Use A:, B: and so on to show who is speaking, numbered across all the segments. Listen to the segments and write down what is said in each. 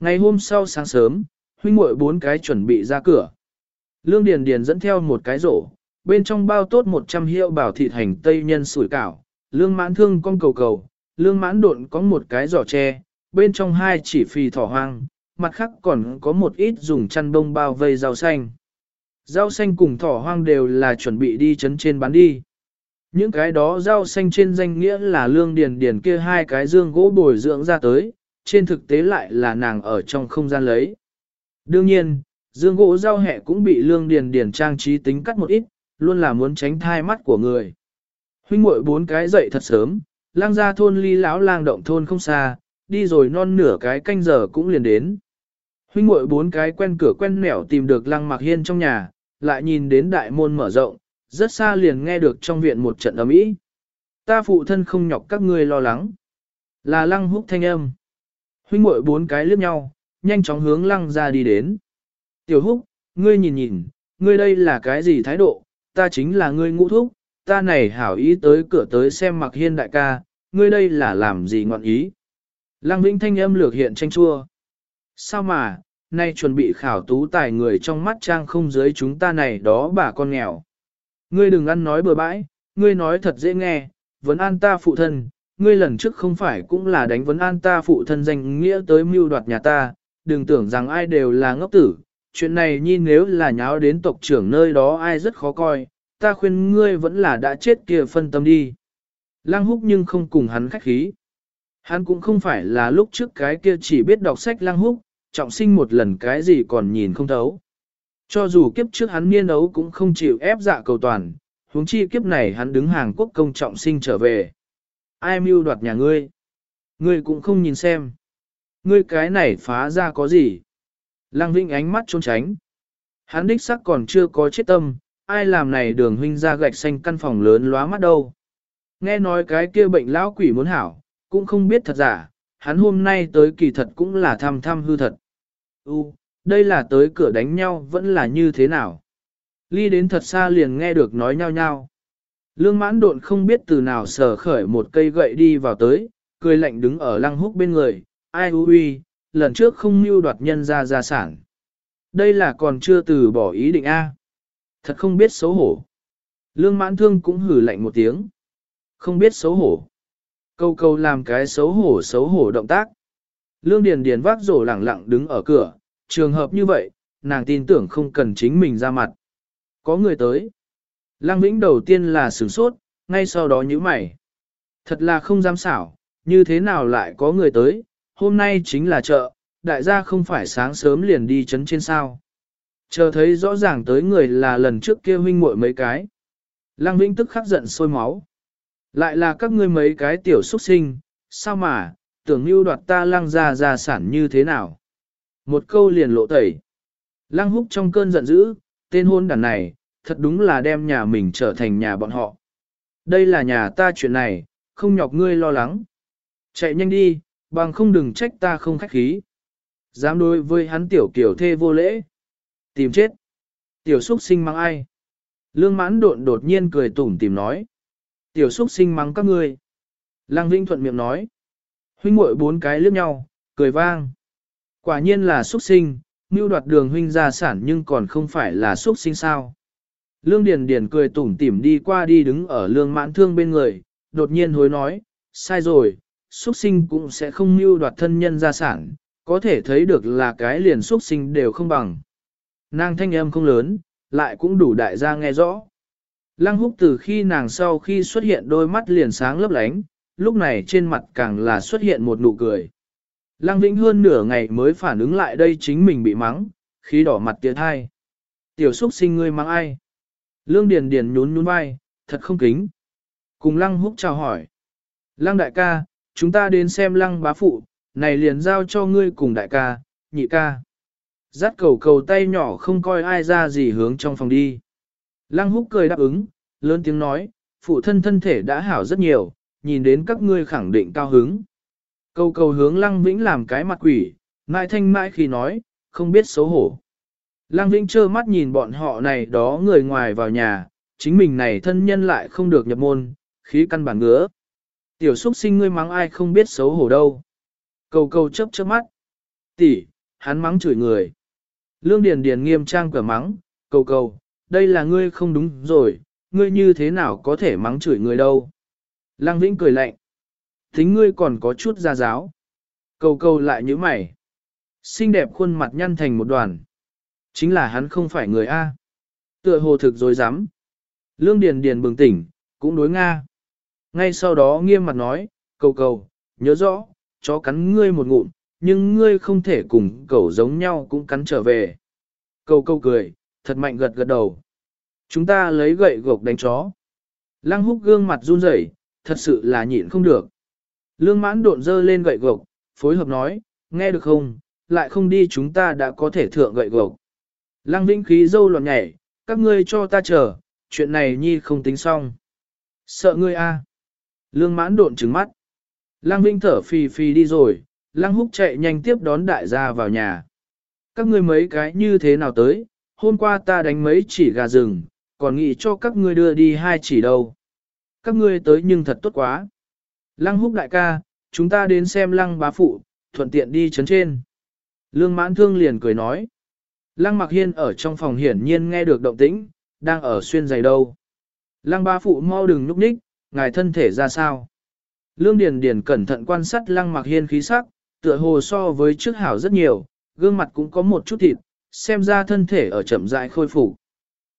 A: Ngày hôm sau sáng sớm, huynh muội bốn cái chuẩn bị ra cửa. Lương Điền Điền dẫn theo một cái rổ, bên trong bao tốt 100 hiệu bảo thịt hành tây nhân sủi cảo, lương mãn thương con cầu cầu, lương mãn độn có một cái giỏ tre, bên trong hai chỉ phì thỏ hoang, mặt khác còn có một ít dùng chăn bông bao vây rau xanh. Rau xanh cùng thỏ hoang đều là chuẩn bị đi chấn trên bán đi. Những cái đó rau xanh trên danh nghĩa là lương điền điền kia hai cái dương gỗ bồi dưỡng ra tới, trên thực tế lại là nàng ở trong không gian lấy. Đương nhiên, dương gỗ rau hẹ cũng bị lương điền điền trang trí tính cắt một ít, luôn là muốn tránh thai mắt của người. Huynh muội bốn cái dậy thật sớm, lang ra thôn ly lão lang động thôn không xa, đi rồi non nửa cái canh giờ cũng liền đến. Huynh muội bốn cái quen cửa quen nẻo tìm được lăng mặc hiên trong nhà, lại nhìn đến đại môn mở rộng, rất xa liền nghe được trong viện một trận ấm ý. Ta phụ thân không nhọc các ngươi lo lắng. Là lăng húc thanh âm. Huynh muội bốn cái liếc nhau, nhanh chóng hướng lăng ra đi đến. Tiểu húc, ngươi nhìn nhìn, ngươi đây là cái gì thái độ, ta chính là ngươi ngũ thúc, ta này hảo ý tới cửa tới xem mặc hiên đại ca, ngươi đây là làm gì ngọn ý. Lăng Vĩnh thanh âm lược hiện tranh chua. Sao mà, nay chuẩn bị khảo tú tài người trong mắt trang không dưới chúng ta này đó bà con nghèo. Ngươi đừng ăn nói bừa bãi, ngươi nói thật dễ nghe, vấn an ta phụ thân, ngươi lần trước không phải cũng là đánh vấn an ta phụ thân danh nghĩa tới mưu đoạt nhà ta, đừng tưởng rằng ai đều là ngốc tử, chuyện này nhìn nếu là nháo đến tộc trưởng nơi đó ai rất khó coi, ta khuyên ngươi vẫn là đã chết kia phân tâm đi. Lăng húc nhưng không cùng hắn khách khí. Hắn cũng không phải là lúc trước cái kia chỉ biết đọc sách lăng húc, trọng sinh một lần cái gì còn nhìn không thấu. Cho dù kiếp trước hắn niên ấu cũng không chịu ép dạ cầu toàn, huống chi kiếp này hắn đứng hàng quốc công trọng sinh trở về. Ai mưu đoạt nhà ngươi? Ngươi cũng không nhìn xem. Ngươi cái này phá ra có gì? Lăng Vĩnh ánh mắt trốn tránh. Hắn đích sắc còn chưa có chết tâm, ai làm này đường huynh ra gạch xanh căn phòng lớn lóa mắt đâu. Nghe nói cái kia bệnh lão quỷ muốn hảo, cũng không biết thật giả, hắn hôm nay tới kỳ thật cũng là thăm thăm hư thật. U, đây là tới cửa đánh nhau vẫn là như thế nào? Ly đến thật xa liền nghe được nói nhau nhau. Lương mãn độn không biết từ nào sở khởi một cây gậy đi vào tới, cười lạnh đứng ở lăng húc bên người, ai hư huy, lần trước không mưu đoạt nhân ra gia sản. Đây là còn chưa từ bỏ ý định A. Thật không biết xấu hổ. Lương mãn thương cũng hử lạnh một tiếng. Không biết xấu hổ. Câu câu làm cái xấu hổ xấu hổ động tác. Lương Điền Điền vác rổ lẳng lặng đứng ở cửa, trường hợp như vậy, nàng tin tưởng không cần chính mình ra mặt. Có người tới. Lăng Vĩnh đầu tiên là sửng sốt, ngay sau đó nhíu mày. Thật là không dám xảo, như thế nào lại có người tới, hôm nay chính là chợ, đại gia không phải sáng sớm liền đi chấn trên sao. Chờ thấy rõ ràng tới người là lần trước kia huynh muội mấy cái. Lăng Vĩnh tức khắc giận sôi máu. Lại là các ngươi mấy cái tiểu xuất sinh, sao mà, tưởng như đoạt ta lăng ra gia sản như thế nào. Một câu liền lộ tẩy. Lăng húc trong cơn giận dữ, tên hôn đàn này, thật đúng là đem nhà mình trở thành nhà bọn họ. Đây là nhà ta chuyện này, không nhọc ngươi lo lắng. Chạy nhanh đi, bằng không đừng trách ta không khách khí. Dám đối với hắn tiểu kiểu thê vô lễ. Tìm chết. Tiểu xúc sinh mang ai? Lương mãn đột đột nhiên cười tủm tìm nói. Tiểu xúc sinh mắng các ngươi. Lăng Vinh thuận miệng nói. Huynh muội bốn cái liếc nhau, cười vang. Quả nhiên là xúc sinh, mưu đoạt đường huynh gia sản nhưng còn không phải là xúc sinh sao. Lương Điền Điền cười tủm tỉm đi qua đi đứng ở lương mãn thương bên người, đột nhiên hối nói, sai rồi, xuất sinh cũng sẽ không mưu đoạt thân nhân gia sản, có thể thấy được là cái liền xuất sinh đều không bằng. Nàng thanh âm không lớn, lại cũng đủ đại gia nghe rõ. Lăng húc từ khi nàng sau khi xuất hiện đôi mắt liền sáng lấp lánh, lúc này trên mặt càng là xuất hiện một nụ cười. Lăng Vĩnh hơn nửa ngày mới phản ứng lại đây chính mình bị mắng, khí đỏ mặt tiệt hai. Tiểu xuất sinh ngươi mắng ai? Lương Điền Điền nhún nhún vai, thật không kính. Cùng Lăng Húc chào hỏi. Lăng đại ca, chúng ta đến xem Lăng bá phụ, này liền giao cho ngươi cùng đại ca, nhị ca. Dắt cầu cầu tay nhỏ không coi ai ra gì hướng trong phòng đi. Lăng Húc cười đáp ứng, lớn tiếng nói, phụ thân thân thể đã hảo rất nhiều, nhìn đến các ngươi khẳng định cao hứng. Cầu cầu hướng Lăng Vĩnh làm cái mặt quỷ, mãi thanh mãi khi nói, không biết xấu hổ. Lăng Vĩnh trơ mắt nhìn bọn họ này đó người ngoài vào nhà, chính mình này thân nhân lại không được nhập môn, khí căn bản ngứa. Tiểu xúc sinh ngươi mắng ai không biết xấu hổ đâu. Cầu cầu chớp chớp mắt. Tỷ, hắn mắng chửi người. Lương Điền Điền nghiêm trang cửa mắng, cầu cầu, đây là ngươi không đúng rồi, ngươi như thế nào có thể mắng chửi người đâu. Lăng Vĩnh cười lạnh. Tính ngươi còn có chút ra giáo. Cầu cầu lại như mày. Xinh đẹp khuôn mặt nhăn thành một đoàn. Chính là hắn không phải người A. Tựa hồ thực dối dám. Lương Điền Điền bừng tỉnh, cũng đối Nga. Ngay sau đó nghiêm mặt nói, cầu cầu, nhớ rõ, chó cắn ngươi một ngụm, nhưng ngươi không thể cùng cầu giống nhau cũng cắn trở về. Cầu cầu cười, thật mạnh gật gật đầu. Chúng ta lấy gậy gộc đánh chó. Lăng húc gương mặt run rẩy, thật sự là nhịn không được. Lương mãn độn dơ lên gậy gộc, phối hợp nói, nghe được không, lại không đi chúng ta đã có thể thượng gậy gộc. Lăng vĩnh khí dâu loạn nhảy, các ngươi cho ta chờ, chuyện này nhi không tính xong. Sợ ngươi a? Lương mãn độn trứng mắt. Lăng vĩnh thở phì phì đi rồi, lăng húc chạy nhanh tiếp đón đại gia vào nhà. Các ngươi mấy cái như thế nào tới, hôm qua ta đánh mấy chỉ gà rừng, còn nghĩ cho các ngươi đưa đi hai chỉ đâu. Các ngươi tới nhưng thật tốt quá. Lăng húc đại ca, chúng ta đến xem lăng bá phụ, thuận tiện đi chấn trên. Lương mãn thương liền cười nói. Lăng mặc hiên ở trong phòng hiển nhiên nghe được động tĩnh, đang ở xuyên giày đâu. Lăng Ba phụ mau đừng núp ních, ngài thân thể ra sao. Lương Điền Điền cẩn thận quan sát lăng mặc hiên khí sắc, tựa hồ so với trước hảo rất nhiều, gương mặt cũng có một chút thịt, xem ra thân thể ở chậm rãi khôi phục.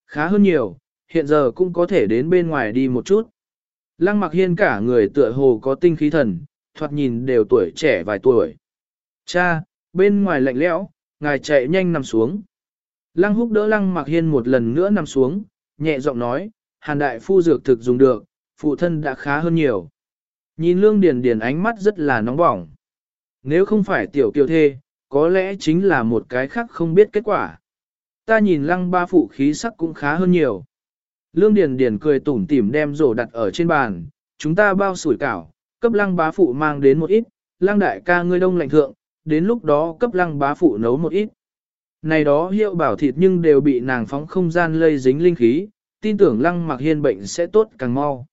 A: Khá hơn nhiều, hiện giờ cũng có thể đến bên ngoài đi một chút. Lăng mặc hiên cả người tựa hồ có tinh khí thần, thoạt nhìn đều tuổi trẻ vài tuổi. Cha, bên ngoài lạnh lẽo, ngài chạy nhanh nằm xuống. Lăng húc đỡ lăng mặc hiên một lần nữa nằm xuống, nhẹ giọng nói, hàn đại phu dược thực dùng được, phụ thân đã khá hơn nhiều. Nhìn lương điền điền ánh mắt rất là nóng bỏng. Nếu không phải tiểu kiều thê, có lẽ chính là một cái khác không biết kết quả. Ta nhìn lăng ba phụ khí sắc cũng khá hơn nhiều. Lương Điền Điền cười tủm tỉm đem rổ đặt ở trên bàn, chúng ta bao sủi cảo, cấp lăng bá phụ mang đến một ít, lăng đại ca ngươi đông lạnh thượng, đến lúc đó cấp lăng bá phụ nấu một ít. Này đó hiệu bảo thịt nhưng đều bị nàng phóng không gian lây dính linh khí, tin tưởng lăng mặc hiên bệnh sẽ tốt càng mau.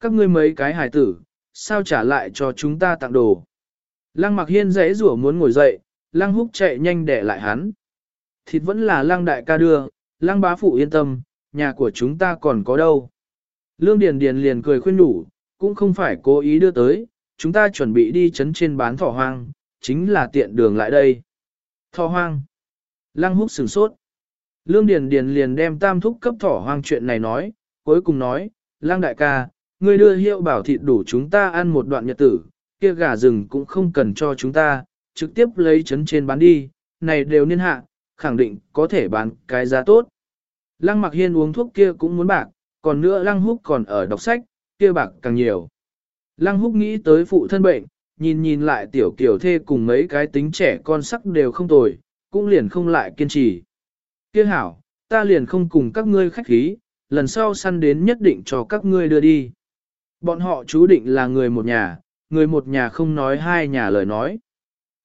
A: Các ngươi mấy cái hài tử, sao trả lại cho chúng ta tặng đồ. Lăng mặc hiên dễ rủa muốn ngồi dậy, lăng húc chạy nhanh để lại hắn. Thịt vẫn là lăng đại ca đưa, lăng bá phụ yên tâm, nhà của chúng ta còn có đâu. Lương Điền Điền liền cười khuyên nhủ, cũng không phải cố ý đưa tới, chúng ta chuẩn bị đi chấn trên bán thỏ hoang, chính là tiện đường lại đây. Thỏ hoang. Lăng húc sửng sốt. Lương Điền Điền liền đem tam thúc cấp thỏ hoang chuyện này nói, cuối cùng nói, Lăng đại ca, ngươi đưa hiệu bảo thịt đủ chúng ta ăn một đoạn nhật tử, kia gà rừng cũng không cần cho chúng ta, trực tiếp lấy chấn trên bán đi, này đều niên hạ, khẳng định có thể bán cái giá tốt. Lăng mặc hiên uống thuốc kia cũng muốn bạc, còn nữa lăng húc còn ở đọc sách, kia bạc càng nhiều. Lăng húc nghĩ tới phụ thân bệnh, nhìn nhìn lại tiểu kiểu thê cùng mấy cái tính trẻ con sắc đều không tồi, cũng liền không lại kiên trì. Kia hảo, ta liền không cùng các ngươi khách khí, lần sau săn đến nhất định cho các ngươi đưa đi. Bọn họ chú định là người một nhà, người một nhà không nói hai nhà lời nói.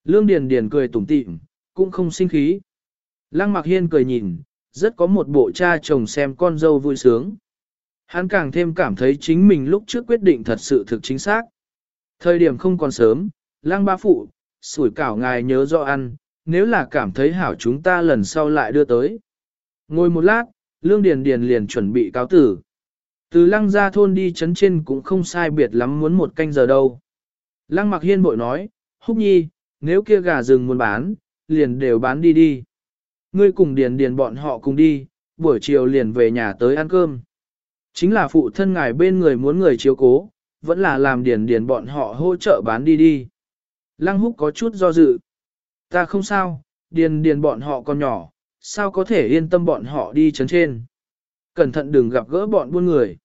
A: Lương Điền Điền cười tủm tỉm, cũng không sinh khí. Lăng Mặc Hiên cười nhìn, rất có một bộ cha chồng xem con dâu vui sướng. Hắn càng thêm cảm thấy chính mình lúc trước quyết định thật sự thực chính xác. Thời điểm không còn sớm, lang ba phụ, sủi cảo ngài nhớ rõ ăn, nếu là cảm thấy hảo chúng ta lần sau lại đưa tới. Ngồi một lát, Lương Điền Điền liền chuẩn bị cáo tử. Từ lăng ra thôn đi chấn trên cũng không sai biệt lắm muốn một canh giờ đâu. Lăng mặc hiên bội nói, húc nhi, nếu kia gà rừng muốn bán, liền đều bán đi đi. Ngươi cùng điền điền bọn họ cùng đi, buổi chiều liền về nhà tới ăn cơm. Chính là phụ thân ngài bên người muốn người chiếu cố, vẫn là làm điền điền bọn họ hỗ trợ bán đi đi. Lăng húc có chút do dự. Ta không sao, điền điền bọn họ còn nhỏ, sao có thể yên tâm bọn họ đi chấn trên. Cẩn thận đừng gặp gỡ bọn buôn người.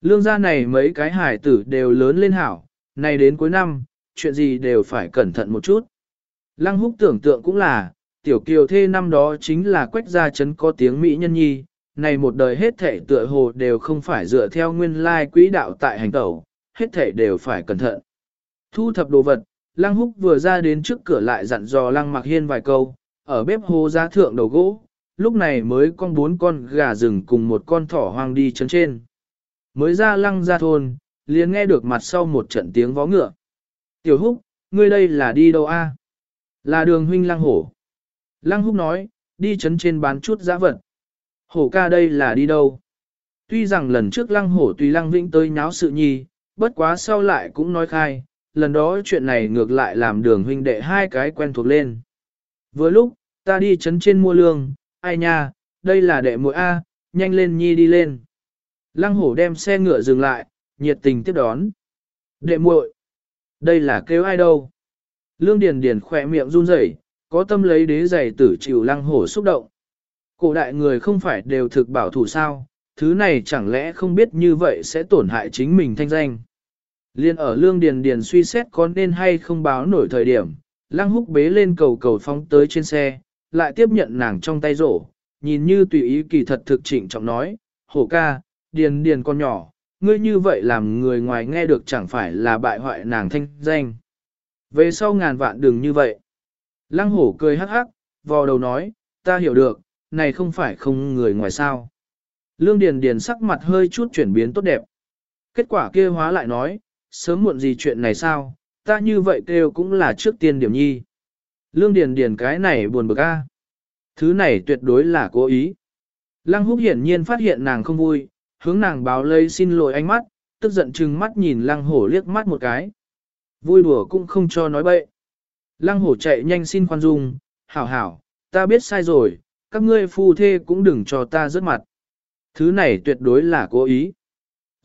A: Lương gia này mấy cái hải tử đều lớn lên hảo, này đến cuối năm, chuyện gì đều phải cẩn thận một chút. Lăng húc tưởng tượng cũng là, tiểu kiều thê năm đó chính là quách gia chấn có tiếng Mỹ nhân nhi, này một đời hết thể tựa hồ đều không phải dựa theo nguyên lai quỹ đạo tại hành tẩu, hết thể đều phải cẩn thận. Thu thập đồ vật, Lăng Húc vừa ra đến trước cửa lại dặn dò Lăng Mặc Hiên vài câu, ở bếp hồ giá thượng đầu gỗ, lúc này mới con bốn con gà rừng cùng một con thỏ hoang đi chấn trên. Mới ra Lăng ra thôn, liền nghe được mặt sau một trận tiếng vó ngựa. Tiểu Húc, ngươi đây là đi đâu a? Là đường huynh lăng hổ. Lăng húc nói, đi chấn trên bán chút giã vật. Hổ ca đây là đi đâu? Tuy rằng lần trước lăng hổ tùy lăng vĩnh tới nháo sự nhi, bất quá sau lại cũng nói khai, lần đó chuyện này ngược lại làm đường huynh đệ hai cái quen thuộc lên. Vừa lúc, ta đi chấn trên mua lương, ai nha, đây là đệ muội A, nhanh lên nhi đi lên. Lăng hổ đem xe ngựa dừng lại, nhiệt tình tiếp đón. Đệ muội, đây là kêu ai đâu? Lương Điền Điền khỏe miệng run rẩy, có tâm lấy đế giày tử chịu lăng hổ xúc động. Cổ đại người không phải đều thực bảo thủ sao, thứ này chẳng lẽ không biết như vậy sẽ tổn hại chính mình thanh danh. Liên ở Lương Điền Điền suy xét có nên hay không báo nổi thời điểm, lăng húc bế lên cầu cầu phóng tới trên xe, lại tiếp nhận nàng trong tay rổ, nhìn như tùy ý kỳ thật thực chỉnh trọng nói, hổ ca, Điền Điền con nhỏ, ngươi như vậy làm người ngoài nghe được chẳng phải là bại hoại nàng thanh danh. Về sau ngàn vạn đừng như vậy. Lăng hổ cười hắc hắc, vò đầu nói, ta hiểu được, này không phải không người ngoài sao. Lương Điền Điền sắc mặt hơi chút chuyển biến tốt đẹp. Kết quả kia hóa lại nói, sớm muộn gì chuyện này sao, ta như vậy kêu cũng là trước tiên điểm nhi. Lương Điền Điền cái này buồn bực a. Thứ này tuyệt đối là cố ý. Lăng húc hiển nhiên phát hiện nàng không vui, hướng nàng báo lây xin lỗi ánh mắt, tức giận chừng mắt nhìn lăng hổ liếc mắt một cái. Vui đùa cũng không cho nói bậy. Lăng hổ chạy nhanh xin khoan dung, hảo hảo, ta biết sai rồi, các ngươi phu thê cũng đừng cho ta rớt mặt. Thứ này tuyệt đối là cố ý.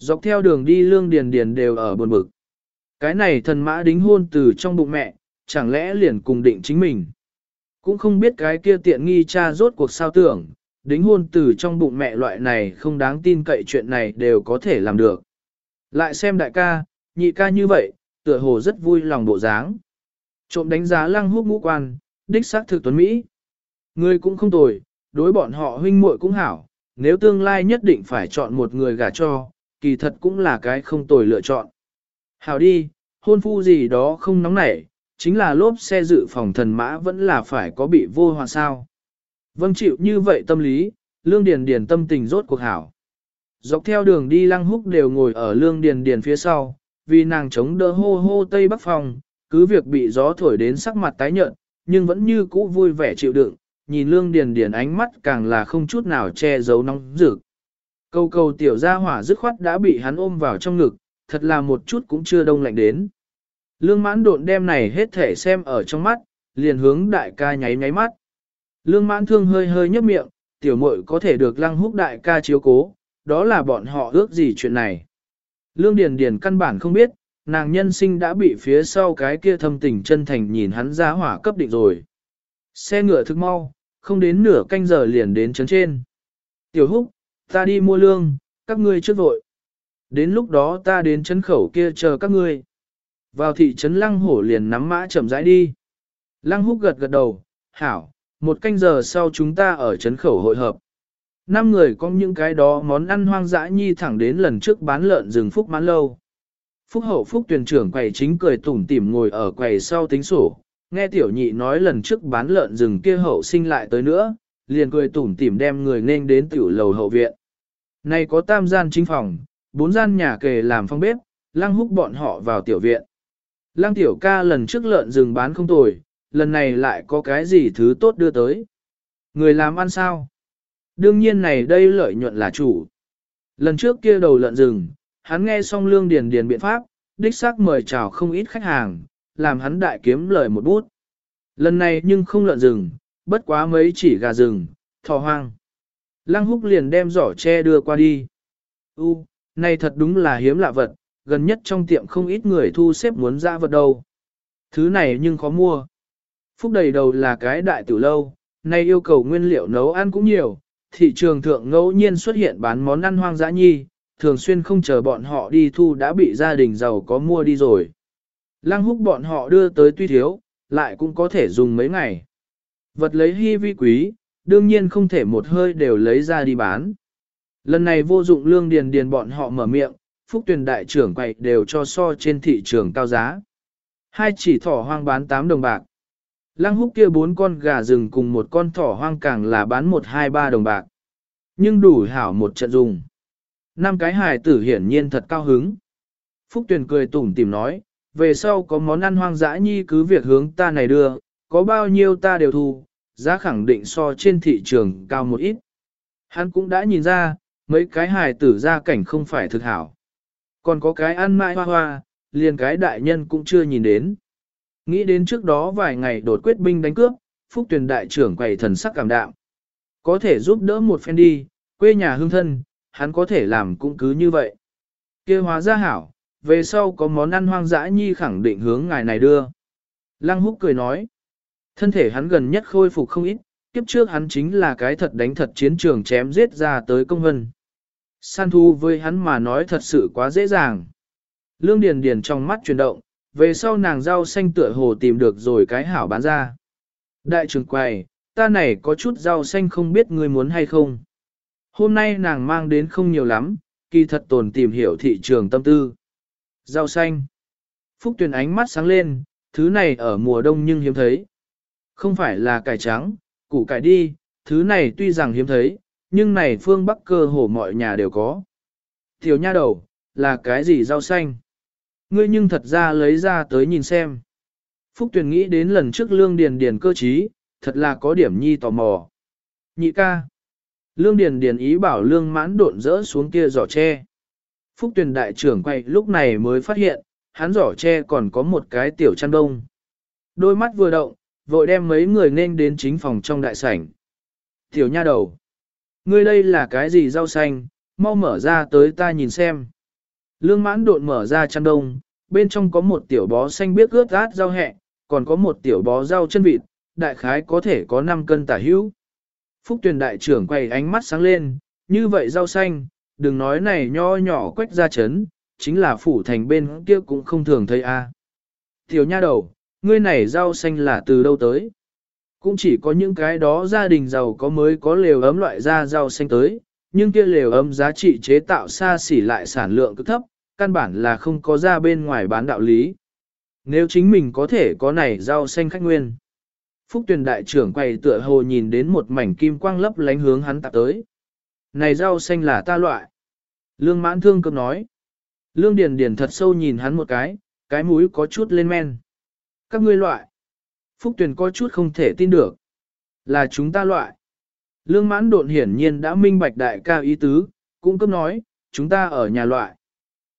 A: Dọc theo đường đi lương điền điền đều ở buồn bực. Cái này thần mã đính hôn từ trong bụng mẹ, chẳng lẽ liền cùng định chính mình. Cũng không biết cái kia tiện nghi cha rốt cuộc sao tưởng, đính hôn từ trong bụng mẹ loại này không đáng tin cậy chuyện này đều có thể làm được. Lại xem đại ca, nhị ca như vậy, tựa hồ rất vui lòng bộ dáng. Trộm đánh giá lăng húc ngũ quan, đích xác thực tuấn Mỹ. Người cũng không tồi, đối bọn họ huynh muội cũng hảo, nếu tương lai nhất định phải chọn một người gả cho, kỳ thật cũng là cái không tồi lựa chọn. Hảo đi, hôn phu gì đó không nóng nảy, chính là lốp xe dự phòng thần mã vẫn là phải có bị vô hoa sao. Vâng chịu như vậy tâm lý, lương điền điền tâm tình rốt cuộc hảo. Dọc theo đường đi lăng húc đều ngồi ở lương điền điền phía sau, vì nàng chống đỡ hô hô tây bắc phòng, cứ việc bị gió thổi đến sắc mặt tái nhợt, nhưng vẫn như cũ vui vẻ chịu đựng, nhìn lương điền điền ánh mắt càng là không chút nào che giấu nóng rực. Câu cầu tiểu gia hỏa dứt khoát đã bị hắn ôm vào trong ngực, thật là một chút cũng chưa đông lạnh đến. Lương mãn độn đem này hết thể xem ở trong mắt, liền hướng đại ca nháy nháy mắt. Lương mãn thương hơi hơi nhấp miệng, tiểu muội có thể được lăng húc đại ca chiếu cố, đó là bọn họ ước gì chuyện này. Lương Điền Điền căn bản không biết, nàng nhân sinh đã bị phía sau cái kia thâm tình chân thành nhìn hắn ra hỏa cấp định rồi. Xe ngựa thức mau, không đến nửa canh giờ liền đến chấn trên. Tiểu húc, ta đi mua lương, các ngươi trước vội. Đến lúc đó ta đến trấn khẩu kia chờ các ngươi. Vào thị trấn Lăng Hổ liền nắm mã chậm rãi đi. Lăng Húc gật gật đầu, hảo, một canh giờ sau chúng ta ở trấn khẩu hội hợp. Năm người có những cái đó món ăn hoang dã nhi thẳng đến lần trước bán lợn rừng Phúc mãn lâu. Phúc hậu Phúc tuyển trưởng quầy chính cười tủm tỉm ngồi ở quầy sau tính sổ, nghe tiểu nhị nói lần trước bán lợn rừng kia hậu sinh lại tới nữa, liền cười tủm tỉm đem người nên đến tiểu lầu hậu viện. Này có tam gian chính phòng, bốn gian nhà kề làm phong bếp, lăng húc bọn họ vào tiểu viện. Lăng tiểu ca lần trước lợn rừng bán không tồi, lần này lại có cái gì thứ tốt đưa tới. Người làm ăn sao? Đương nhiên này đây lợi nhuận là chủ. Lần trước kia đầu lợn rừng, hắn nghe xong lương điền điền biện pháp, đích xác mời chào không ít khách hàng, làm hắn đại kiếm lời một bút. Lần này nhưng không lợn rừng, bất quá mấy chỉ gà rừng, thò hoang. Lăng húc liền đem giỏ tre đưa qua đi. U, này thật đúng là hiếm lạ vật, gần nhất trong tiệm không ít người thu xếp muốn ra vật đâu. Thứ này nhưng khó mua. Phúc đầy đầu là cái đại tử lâu, nay yêu cầu nguyên liệu nấu ăn cũng nhiều, thị trường thượng ngẫu nhiên xuất hiện bán món ăn hoang dã nhi, thường xuyên không chờ bọn họ đi thu đã bị gia đình giàu có mua đi rồi. Lăng húc bọn họ đưa tới tuy thiếu, lại cũng có thể dùng mấy ngày. Vật lấy hy vi quý, đương nhiên không thể một hơi đều lấy ra đi bán. Lần này vô dụng lương điền điền bọn họ mở miệng, phúc tuyển đại trưởng quậy đều cho so trên thị trường cao giá. Hai chỉ thỏ hoang bán 8 đồng bạc. Lăng húc kia bốn con gà rừng cùng một con thỏ hoang càng là bán một hai ba đồng bạc. Nhưng đủ hảo một trận dùng. Năm cái hài tử hiển nhiên thật cao hứng. Phúc Tuyền cười tủm tỉm nói, về sau có món ăn hoang dã nhi cứ việc hướng ta này đưa, có bao nhiêu ta đều thu, giá khẳng định so trên thị trường cao một ít. Hắn cũng đã nhìn ra, mấy cái hài tử gia cảnh không phải thực hảo. Còn có cái ăn mãi hoa hoa, liền cái đại nhân cũng chưa nhìn đến. Nghĩ đến trước đó vài ngày đột quyết binh đánh cướp, phúc Tuyền đại trưởng quầy thần sắc cảm đạm. Có thể giúp đỡ một phen đi, quê nhà hương thân, hắn có thể làm cũng cứ như vậy. kia hóa ra hảo, về sau có món ăn hoang dã nhi khẳng định hướng ngài này đưa. Lăng húc cười nói, thân thể hắn gần nhất khôi phục không ít, kiếp trước hắn chính là cái thật đánh thật chiến trường chém giết ra tới công vân. San thu với hắn mà nói thật sự quá dễ dàng. Lương Điền Điền trong mắt chuyển động, về sau nàng rau xanh tựa hồ tìm được rồi cái hảo bán ra. Đại trưởng quầy, ta này có chút rau xanh không biết ngươi muốn hay không. Hôm nay nàng mang đến không nhiều lắm, kỳ thật tồn tìm hiểu thị trường tâm tư. Rau xanh. Phúc Tuyền ánh mắt sáng lên, thứ này ở mùa đông nhưng hiếm thấy. Không phải là cải trắng, củ cải đi, thứ này tuy rằng hiếm thấy, nhưng này phương Bắc cơ hồ mọi nhà đều có. Tiểu nha đầu, là cái gì rau xanh? Ngươi nhưng thật ra lấy ra tới nhìn xem. Phúc Tuyền nghĩ đến lần trước lương điền điền cơ trí, thật là có điểm nhi tò mò. Nhị ca. Lương điền điền ý bảo lương mãn độn rỡ xuống kia giỏ tre. Phúc Tuyền đại trưởng quay lúc này mới phát hiện, hắn giỏ tre còn có một cái tiểu chăn đông. Đôi mắt vừa động, vội đem mấy người nên đến chính phòng trong đại sảnh. Tiểu nha đầu. Ngươi đây là cái gì rau xanh, mau mở ra tới ta nhìn xem. Lương mãn độn mở ra chăn đông, bên trong có một tiểu bó xanh biếc ướt át rau hẹ, còn có một tiểu bó rau chân vịt, đại khái có thể có 5 cân tả hữu. Phúc tuyển đại trưởng quay ánh mắt sáng lên, như vậy rau xanh, đừng nói này nho nhỏ quách ra chấn, chính là phủ thành bên kia cũng không thường thấy a. Tiểu nha đầu, ngươi này rau xanh là từ đâu tới? Cũng chỉ có những cái đó gia đình giàu có mới có lều ấm loại ra rau xanh tới, nhưng kia lều ấm giá trị chế tạo xa xỉ lại sản lượng cực thấp, căn bản là không có ra bên ngoài bán đạo lý. Nếu chính mình có thể có này rau xanh khách nguyên. Phúc tuyển đại trưởng quay tựa hồ nhìn đến một mảnh kim quang lấp lánh hướng hắn tạp tới. Này rau xanh là ta loại. Lương mãn thương cầm nói. Lương điền điền thật sâu nhìn hắn một cái, cái mũi có chút lên men. Các ngươi loại. Phúc Tuyền có chút không thể tin được. Là chúng ta loại. Lương mãn độn hiển nhiên đã minh bạch đại ca ý tứ, cũng cấp nói, chúng ta ở nhà loại.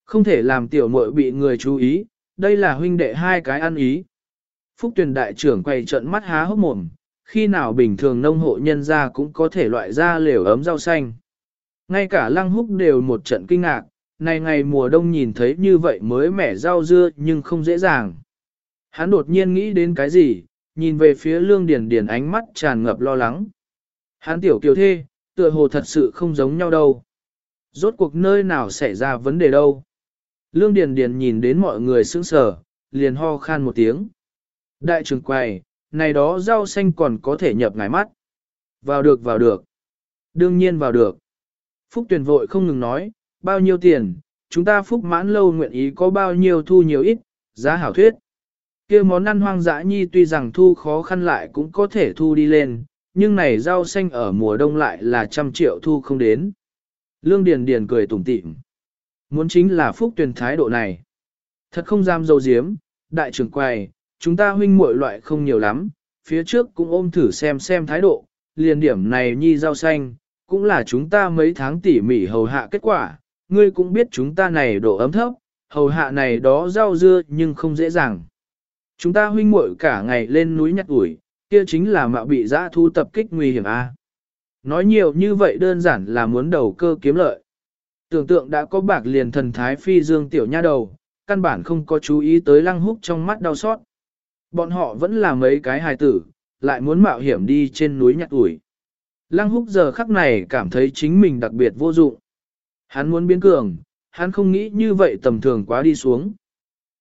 A: Không thể làm tiểu muội bị người chú ý, đây là huynh đệ hai cái ăn ý. Phúc Tuyền đại trưởng quay trận mắt há hốc mồm, khi nào bình thường nông hộ nhân ra cũng có thể loại ra lều ấm rau xanh. Ngay cả lăng húc đều một trận kinh ngạc, này ngày mùa đông nhìn thấy như vậy mới mẻ rau dưa nhưng không dễ dàng. Hắn đột nhiên nghĩ đến cái gì, nhìn về phía lương điền điền ánh mắt tràn ngập lo lắng. Hắn tiểu kiều thê, tựa hồ thật sự không giống nhau đâu. Rốt cuộc nơi nào xảy ra vấn đề đâu. Lương Điền Điền nhìn đến mọi người sững sờ, liền ho khan một tiếng. Đại trưởng quầy, này đó rau xanh còn có thể nhập ngài mắt. Vào được vào được. Đương nhiên vào được. Phúc tuyển vội không ngừng nói, bao nhiêu tiền, chúng ta phúc mãn lâu nguyện ý có bao nhiêu thu nhiều ít, giá hảo thuyết kia món ăn hoang dã nhi tuy rằng thu khó khăn lại cũng có thể thu đi lên, nhưng này rau xanh ở mùa đông lại là trăm triệu thu không đến. Lương Điền Điền cười tủm tỉm. Muốn chính là phúc tuyển thái độ này. Thật không dám dâu diếm, đại trưởng quầy, chúng ta huynh muội loại không nhiều lắm, phía trước cũng ôm thử xem xem thái độ, liền điểm này nhi rau xanh, cũng là chúng ta mấy tháng tỉ mỉ hầu hạ kết quả, ngươi cũng biết chúng ta này độ ấm thấp, hầu hạ này đó rau dưa nhưng không dễ dàng. Chúng ta huynh muội cả ngày lên núi nhặt ủi, kia chính là mạo bị dã thu tập kích nguy hiểm a. Nói nhiều như vậy đơn giản là muốn đầu cơ kiếm lợi. Tưởng tượng đã có bạc liền thần thái phi dương tiểu nha đầu, căn bản không có chú ý tới lăng húc trong mắt đau xót. Bọn họ vẫn là mấy cái hài tử, lại muốn mạo hiểm đi trên núi nhặt ủi. Lăng húc giờ khắc này cảm thấy chính mình đặc biệt vô dụng. Hắn muốn biến cường, hắn không nghĩ như vậy tầm thường quá đi xuống.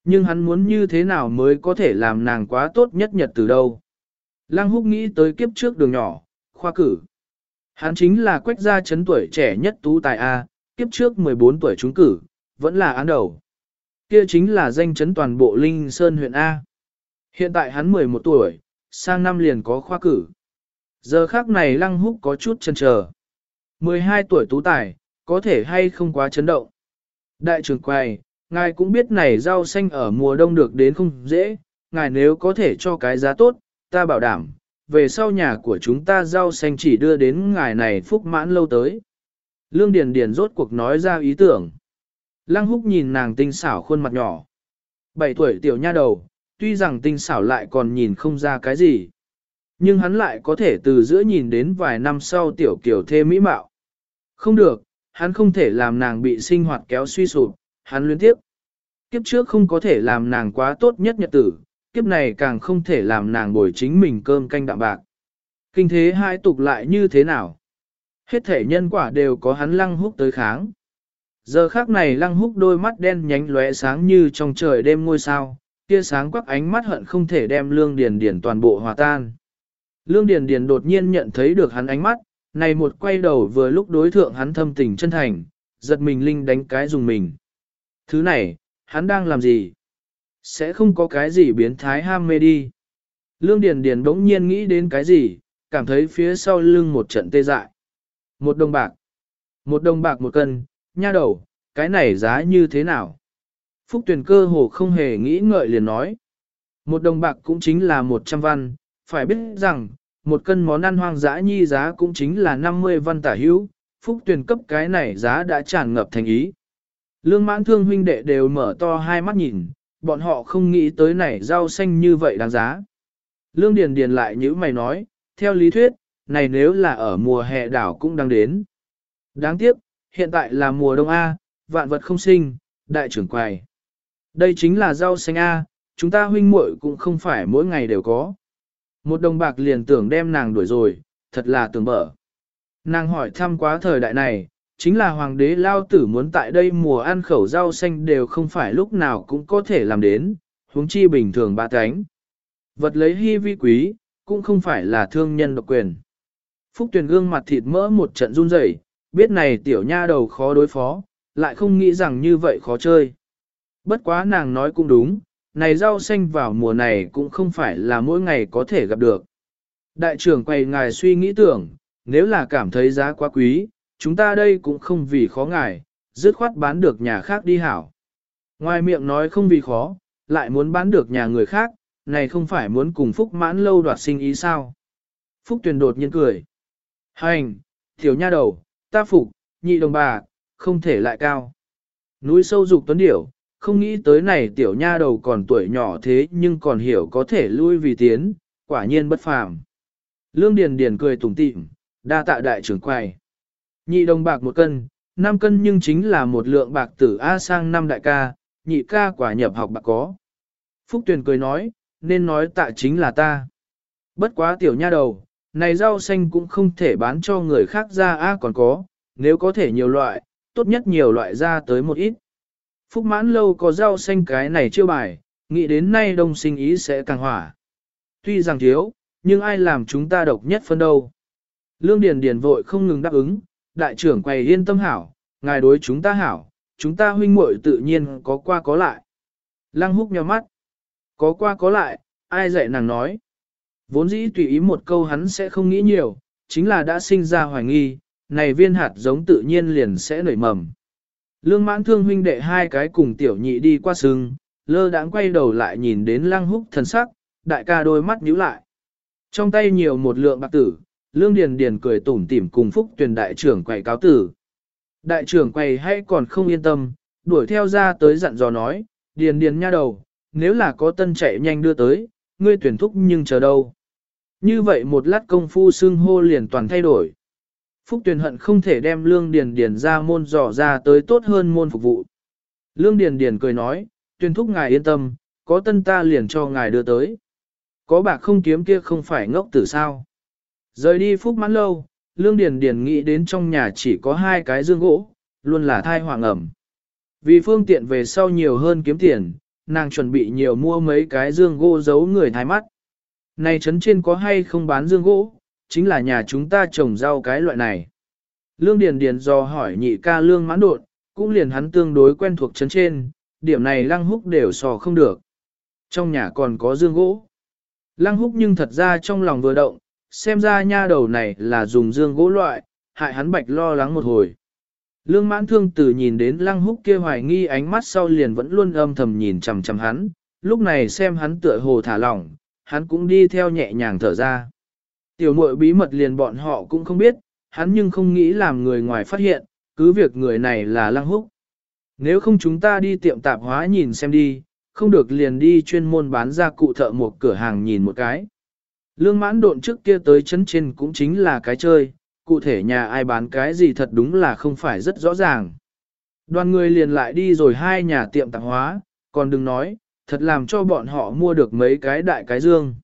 A: Nhưng hắn muốn như thế nào mới có thể làm nàng quá tốt nhất nhật từ đâu. Lăng húc nghĩ tới kiếp trước đường nhỏ, khoa cử. Hắn chính là quách gia chấn tuổi trẻ nhất tú tài A, kiếp trước 14 tuổi trúng cử, vẫn là án đầu. Kia chính là danh chấn toàn bộ Linh Sơn huyện A. Hiện tại hắn 11 tuổi, sang năm liền có khoa cử. Giờ khác này lăng húc có chút chần chờ. 12 tuổi tú tài, có thể hay không quá chấn động. Đại trưởng quay, ngài cũng biết này rau xanh ở mùa đông được đến không dễ, ngài nếu có thể cho cái giá tốt, ta bảo đảm, về sau nhà của chúng ta rau xanh chỉ đưa đến ngài này phúc mãn lâu tới. Lương Điền Điền rốt cuộc nói ra ý tưởng. Lăng húc nhìn nàng tinh xảo khuôn mặt nhỏ. Bảy tuổi tiểu nha đầu, tuy rằng tinh xảo lại còn nhìn không ra cái gì. Nhưng hắn lại có thể từ giữa nhìn đến vài năm sau tiểu kiểu thê mỹ mạo. Không được, hắn không thể làm nàng bị sinh hoạt kéo suy sụp, hắn luyến tiếp. Kiếp trước không có thể làm nàng quá tốt nhất nhật tử, kiếp này càng không thể làm nàng bồi chính mình cơm canh đạm bạc. Kinh thế hai tục lại như thế nào? Hết thể nhân quả đều có hắn lăng húc tới kháng. Giờ khác này lăng húc đôi mắt đen nhánh lóe sáng như trong trời đêm ngôi sao, kia sáng quắc ánh mắt hận không thể đem lương điền điền toàn bộ hòa tan. Lương điền điền đột nhiên nhận thấy được hắn ánh mắt, này một quay đầu vừa lúc đối thượng hắn thâm tình chân thành, giật mình linh đánh cái dùng mình. Thứ này, hắn đang làm gì? Sẽ không có cái gì biến thái ham mê đi. Lương Điền Điền đống nhiên nghĩ đến cái gì, cảm thấy phía sau lưng một trận tê dại. Một đồng bạc. Một đồng bạc một cân, nha đầu, cái này giá như thế nào? Phúc tuyển cơ hồ không hề nghĩ ngợi liền nói. Một đồng bạc cũng chính là một trăm văn, phải biết rằng, một cân món ăn hoang dã nhi giá cũng chính là 50 văn tả hữu, phúc tuyển cấp cái này giá đã tràn ngập thành ý. Lương mãn thương huynh đệ đều mở to hai mắt nhìn, bọn họ không nghĩ tới này rau xanh như vậy đáng giá. Lương Điền Điền lại như mày nói, theo lý thuyết, này nếu là ở mùa hè đảo cũng đang đến. Đáng tiếc, hiện tại là mùa đông A, vạn vật không sinh, đại trưởng quài. Đây chính là rau xanh A, chúng ta huynh muội cũng không phải mỗi ngày đều có. Một đồng bạc liền tưởng đem nàng đuổi rồi, thật là tưởng bở. Nàng hỏi thăm quá thời đại này, chính là hoàng đế lao tử muốn tại đây mùa ăn khẩu rau xanh đều không phải lúc nào cũng có thể làm đến, huống chi bình thường ba cánh. Vật lấy hy vi quý, cũng không phải là thương nhân độc quyền. Phúc tuyển gương mặt thịt mỡ một trận run rẩy, biết này tiểu nha đầu khó đối phó, lại không nghĩ rằng như vậy khó chơi. Bất quá nàng nói cũng đúng, này rau xanh vào mùa này cũng không phải là mỗi ngày có thể gặp được. Đại trưởng quay ngài suy nghĩ tưởng, nếu là cảm thấy giá quá quý, chúng ta đây cũng không vì khó ngài, dứt khoát bán được nhà khác đi hảo. Ngoài miệng nói không vì khó, lại muốn bán được nhà người khác, này không phải muốn cùng Phúc mãn lâu đoạt sinh ý sao. Phúc tuyền đột nhiên cười. Hành, tiểu nha đầu, ta phục, nhị đồng bà, không thể lại cao. Núi sâu dục tuấn điểu, không nghĩ tới này tiểu nha đầu còn tuổi nhỏ thế nhưng còn hiểu có thể lui vì tiến, quả nhiên bất phàm. Lương Điền Điền cười tủm tỉm, đa tạ đại trưởng quầy. Nhị đồng bạc một cân, năm cân nhưng chính là một lượng bạc tử A sang năm đại ca, nhị ca quả nhập học bạc có. Phúc Tuyền cười nói, nên nói tạ chính là ta. Bất quá tiểu nha đầu, này rau xanh cũng không thể bán cho người khác ra A còn có, nếu có thể nhiều loại, tốt nhất nhiều loại ra tới một ít. Phúc mãn lâu có rau xanh cái này chưa bài, nghĩ đến nay đông sinh ý sẽ càng hỏa. Tuy rằng thiếu, nhưng ai làm chúng ta độc nhất phân đâu. Lương Điền Điền vội không ngừng đáp ứng, đại trưởng quầy yên tâm hảo, ngài đối chúng ta hảo, chúng ta huynh muội tự nhiên có qua có lại. Lăng húc nhíu mắt. Có qua có lại, ai dạy nàng nói. Vốn dĩ tùy ý một câu hắn sẽ không nghĩ nhiều, chính là đã sinh ra hoài nghi, này viên hạt giống tự nhiên liền sẽ nảy mầm. Lương mãn thương huynh đệ hai cái cùng tiểu nhị đi qua sừng, lơ đãng quay đầu lại nhìn đến lăng húc thần sắc, đại ca đôi mắt nhíu lại. Trong tay nhiều một lượng bạc tử, Lương Điền Điền cười tủm tỉm cùng Phúc Tuyền đại trưởng quầy cáo tử. Đại trưởng quầy hay còn không yên tâm, đuổi theo ra tới dặn dò nói, Điền Điền nha đầu, nếu là có tân chạy nhanh đưa tới, ngươi tuyển thúc nhưng chờ đâu. Như vậy một lát công phu xưng hô liền toàn thay đổi. Phúc Tuyền hận không thể đem Lương Điền Điền ra môn dò ra tới tốt hơn môn phục vụ. Lương Điền Điền cười nói, tuyển thúc ngài yên tâm, có tân ta liền cho ngài đưa tới. Có bạc không kiếm kia không phải ngốc tử sao. Rời đi phúc mãn lâu, Lương Điền Điền nghĩ đến trong nhà chỉ có hai cái dương gỗ, luôn là thai hoàng ẩm. Vì phương tiện về sau nhiều hơn kiếm tiền, nàng chuẩn bị nhiều mua mấy cái dương gỗ giấu người thái mắt. Này trấn trên có hay không bán dương gỗ, chính là nhà chúng ta trồng rau cái loại này. Lương Điền Điền do hỏi nhị ca lương mãn đột, cũng liền hắn tương đối quen thuộc trấn trên, điểm này lăng húc đều sò không được. Trong nhà còn có dương gỗ. Lăng húc nhưng thật ra trong lòng vừa động, xem ra nha đầu này là dùng dương gỗ loại, hại hắn bạch lo lắng một hồi. Lương mãn thương từ nhìn đến lăng húc kia hoài nghi ánh mắt sau liền vẫn luôn âm thầm nhìn chằm chằm hắn, lúc này xem hắn tựa hồ thả lỏng, hắn cũng đi theo nhẹ nhàng thở ra. Tiểu muội bí mật liền bọn họ cũng không biết, hắn nhưng không nghĩ làm người ngoài phát hiện, cứ việc người này là lăng húc. Nếu không chúng ta đi tiệm tạp hóa nhìn xem đi, không được liền đi chuyên môn bán ra cụ thợ một cửa hàng nhìn một cái. Lương mãn độn trước kia tới chấn trên cũng chính là cái chơi, cụ thể nhà ai bán cái gì thật đúng là không phải rất rõ ràng. Đoàn người liền lại đi rồi hai nhà tiệm tạp hóa, còn đừng nói, thật làm cho bọn họ mua được mấy cái đại cái dương.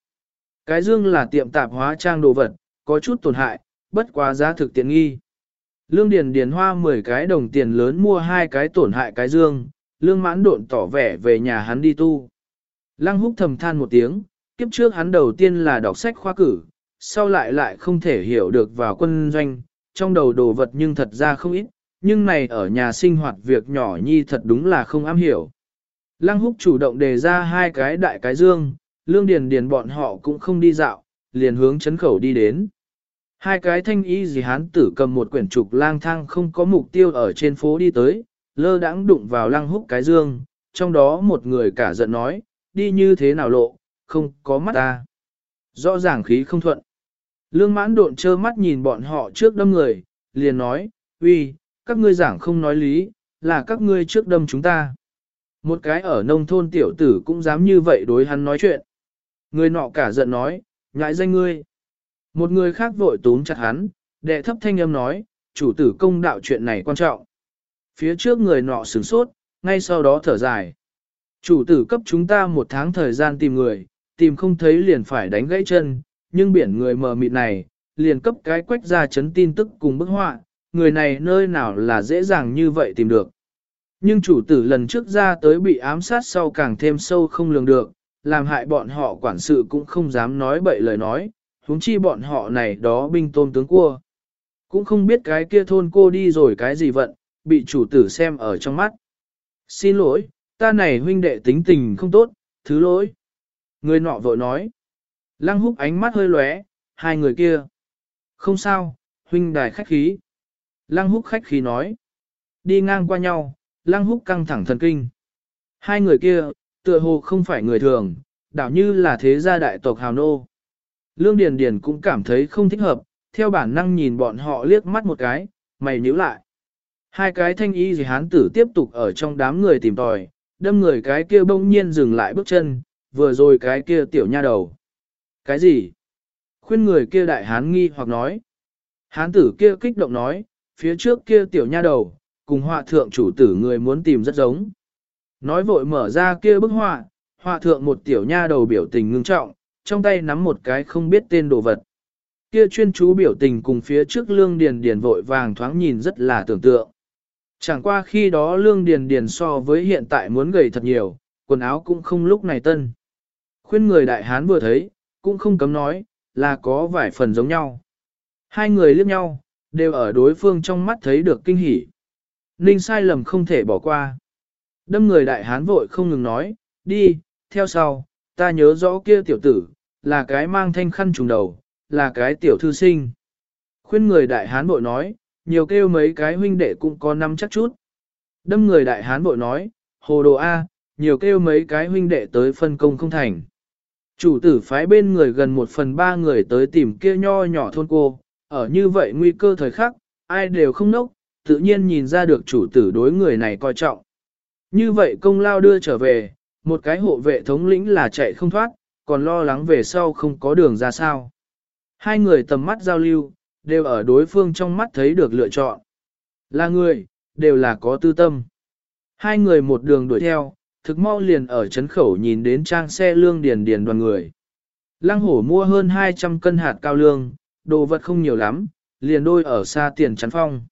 A: Cái dương là tiệm tạp hóa trang đồ vật, có chút tổn hại, bất quá giá thực tiện nghi. Lương Điền Điền hoa 10 cái đồng tiền lớn mua hai cái tổn hại cái dương, lương mãn độn tỏ vẻ về nhà hắn đi tu. Lăng húc thầm than một tiếng, kiếp trước hắn đầu tiên là đọc sách khoa cử, sau lại lại không thể hiểu được vào quân doanh, trong đầu đồ vật nhưng thật ra không ít, nhưng này ở nhà sinh hoạt việc nhỏ nhi thật đúng là không am hiểu. Lăng húc chủ động đề ra hai cái đại cái dương, lương điền điền bọn họ cũng không đi dạo, liền hướng chấn khẩu đi đến. Hai cái thanh y gì hán tử cầm một quyển trục lang thang không có mục tiêu ở trên phố đi tới, lơ đãng đụng vào lăng húc cái dương, trong đó một người cả giận nói, đi như thế nào lộ, không có mắt ta. Rõ ràng khí không thuận. Lương mãn độn trơ mắt nhìn bọn họ trước đâm người, liền nói, uy, các ngươi giảng không nói lý, là các ngươi trước đâm chúng ta. Một cái ở nông thôn tiểu tử cũng dám như vậy đối hắn nói chuyện. Người nọ cả giận nói, ngại danh ngươi. Một người khác vội túm chặt hắn, đệ thấp thanh âm nói, chủ tử công đạo chuyện này quan trọng. Phía trước người nọ sửng sốt, ngay sau đó thở dài. Chủ tử cấp chúng ta một tháng thời gian tìm người, tìm không thấy liền phải đánh gãy chân, nhưng biển người mờ mịt này, liền cấp cái quách ra chấn tin tức cùng bức họa, người này nơi nào là dễ dàng như vậy tìm được. Nhưng chủ tử lần trước ra tới bị ám sát sau càng thêm sâu không lường được, làm hại bọn họ quản sự cũng không dám nói bậy lời nói, huống chi bọn họ này đó binh tôn tướng cua. Cũng không biết cái kia thôn cô đi rồi cái gì vận, bị chủ tử xem ở trong mắt. Xin lỗi, ta này huynh đệ tính tình không tốt, thứ lỗi. Người nọ vội nói. Lăng húc ánh mắt hơi lóe, hai người kia. Không sao, huynh đài khách khí. Lăng húc khách khí nói. Đi ngang qua nhau, lăng húc căng thẳng thần kinh. Hai người kia, tựa hồ không phải người thường, đảo như là thế gia đại tộc hào nô. Lương Điền Điền cũng cảm thấy không thích hợp, theo bản năng nhìn bọn họ liếc mắt một cái, mày nhíu lại. Hai cái thanh y gì hán tử tiếp tục ở trong đám người tìm tòi, đâm người cái kia bỗng nhiên dừng lại bước chân, vừa rồi cái kia tiểu nha đầu. Cái gì? Khuyên người kia đại hán nghi hoặc nói. Hán tử kia kích động nói, phía trước kia tiểu nha đầu, cùng họa thượng chủ tử người muốn tìm rất giống. Nói vội mở ra kia bức họa, họa thượng một tiểu nha đầu biểu tình ngưng trọng, trong tay nắm một cái không biết tên đồ vật. Kia chuyên chú biểu tình cùng phía trước lương điền điền vội vàng thoáng nhìn rất là tưởng tượng. Chẳng qua khi đó lương điền điền so với hiện tại muốn gầy thật nhiều, quần áo cũng không lúc này tân. Khuyên người đại hán vừa thấy, cũng không cấm nói, là có vài phần giống nhau. Hai người liếc nhau, đều ở đối phương trong mắt thấy được kinh hỉ. Ninh sai lầm không thể bỏ qua. Đâm người đại hán vội không ngừng nói, đi, theo sau, ta nhớ rõ kia tiểu tử, là cái mang thanh khăn trùng đầu, là cái tiểu thư sinh. Khuyên người đại hán vội nói, nhiều kêu mấy cái huynh đệ cũng có năm chắc chút. Đâm người đại hán vội nói, hồ đồ A, nhiều kêu mấy cái huynh đệ tới phân công không thành. Chủ tử phái bên người gần một phần ba người tới tìm kia nho nhỏ thôn cô, ở như vậy nguy cơ thời khắc, ai đều không nốc, tự nhiên nhìn ra được chủ tử đối người này coi trọng. Như vậy công lao đưa trở về, một cái hộ vệ thống lĩnh là chạy không thoát, còn lo lắng về sau không có đường ra sao. Hai người tầm mắt giao lưu, đều ở đối phương trong mắt thấy được lựa chọn. Là người, đều là có tư tâm. Hai người một đường đuổi theo, thực mau liền ở chấn khẩu nhìn đến trang xe lương điền điền đoàn người. Lăng hổ mua hơn 200 cân hạt cao lương, đồ vật không nhiều lắm, liền đôi ở xa tiền chắn phong.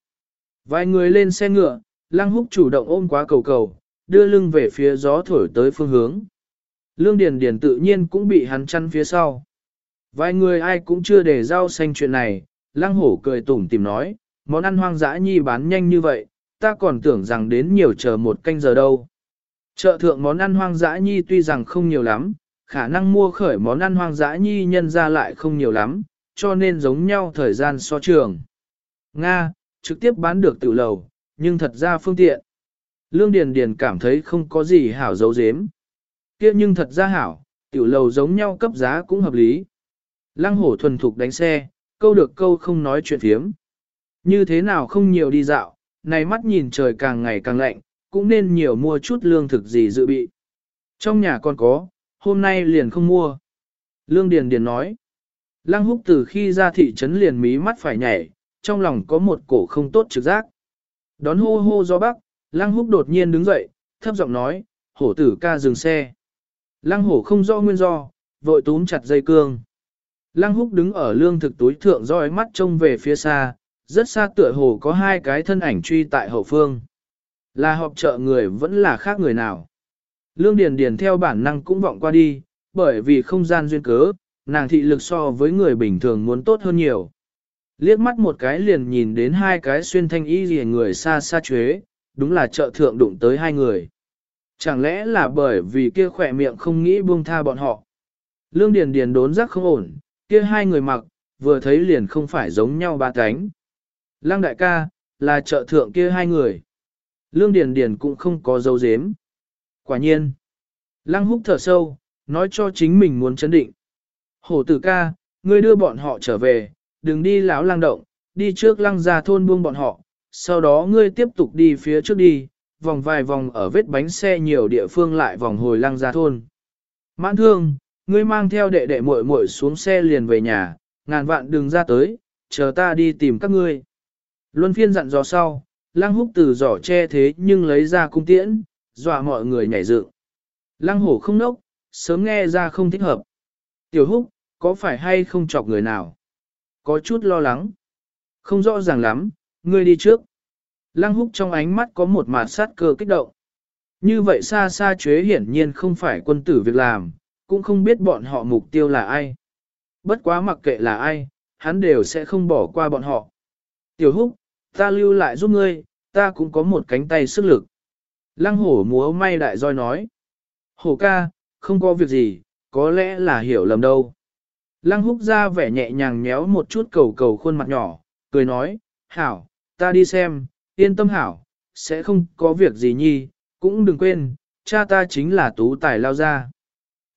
A: Vài người lên xe ngựa, lăng húc chủ động ôm quá cầu cầu, đưa lưng về phía gió thổi tới phương hướng. Lương Điền Điền tự nhiên cũng bị hắn chăn phía sau. Vài người ai cũng chưa để rau xanh chuyện này, lăng hổ cười tủm tỉm nói, món ăn hoang dã nhi bán nhanh như vậy, ta còn tưởng rằng đến nhiều chờ một canh giờ đâu. Chợ thượng món ăn hoang dã nhi tuy rằng không nhiều lắm, khả năng mua khởi món ăn hoang dã nhi nhân ra lại không nhiều lắm, cho nên giống nhau thời gian so trường. Nga, trực tiếp bán được tiểu lầu, nhưng thật ra phương tiện. Lương Điền Điền cảm thấy không có gì hảo dấu dếm. Kia nhưng thật ra hảo, tiểu lầu giống nhau cấp giá cũng hợp lý. Lăng hổ thuần thục đánh xe, câu được câu không nói chuyện thiếm. Như thế nào không nhiều đi dạo, này mắt nhìn trời càng ngày càng lạnh, cũng nên nhiều mua chút lương thực gì dự bị. Trong nhà còn có, hôm nay liền không mua. Lương Điền Điền nói. Lăng húc từ khi ra thị trấn liền mí mắt phải nhảy, trong lòng có một cổ không tốt trực giác. Đón hô hô gió bắc, lăng húc đột nhiên đứng dậy, thấp giọng nói, hổ tử ca dừng xe. Lăng hổ không rõ nguyên do, vội túm chặt dây cương. Lăng húc đứng ở lương thực túi thượng dõi mắt trông về phía xa, rất xa tựa hồ có hai cái thân ảnh truy tại hậu phương. Là họp trợ người vẫn là khác người nào. Lương Điền Điền theo bản năng cũng vọng qua đi, bởi vì không gian duyên cớ, nàng thị lực so với người bình thường muốn tốt hơn nhiều. Liếc mắt một cái liền nhìn đến hai cái xuyên thanh y rìa người xa xa chuế, đúng là trợ thượng đụng tới hai người. Chẳng lẽ là bởi vì kia khỏe miệng không nghĩ buông tha bọn họ. Lương Điền Điền đốn giác không ổn, kia hai người mặc, vừa thấy liền không phải giống nhau ba cánh. Lăng đại ca, là trợ thượng kia hai người. Lương Điền Điền cũng không có dấu dếm. Quả nhiên. Lăng húc thở sâu, nói cho chính mình muốn chấn định. Hổ tử ca, ngươi đưa bọn họ trở về, đừng đi lão lang động, đi trước lăng ra thôn buông bọn họ, sau đó ngươi tiếp tục đi phía trước đi, vòng vài vòng ở vết bánh xe nhiều địa phương lại vòng hồi lăng ra thôn. Mãn thương, ngươi mang theo đệ đệ muội muội xuống xe liền về nhà, ngàn vạn đừng ra tới, chờ ta đi tìm các ngươi. Luân phiên dặn dò sau, lăng húc từ giỏ che thế nhưng lấy ra cung tiễn, dọa mọi người nhảy dựng. Lăng hổ không nốc, sớm nghe ra không thích hợp. Tiểu húc, có phải hay không chọc người nào? Có chút lo lắng. Không rõ ràng lắm, ngươi đi trước. Lăng húc trong ánh mắt có một mạt sát cơ kích động. Như vậy xa xa chế hiển nhiên không phải quân tử việc làm, cũng không biết bọn họ mục tiêu là ai. Bất quá mặc kệ là ai, hắn đều sẽ không bỏ qua bọn họ. Tiểu húc, ta lưu lại giúp ngươi, ta cũng có một cánh tay sức lực. Lăng hổ múa may đại roi nói. Hổ ca, không có việc gì, có lẽ là hiểu lầm đâu. Lăng húc ra vẻ nhẹ nhàng nhéo một chút cầu cầu khuôn mặt nhỏ, cười nói, hảo, ta đi xem, yên tâm hảo, sẽ không có việc gì nhi, cũng đừng quên, cha ta chính là tú tài lao gia.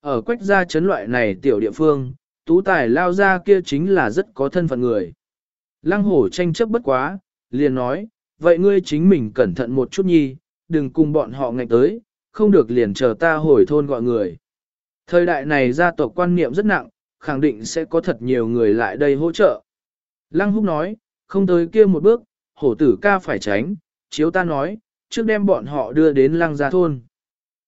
A: Ở quách gia chấn loại này tiểu địa phương, tú tài lao gia kia chính là rất có thân phận người. Lăng hổ tranh chấp bất quá, liền nói, vậy ngươi chính mình cẩn thận một chút nhi, đừng cùng bọn họ ngạnh tới, không được liền chờ ta hồi thôn gọi người. Thời đại này gia tộc quan niệm rất nặng, khẳng định sẽ có thật nhiều người lại đây hỗ trợ. Lăng húc nói, không tới kia một bước, hổ tử ca phải tránh, chiếu ta nói, trước đem bọn họ đưa đến lăng gia thôn.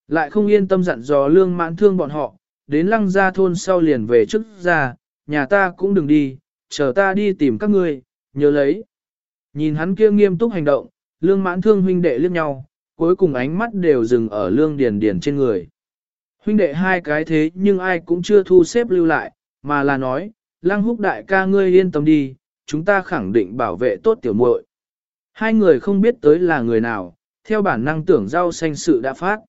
A: Lại không yên tâm dặn dò lương mãn thương bọn họ, đến lăng gia thôn sau liền về trước ra, nhà ta cũng đừng đi, chờ ta đi tìm các ngươi, nhớ lấy. Nhìn hắn kia nghiêm túc hành động, lương mãn thương huynh đệ liếc nhau, cuối cùng ánh mắt đều dừng ở lương điền điền trên người. Huynh đệ hai cái thế nhưng ai cũng chưa thu xếp lưu lại, mà là nói, lăng húc đại ca ngươi yên tâm đi, chúng ta khẳng định bảo vệ tốt tiểu muội. Hai người không biết tới là người nào, theo bản năng tưởng rau xanh sự đã phát.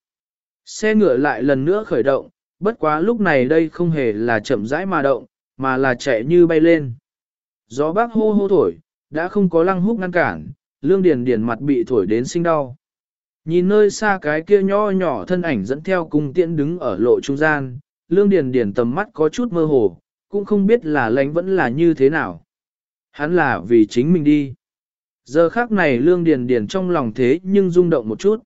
A: Xe ngựa lại lần nữa khởi động, bất quá lúc này đây không hề là chậm rãi mà động, mà là chạy như bay lên. Gió bác hô hô thổi, đã không có lăng húc ngăn cản, lương điền điền mặt bị thổi đến sinh đau. Nhìn nơi xa cái kia nho nhỏ thân ảnh dẫn theo cung tiễn đứng ở lộ trung gian, lương điền điền tầm mắt có chút mơ hồ, cũng không biết là lánh vẫn là như thế nào. Hắn là vì chính mình đi. Giờ khác này lương điền điền trong lòng thế nhưng rung động một chút.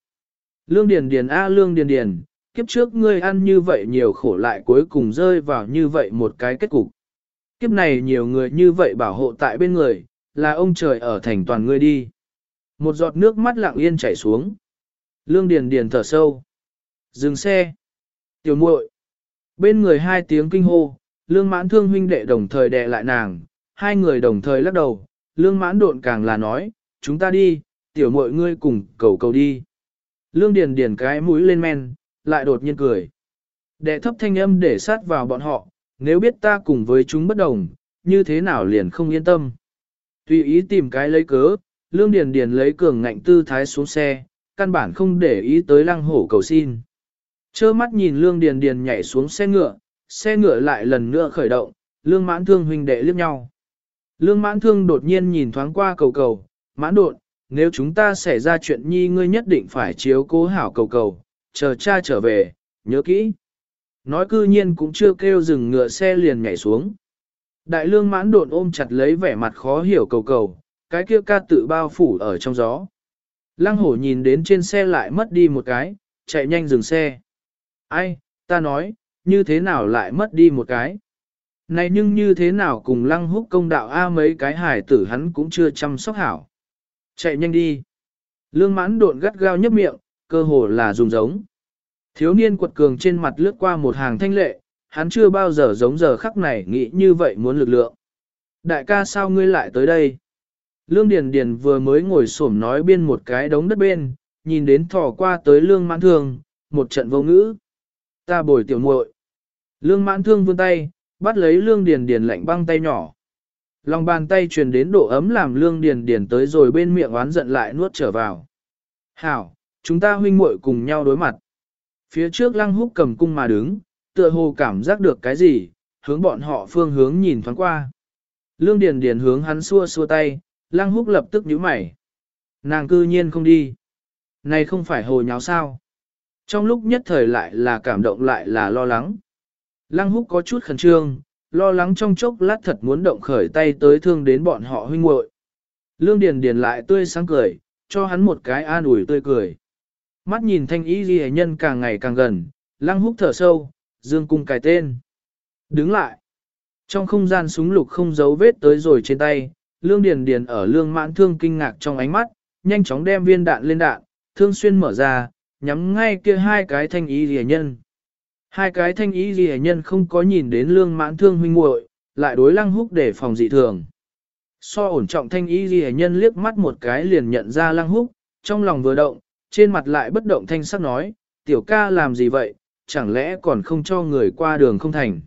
A: Lương điền điền a lương điền điền, kiếp trước ngươi ăn như vậy nhiều khổ lại cuối cùng rơi vào như vậy một cái kết cục. Kiếp này nhiều người như vậy bảo hộ tại bên người, là ông trời ở thành toàn ngươi đi. Một giọt nước mắt lặng yên chảy xuống. Lương Điền Điền thở sâu. Dừng xe. Tiểu muội. Bên người hai tiếng kinh hô, lương mãn thương huynh đệ đồng thời đè lại nàng, hai người đồng thời lắc đầu, lương mãn độn càng là nói, chúng ta đi, tiểu muội ngươi cùng cầu cầu đi. Lương Điền Điền cái mũi lên men, lại đột nhiên cười. Đệ thấp thanh âm để sát vào bọn họ, nếu biết ta cùng với chúng bất đồng, như thế nào liền không yên tâm. Tùy ý tìm cái lấy cớ, Lương Điền Điền lấy cường ngạnh tư thái xuống xe, căn bản không để ý tới lăng hổ cầu xin. Chơ mắt nhìn Lương Điền Điền nhảy xuống xe ngựa, xe ngựa lại lần nữa khởi động, Lương Mãn Thương huynh đệ liếc nhau. Lương Mãn Thương đột nhiên nhìn thoáng qua cầu cầu, mãn đột, nếu chúng ta xảy ra chuyện nhi ngươi nhất định phải chiếu cố hảo cầu cầu, chờ cha trở về, nhớ kỹ. nói cư nhiên cũng chưa kêu dừng ngựa xe liền nhảy xuống. Đại lương mãn độn ôm chặt lấy vẻ mặt khó hiểu cầu cầu, cái kia ca tự bao phủ ở trong gió. Lăng hổ nhìn đến trên xe lại mất đi một cái, chạy nhanh dừng xe. Ai, ta nói, như thế nào lại mất đi một cái? Này nhưng như thế nào cùng lăng húc công đạo A mấy cái hải tử hắn cũng chưa chăm sóc hảo. Chạy nhanh đi. Lương mãn độn gắt gao nhấp miệng, cơ hồ là dùng giống. Thiếu niên quật cường trên mặt lướt qua một hàng thanh lệ, hắn chưa bao giờ giống giờ khắc này nghĩ như vậy muốn lực lượng. Đại ca sao ngươi lại tới đây? Lương Điền Điền vừa mới ngồi xổm nói biên một cái đống đất bên, nhìn đến thò qua tới lương mãn thương, một trận vô ngữ. Ta bồi tiểu muội. Lương mãn thương vươn tay, bắt lấy lương điền điền lạnh băng tay nhỏ. Lòng bàn tay truyền đến độ ấm làm lương điền điền tới rồi bên miệng oán giận lại nuốt trở vào. Hảo, chúng ta huynh muội cùng nhau đối mặt. Phía trước lăng húc cầm cung mà đứng, tựa hồ cảm giác được cái gì, hướng bọn họ phương hướng nhìn thoáng qua. Lương điền điền hướng hắn xua xua tay, lăng húc lập tức nhíu mày. Nàng cư nhiên không đi. Này không phải hồ nháo sao. Trong lúc nhất thời lại là cảm động lại là lo lắng. Lăng húc có chút khẩn trương, lo lắng trong chốc lát thật muốn động khởi tay tới thương đến bọn họ huynh muội. Lương Điền Điền lại tươi sáng cười, cho hắn một cái an ủi tươi cười. Mắt nhìn thanh ý ghi nhân càng ngày càng gần, lăng húc thở sâu, dương cung cài tên. Đứng lại. Trong không gian súng lục không giấu vết tới rồi trên tay, lương điền điền ở lương mãn thương kinh ngạc trong ánh mắt, nhanh chóng đem viên đạn lên đạn, thương xuyên mở ra, nhắm ngay kia hai cái thanh ý rìa nhân. Hai cái thanh ý rìa nhân không có nhìn đến lương mãn thương huynh muội, lại đối lăng húc để phòng dị thường. So ổn trọng thanh ý rìa nhân liếc mắt một cái liền nhận ra lăng húc, trong lòng vừa động, trên mặt lại bất động thanh sắc nói, tiểu ca làm gì vậy, chẳng lẽ còn không cho người qua đường không thành.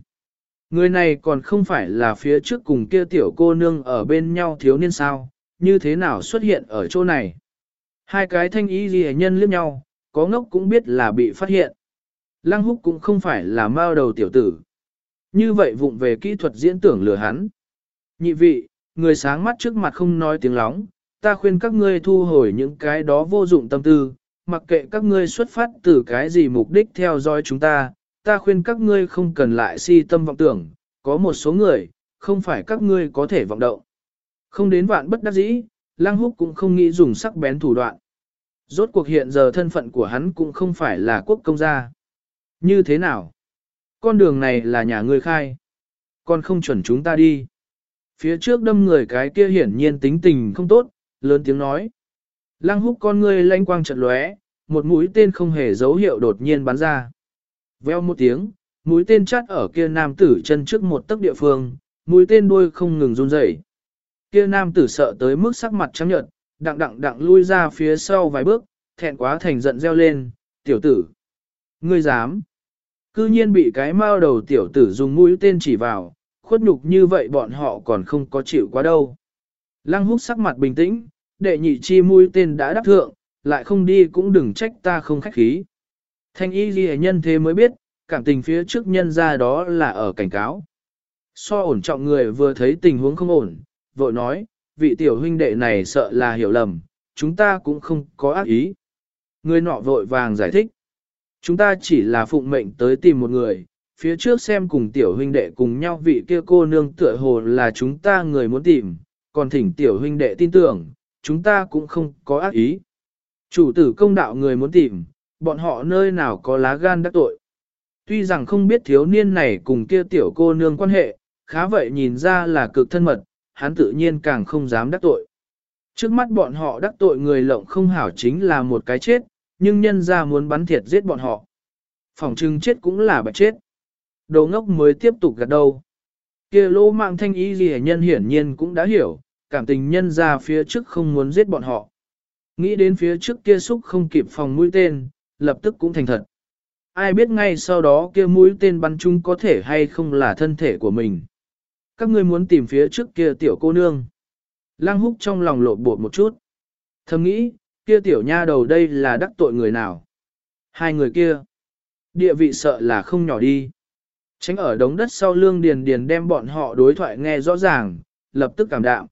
A: Người này còn không phải là phía trước cùng kia tiểu cô nương ở bên nhau thiếu niên sao, như thế nào xuất hiện ở chỗ này. Hai cái thanh ý ghi nhân liếc nhau, có ngốc cũng biết là bị phát hiện. Lăng húc cũng không phải là mao đầu tiểu tử. Như vậy vụng về kỹ thuật diễn tưởng lừa hắn. Nhị vị, người sáng mắt trước mặt không nói tiếng lóng, ta khuyên các ngươi thu hồi những cái đó vô dụng tâm tư, mặc kệ các ngươi xuất phát từ cái gì mục đích theo dõi chúng ta, ta khuyên các ngươi không cần lại si tâm vọng tưởng, có một số người, không phải các ngươi có thể vọng động. Không đến vạn bất đắc dĩ, Lăng Húc cũng không nghĩ dùng sắc bén thủ đoạn. Rốt cuộc hiện giờ thân phận của hắn cũng không phải là quốc công gia. Như thế nào? Con đường này là nhà ngươi khai. Con không chuẩn chúng ta đi. Phía trước đâm người cái kia hiển nhiên tính tình không tốt, lớn tiếng nói. Lăng húc con ngươi lanh quang trận lóe, một mũi tên không hề dấu hiệu đột nhiên bắn ra. Veo một tiếng, mũi tên chắt ở kia nam tử chân trước một tấc địa phương, mũi tên đuôi không ngừng run rẩy. Kia nam tử sợ tới mức sắc mặt trắng nhợt, đặng đặng đặng lui ra phía sau vài bước, thẹn quá thành giận reo lên, tiểu tử. Ngươi dám. Cư nhiên bị cái mao đầu tiểu tử dùng mũi tên chỉ vào, khuất nhục như vậy bọn họ còn không có chịu quá đâu. Lăng húc sắc mặt bình tĩnh, đệ nhị chi mũi tên đã đáp thượng, lại không đi cũng đừng trách ta không khách khí. Thanh y ghi nhân thế mới biết, cảm tình phía trước nhân ra đó là ở cảnh cáo. So ổn trọng người vừa thấy tình huống không ổn, vội nói, vị tiểu huynh đệ này sợ là hiểu lầm, chúng ta cũng không có ác ý. Người nọ vội vàng giải thích. Chúng ta chỉ là phụng mệnh tới tìm một người, phía trước xem cùng tiểu huynh đệ cùng nhau vị kia cô nương tựa hồ là chúng ta người muốn tìm, còn thỉnh tiểu huynh đệ tin tưởng, chúng ta cũng không có ác ý. Chủ tử công đạo người muốn tìm, bọn họ nơi nào có lá gan đắc tội. Tuy rằng không biết thiếu niên này cùng kia tiểu cô nương quan hệ, khá vậy nhìn ra là cực thân mật, hắn tự nhiên càng không dám đắc tội. Trước mắt bọn họ đắc tội người lộng không hảo chính là một cái chết, nhưng nhân ra muốn bắn thiệt giết bọn họ. Phòng trưng chết cũng là bạch chết. Đồ ngốc mới tiếp tục gật đầu. kia lỗ mạng thanh ý gì nhân hiển nhiên cũng đã hiểu, cảm tình nhân ra phía trước không muốn giết bọn họ. Nghĩ đến phía trước kia xúc không kịp phòng mũi tên, lập tức cũng thành thật. Ai biết ngay sau đó kia mũi tên bắn chung có thể hay không là thân thể của mình. Các ngươi muốn tìm phía trước kia tiểu cô nương. Lăng húc trong lòng lộ bột một chút. Thầm nghĩ, kia tiểu nha đầu đây là đắc tội người nào. Hai người kia, địa vị sợ là không nhỏ đi. Tránh ở đống đất sau lương điền điền đem bọn họ đối thoại nghe rõ ràng, lập tức cảm đạo.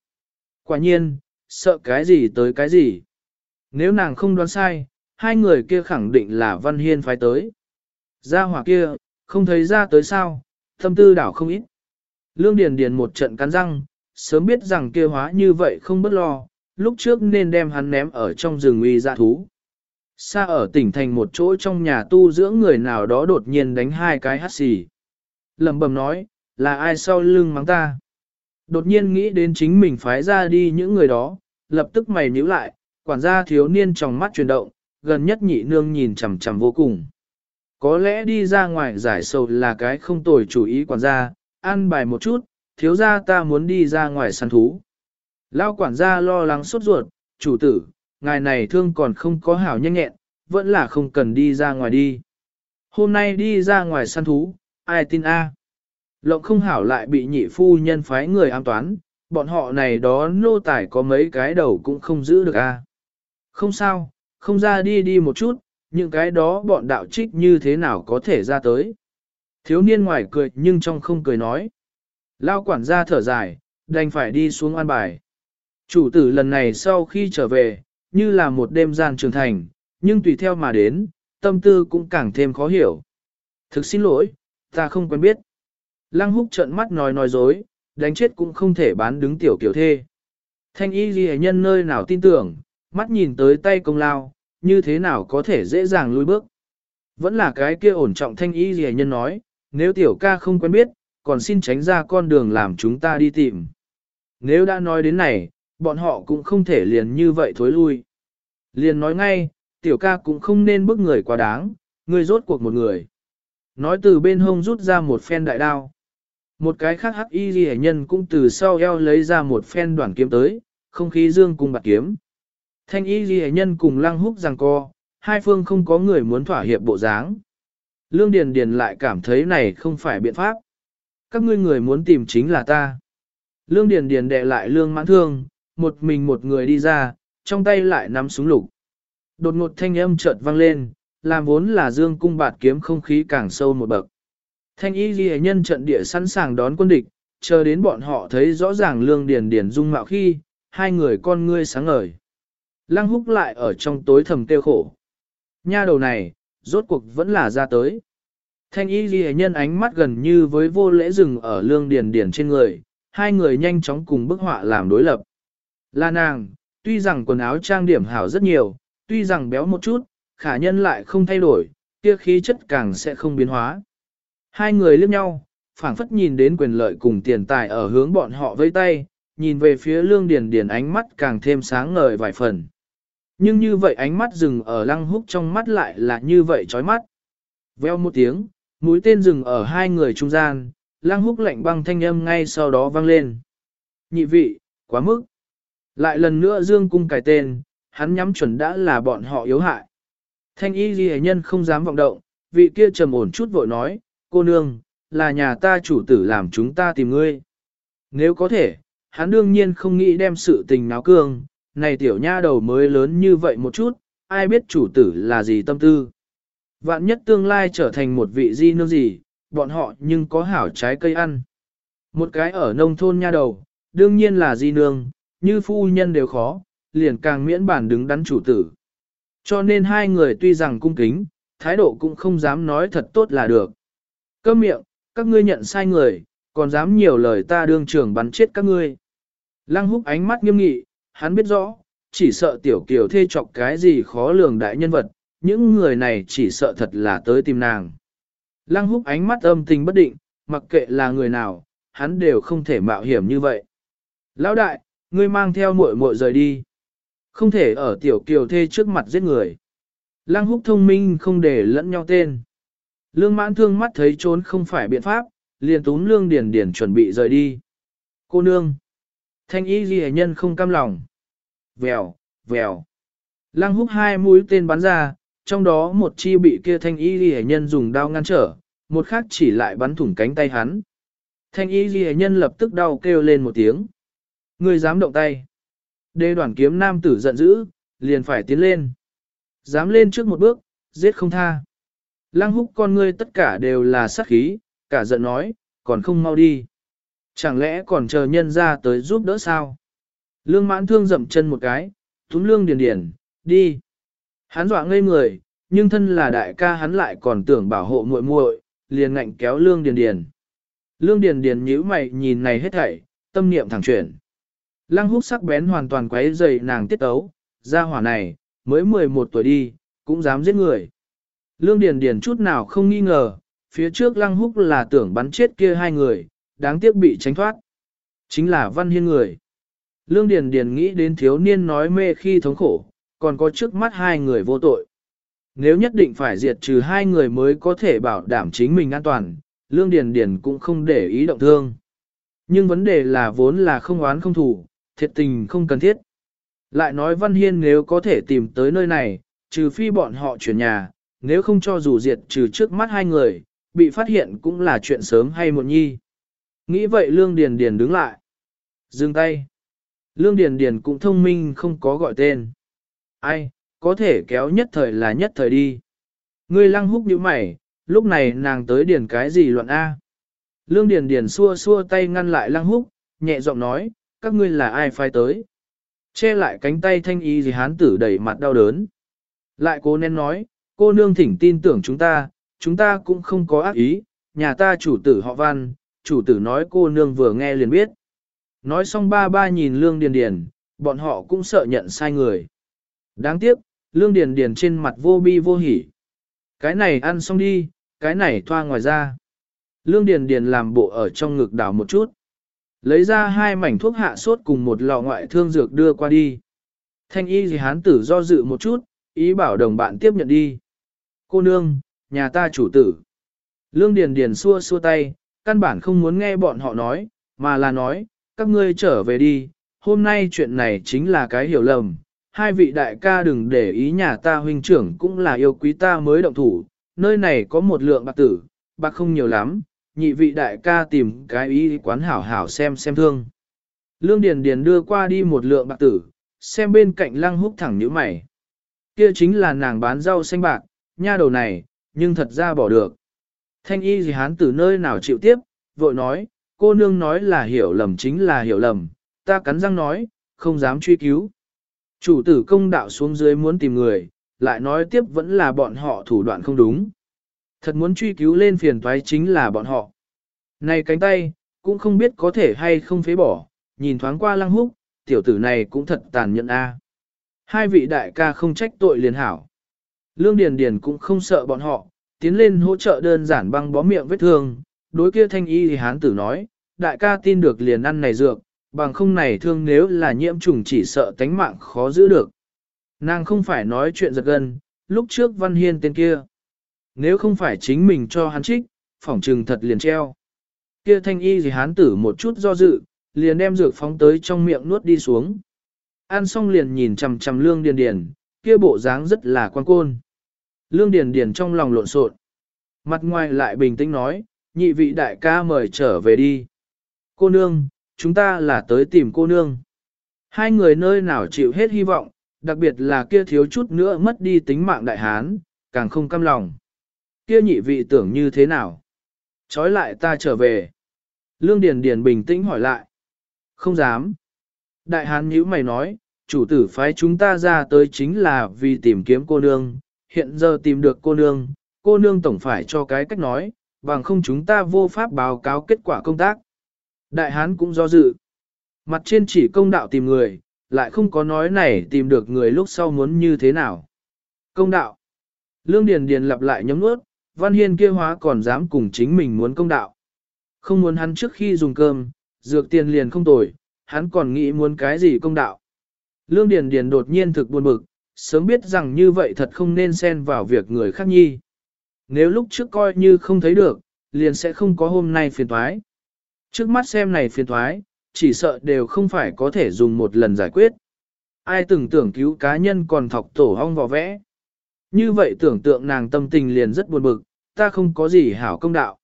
A: Quả nhiên, sợ cái gì tới cái gì. Nếu nàng không đoán sai, hai người kia khẳng định là Văn Hiên phái tới. Gia hỏa kia, không thấy ra tới sao, thâm tư đảo không ít. Lương Điền Điền một trận cắn răng, sớm biết rằng kia hóa như vậy không bất lo, lúc trước nên đem hắn ném ở trong rừng uy dạ thú. Xa ở tỉnh thành một chỗ trong nhà tu dưỡng người nào đó đột nhiên đánh hai cái hắt xì. Lầm bầm nói, là ai sau lưng mắng ta? Đột nhiên nghĩ đến chính mình phái ra đi những người đó, lập tức mày nhíu lại, quản gia thiếu niên trong mắt chuyển động, gần nhất nhị nương nhìn chằm chằm vô cùng. Có lẽ đi ra ngoài giải sầu là cái không tồi chủ ý quản gia, ăn bài một chút, thiếu gia ta muốn đi ra ngoài săn thú. Lao quản gia lo lắng sốt ruột, chủ tử, ngài này thương còn không có hảo nhanh nhẹn, vẫn là không cần đi ra ngoài đi. Hôm nay đi ra ngoài săn thú, ai tin a? Lộng không hảo lại bị nhị phu nhân phái người an toán, bọn họ này đó nô tài có mấy cái đầu cũng không giữ được a. Không sao, không ra đi đi một chút, những cái đó bọn đạo trích như thế nào có thể ra tới. Thiếu niên ngoài cười nhưng trong không cười nói. Lao quản gia thở dài, đành phải đi xuống an bài. Chủ tử lần này sau khi trở về, như là một đêm gian trưởng thành, nhưng tùy theo mà đến, tâm tư cũng càng thêm khó hiểu. Thực xin lỗi, ta không quen biết. Lăng húc trợn mắt nói nói dối, đánh chết cũng không thể bán đứng tiểu kiểu thê. Thanh y ghi nhân nơi nào tin tưởng, mắt nhìn tới tay công lao, như thế nào có thể dễ dàng lùi bước. Vẫn là cái kia ổn trọng thanh y ghi nhân nói, nếu tiểu ca không quen biết, còn xin tránh ra con đường làm chúng ta đi tìm. Nếu đã nói đến này, bọn họ cũng không thể liền như vậy thối lui. Liền nói ngay, tiểu ca cũng không nên bức người quá đáng, người rốt cuộc một người. Nói từ bên hông rút ra một phen đại đao. Một cái khác hắc y ghi nhân cũng từ sau eo lấy ra một phen đoạn kiếm tới, không khí dương cùng bạc kiếm. Thanh y ghi nhân cùng lăng húc rằng co, hai phương không có người muốn thỏa hiệp bộ dáng. Lương Điền Điền lại cảm thấy này không phải biện pháp. Các ngươi người muốn tìm chính là ta. Lương Điền Điền đệ lại lương mãn thương, một mình một người đi ra, trong tay lại nắm súng lục. Đột ngột thanh âm chợt vang lên, làm vốn là dương cung bạt kiếm không khí càng sâu một bậc. Thanh y ghi nhân trận địa sẵn sàng đón quân địch, chờ đến bọn họ thấy rõ ràng lương điền điền dung mạo khi, hai người con ngươi sáng ngời. Lăng húc lại ở trong tối thầm tiêu khổ. Nha đầu này, rốt cuộc vẫn là ra tới. Thanh y ghi nhân ánh mắt gần như với vô lễ rừng ở lương điền điền trên người, hai người nhanh chóng cùng bức họa làm đối lập. Là nàng, tuy rằng quần áo trang điểm hảo rất nhiều, tuy rằng béo một chút, khả nhân lại không thay đổi, kia khí chất càng sẽ không biến hóa. Hai người liếc nhau, phảng phất nhìn đến quyền lợi cùng tiền tài ở hướng bọn họ vây tay, nhìn về phía lương điền điền ánh mắt càng thêm sáng ngời vài phần. Nhưng như vậy ánh mắt dừng ở lăng húc trong mắt lại là như vậy chói mắt. Veo một tiếng, mũi tên dừng ở hai người trung gian, lăng húc lạnh băng thanh âm ngay sau đó vang lên. Nhị vị, quá mức. Lại lần nữa dương cung cài tên, hắn nhắm chuẩn đã là bọn họ yếu hại. Thanh y ghi nhân không dám vọng động, vị kia trầm ổn chút vội nói, cô nương, là nhà ta chủ tử làm chúng ta tìm ngươi. Nếu có thể, hắn đương nhiên không nghĩ đem sự tình náo cương, này tiểu nha đầu mới lớn như vậy một chút, ai biết chủ tử là gì tâm tư. Vạn nhất tương lai trở thành một vị di nương gì, bọn họ nhưng có hảo trái cây ăn. Một cái ở nông thôn nha đầu, đương nhiên là di nương, như phu nhân đều khó, liền càng miễn bản đứng đắn chủ tử. Cho nên hai người tuy rằng cung kính, thái độ cũng không dám nói thật tốt là được. Câm miệng, các ngươi nhận sai người, còn dám nhiều lời ta đương trưởng bắn chết các ngươi. Lăng húc ánh mắt nghiêm nghị, hắn biết rõ, chỉ sợ tiểu kiều thê chọc cái gì khó lường đại nhân vật, những người này chỉ sợ thật là tới tìm nàng. Lăng húc ánh mắt âm tình bất định, mặc kệ là người nào, hắn đều không thể mạo hiểm như vậy. Lão đại, ngươi mang theo muội muội rời đi. Không thể ở tiểu kiều thê trước mặt giết người. Lăng húc thông minh không để lẫn nhau tên. Lương mãn thương mắt thấy trốn không phải biện pháp, liền túm lương điền điền chuẩn bị rời đi. Cô nương. Thanh y ghi nhân không cam lòng. Vèo, vèo. Lăng húc hai mũi tên bắn ra, trong đó một chi bị kia thanh y ghi nhân dùng đao ngăn trở, một khác chỉ lại bắn thủng cánh tay hắn. Thanh y ghi nhân lập tức đau kêu lên một tiếng. Người dám động tay. Đê đoàn kiếm nam tử giận dữ, liền phải tiến lên. Dám lên trước một bước, giết không tha. Lăng húc con ngươi tất cả đều là sát khí, cả giận nói, còn không mau đi. Chẳng lẽ còn chờ nhân ra tới giúp đỡ sao? Lương mãn thương dậm chân một cái, túm lương điền điền, đi. Hắn dọa ngây người, nhưng thân là đại ca hắn lại còn tưởng bảo hộ muội muội, liền ngạnh kéo Lương Điền Điền. Lương Điền Điền nhíu mày nhìn này hết thảy, tâm niệm thẳng chuyển. Lăng húc sắc bén hoàn toàn quấy dày nàng tiết ấu, ra hỏa này, mới 11 tuổi đi, cũng dám giết người. Lương Điền Điền chút nào không nghi ngờ, phía trước lăng húc là tưởng bắn chết kia hai người, đáng tiếc bị tránh thoát. Chính là văn hiên người. Lương Điền Điền nghĩ đến thiếu niên nói mê khi thống khổ, còn có trước mắt hai người vô tội. Nếu nhất định phải diệt trừ hai người mới có thể bảo đảm chính mình an toàn, Lương Điền Điền cũng không để ý động thương. Nhưng vấn đề là vốn là không oán không thù, thiệt tình không cần thiết. Lại nói Văn Hiên nếu có thể tìm tới nơi này, trừ phi bọn họ chuyển nhà, nếu không cho dù diệt trừ trước mắt hai người, bị phát hiện cũng là chuyện sớm hay muộn nhi. Nghĩ vậy Lương Điền Điền đứng lại. Dừng tay. Lương Điền Điền cũng thông minh không có gọi tên. Ai, có thể kéo nhất thời là nhất thời đi. Ngươi lăng húc như mày, lúc này nàng tới điền cái gì luận A. Lương Điền Điền xua xua tay ngăn lại lăng húc, nhẹ giọng nói, các ngươi là ai phải tới. Che lại cánh tay thanh y gì hán tử đẩy mặt đau đớn. Lại cố nên nói, cô nương thỉnh tin tưởng chúng ta, chúng ta cũng không có ác ý, nhà ta chủ tử họ văn, chủ tử nói cô nương vừa nghe liền biết. Nói xong ba ba nhìn lương điền điền, bọn họ cũng sợ nhận sai người. Đáng tiếc, lương điền điền trên mặt vô bi vô hỉ. Cái này ăn xong đi, cái này thoa ngoài ra. Lương điền điền làm bộ ở trong ngực đảo một chút. Lấy ra hai mảnh thuốc hạ sốt cùng một lọ ngoại thương dược đưa qua đi. Thanh y gì hán tử do dự một chút, ý bảo đồng bạn tiếp nhận đi. Cô nương, nhà ta chủ tử. Lương Điền Điền xua xua tay, căn bản không muốn nghe bọn họ nói, mà là nói, các ngươi trở về đi, hôm nay chuyện này chính là cái hiểu lầm. Hai vị đại ca đừng để ý nhà ta huynh trưởng cũng là yêu quý ta mới động thủ, nơi này có một lượng bạc tử, bạc không nhiều lắm, nhị vị đại ca tìm cái ý quán hảo hảo xem xem thương. Lương Điền Điền đưa qua đi một lượng bạc tử, xem bên cạnh lăng húc thẳng nhíu mày. Kia chính là nàng bán rau xanh bạc, nha đầu này, nhưng thật ra bỏ được. Thanh y gì hán từ nơi nào chịu tiếp, vội nói, cô nương nói là hiểu lầm chính là hiểu lầm, ta cắn răng nói, không dám truy cứu. Chủ tử công đạo xuống dưới muốn tìm người, lại nói tiếp vẫn là bọn họ thủ đoạn không đúng. Thật muốn truy cứu lên phiền toái chính là bọn họ. Này cánh tay, cũng không biết có thể hay không phế bỏ, nhìn thoáng qua lăng húc, tiểu tử này cũng thật tàn nhẫn a. Hai vị đại ca không trách tội liền hảo. Lương Điền Điền cũng không sợ bọn họ, tiến lên hỗ trợ đơn giản băng bó miệng vết thương. Đối kia thanh y thì hán tử nói, đại ca tin được liền ăn này dược, bằng không này thương nếu là nhiễm trùng chỉ sợ tánh mạng khó giữ được. Nàng không phải nói chuyện giật gân, lúc trước Văn Hiên tên kia. Nếu không phải chính mình cho hắn trích, phỏng trừng thật liền treo. Kia thanh y thì hán tử một chút do dự, liền đem dược phóng tới trong miệng nuốt đi xuống. Ăn xong liền nhìn chằm chằm lương điền điền, kia bộ dáng rất là quan côn. Lương điền điền trong lòng lộn xộn. Mặt ngoài lại bình tĩnh nói, nhị vị đại ca mời trở về đi. Cô nương, chúng ta là tới tìm cô nương. Hai người nơi nào chịu hết hy vọng, đặc biệt là kia thiếu chút nữa mất đi tính mạng đại hán, càng không căm lòng. Kia nhị vị tưởng như thế nào? Chói lại ta trở về. Lương Điền Điền bình tĩnh hỏi lại. Không dám. Đại hán nhíu mày nói, chủ tử phái chúng ta ra tới chính là vì tìm kiếm cô nương, hiện giờ tìm được cô nương, cô nương tổng phải cho cái cách nói, bằng không chúng ta vô pháp báo cáo kết quả công tác. Đại hán cũng do dự. Mặt trên chỉ công đạo tìm người, lại không có nói này tìm được người lúc sau muốn như thế nào. Công đạo. Lương Điền Điền lặp lại nhấm nuốt, Văn Hiên kia hóa còn dám cùng chính mình muốn công đạo. Không muốn hắn trước khi dùng cơm, dược tiền liền không tồi, hắn còn nghĩ muốn cái gì công đạo. Lương Điền Điền đột nhiên thực buồn bực, sớm biết rằng như vậy thật không nên xen vào việc người khác nhi. Nếu lúc trước coi như không thấy được, liền sẽ không có hôm nay phiền toái. Trước mắt xem này phiền toái, chỉ sợ đều không phải có thể dùng một lần giải quyết. Ai từng tưởng cứu cá nhân còn thọc tổ hong vò vẽ. Như vậy tưởng tượng nàng tâm tình liền rất buồn bực, ta không có gì hảo công đạo.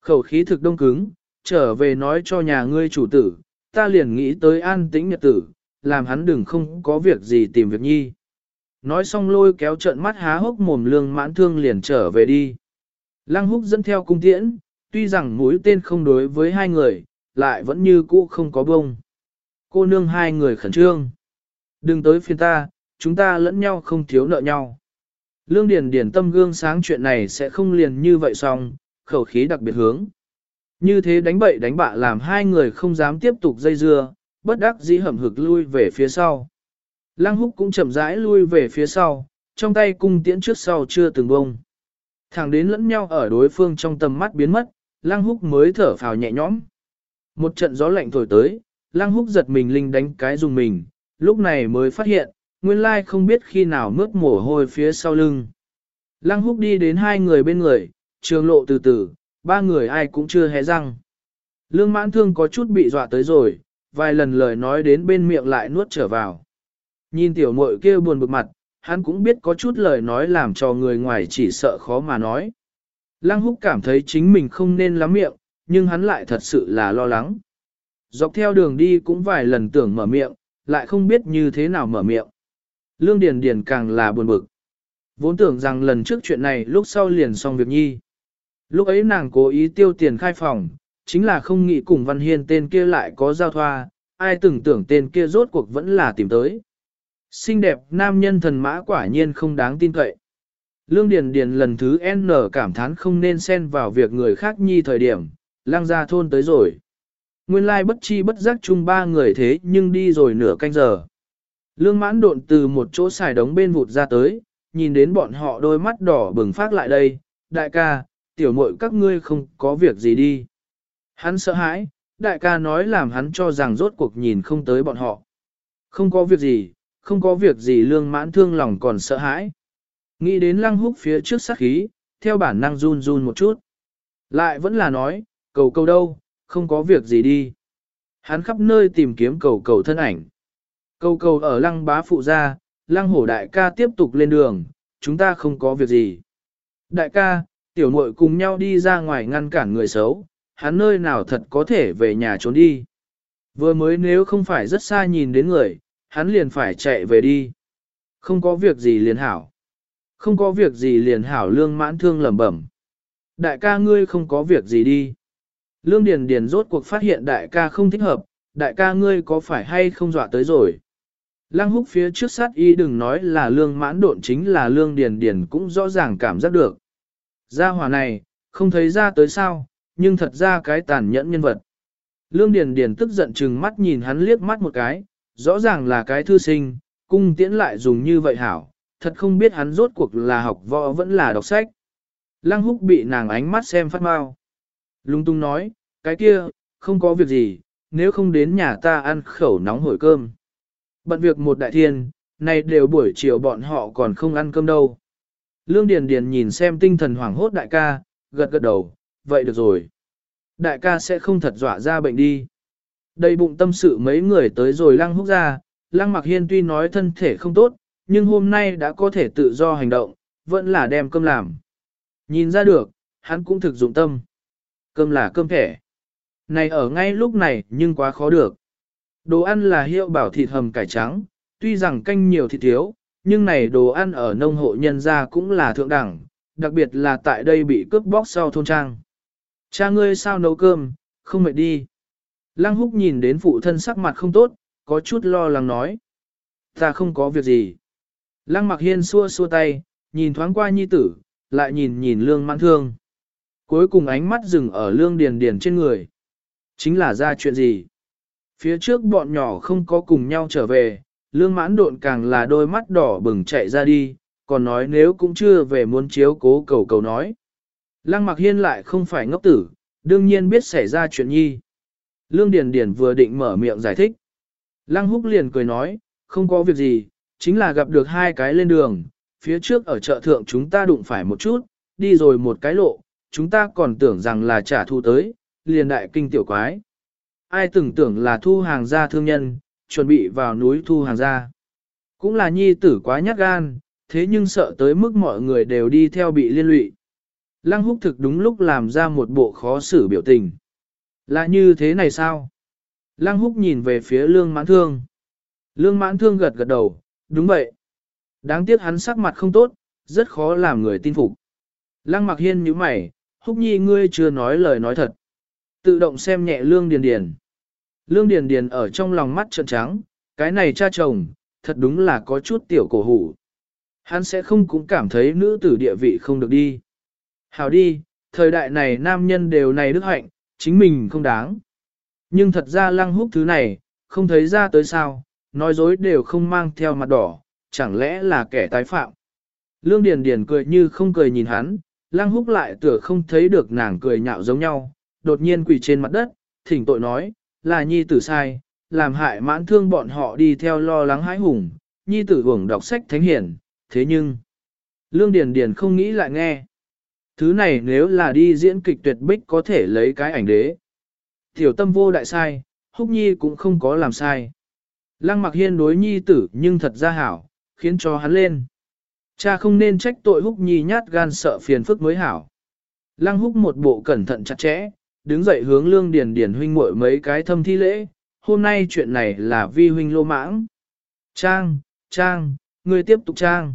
A: Khẩu khí thực đông cứng, trở về nói cho nhà ngươi chủ tử, ta liền nghĩ tới an tĩnh nhật tử, làm hắn đừng không có việc gì tìm việc nhi. Nói xong lôi kéo trận mắt há hốc mồm lương mãn thương liền trở về đi. Lăng húc dẫn theo cung tiễn, tuy rằng mũi tên không đối với hai người, lại vẫn như cũ không có bông. Cô nương hai người khẩn trương. Đừng tới phiền ta, chúng ta lẫn nhau không thiếu nợ nhau. Lương Điền Điền tâm gương sáng chuyện này sẽ không liền như vậy xong, khẩu khí đặc biệt hướng. Như thế đánh bậy đánh bạ làm hai người không dám tiếp tục dây dưa, bất đắc dĩ hầm hực lui về phía sau. Lăng húc cũng chậm rãi lui về phía sau, trong tay cung tiễn trước sau chưa từng bông. Thẳng đến lẫn nhau ở đối phương trong tầm mắt biến mất, lăng húc mới thở phào nhẹ nhõm. Một trận gió lạnh thổi tới, lăng húc giật mình linh đánh cái dùng mình, lúc này mới phát hiện, nguyên lai không biết khi nào mướt mồ hôi phía sau lưng. Lăng húc đi đến hai người bên người, trường lộ từ từ, ba người ai cũng chưa hé răng. Lương mãn thương có chút bị dọa tới rồi, vài lần lời nói đến bên miệng lại nuốt trở vào. Nhìn tiểu muội kia buồn bực mặt, hắn cũng biết có chút lời nói làm cho người ngoài chỉ sợ khó mà nói. Lăng húc cảm thấy chính mình không nên lắm miệng, nhưng hắn lại thật sự là lo lắng. Dọc theo đường đi cũng vài lần tưởng mở miệng, lại không biết như thế nào mở miệng. Lương Điền Điền càng là buồn bực. Vốn tưởng rằng lần trước chuyện này lúc sau liền xong việc nhi. Lúc ấy nàng cố ý tiêu tiền khai phòng, chính là không nghĩ cùng Văn Hiên tên kia lại có giao thoa, ai từng tưởng tên kia rốt cuộc vẫn là tìm tới. Xinh đẹp nam nhân thần mã quả nhiên không đáng tin cậy. Lương Điền Điền lần thứ N cảm thán không nên xen vào việc người khác nhi thời điểm, lang gia thôn tới rồi. Nguyên lai bất chi bất giác chung ba người thế nhưng đi rồi nửa canh giờ. Lương mãn độn từ một chỗ xài đống bên vụt ra tới, nhìn đến bọn họ đôi mắt đỏ bừng phát lại đây, đại ca, tiểu muội các ngươi không có việc gì đi. Hắn sợ hãi, đại ca nói làm hắn cho rằng rốt cuộc nhìn không tới bọn họ. Không có việc gì, không có việc gì lương mãn thương lòng còn sợ hãi. Nghĩ đến lăng húc phía trước sát khí, theo bản năng run run một chút. Lại vẫn là nói, cầu cầu đâu, không có việc gì đi. Hắn khắp nơi tìm kiếm cầu cầu thân ảnh. Cầu cầu ở lăng bá phụ gia, lăng hổ đại ca tiếp tục lên đường, chúng ta không có việc gì. Đại ca, tiểu muội cùng nhau đi ra ngoài ngăn cản người xấu, hắn nơi nào thật có thể về nhà trốn đi. Vừa mới nếu không phải rất xa nhìn đến người, hắn liền phải chạy về đi. Không có việc gì liền hảo. Không có việc gì liền hảo lương mãn thương lẩm bẩm. Đại ca ngươi không có việc gì đi. Lương Điền Điền rốt cuộc phát hiện đại ca không thích hợp, đại ca ngươi có phải hay không dọa tới rồi. Lăng húc phía trước sát y đừng nói là lương mãn độn chính là lương Điền Điền cũng rõ ràng cảm giác được. Gia hỏa này, không thấy ra tới sao, nhưng thật ra cái tàn nhẫn nhân vật. Lương Điền Điền tức giận chừng mắt nhìn hắn liếc mắt một cái, rõ ràng là cái thư sinh, cung tiễn lại dùng như vậy hảo, thật không biết hắn rốt cuộc là học võ vẫn là đọc sách. Lăng húc bị nàng ánh mắt xem phát mau. Lung tung nói, cái kia, không có việc gì, nếu không đến nhà ta ăn khẩu nóng hổi cơm. Bận việc một đại thiên, này đều buổi chiều bọn họ còn không ăn cơm đâu. Lương Điền Điền nhìn xem tinh thần hoảng hốt đại ca, gật gật đầu, vậy được rồi. Đại ca sẽ không thật dọa ra bệnh đi. Đầy bụng tâm sự mấy người tới rồi lăng húc ra, lăng mặc hiên tuy nói thân thể không tốt, nhưng hôm nay đã có thể tự do hành động, vẫn là đem cơm làm. Nhìn ra được, hắn cũng thực dụng tâm. Cơm là cơm thẻ. Này ở ngay lúc này nhưng quá khó được. Đồ ăn là hiệu bảo thịt hầm cải trắng, tuy rằng canh nhiều thịt thiếu, nhưng này đồ ăn ở nông hộ nhân gia cũng là thượng đẳng, đặc biệt là tại đây bị cướp bóc sau thôn trang. Cha ngươi sao nấu cơm, không mệt đi. Lăng húc nhìn đến phụ thân sắc mặt không tốt, có chút lo lắng nói. Ta không có việc gì. Lăng mặc hiên xua xua tay, nhìn thoáng qua nhi tử, lại nhìn nhìn lương mãn thương. Cuối cùng ánh mắt dừng ở lương điền điền trên người. Chính là ra chuyện gì? Phía trước bọn nhỏ không có cùng nhau trở về, lương mãn độn càng là đôi mắt đỏ bừng chạy ra đi, còn nói nếu cũng chưa về muốn chiếu cố cầu cầu nói. Lăng mặc hiên lại không phải ngốc tử, đương nhiên biết xảy ra chuyện nhi. Lương Điền Điền vừa định mở miệng giải thích. Lăng húc liền cười nói, không có việc gì, chính là gặp được hai cái lên đường, phía trước ở chợ thượng chúng ta đụng phải một chút, đi rồi một cái lộ, chúng ta còn tưởng rằng là trả thu tới, liền đại kinh tiểu quái. Ai từng tưởng là thu hàng ra thương nhân, chuẩn bị vào núi thu hàng ra. Cũng là nhi tử quá nhát gan, thế nhưng sợ tới mức mọi người đều đi theo bị liên lụy. Lăng húc thực đúng lúc làm ra một bộ khó xử biểu tình. Là như thế này sao? Lăng húc nhìn về phía lương mãn thương. Lương mãn thương gật gật đầu, đúng vậy. Đáng tiếc hắn sắc mặt không tốt, rất khó làm người tin phục. Lăng mặc hiên nhíu mày, húc nhi ngươi chưa nói lời nói thật. Tự động xem nhẹ lương điền điền. Lương điền điền ở trong lòng mắt trợn trắng, cái này cha chồng, thật đúng là có chút tiểu cổ hủ. Hắn sẽ không cũng cảm thấy nữ tử địa vị không được đi. Hào đi, thời đại này nam nhân đều này đức hạnh, chính mình không đáng. Nhưng thật ra lăng húc thứ này, không thấy ra tới sao, nói dối đều không mang theo mặt đỏ, chẳng lẽ là kẻ tái phạm. Lương Điền Điền cười như không cười nhìn hắn, lăng húc lại tựa không thấy được nàng cười nhạo giống nhau, đột nhiên quỳ trên mặt đất, thỉnh tội nói, là nhi tử sai, làm hại mãn thương bọn họ đi theo lo lắng hãi hùng, nhi tử hưởng đọc sách thánh hiển, thế nhưng, Lương Điền Điền không nghĩ lại nghe. Thứ này nếu là đi diễn kịch tuyệt bích có thể lấy cái ảnh đế. Tiểu tâm vô đại sai, húc nhi cũng không có làm sai. Lăng mặc hiên đối nhi tử nhưng thật ra hảo, khiến cho hắn lên. Cha không nên trách tội húc nhi nhát gan sợ phiền phức mới hảo. Lăng húc một bộ cẩn thận chặt chẽ, đứng dậy hướng lương điền điền huynh muội mấy cái thâm thi lễ. Hôm nay chuyện này là vi huynh lô mãng. Trang, Trang, ngươi tiếp tục Trang.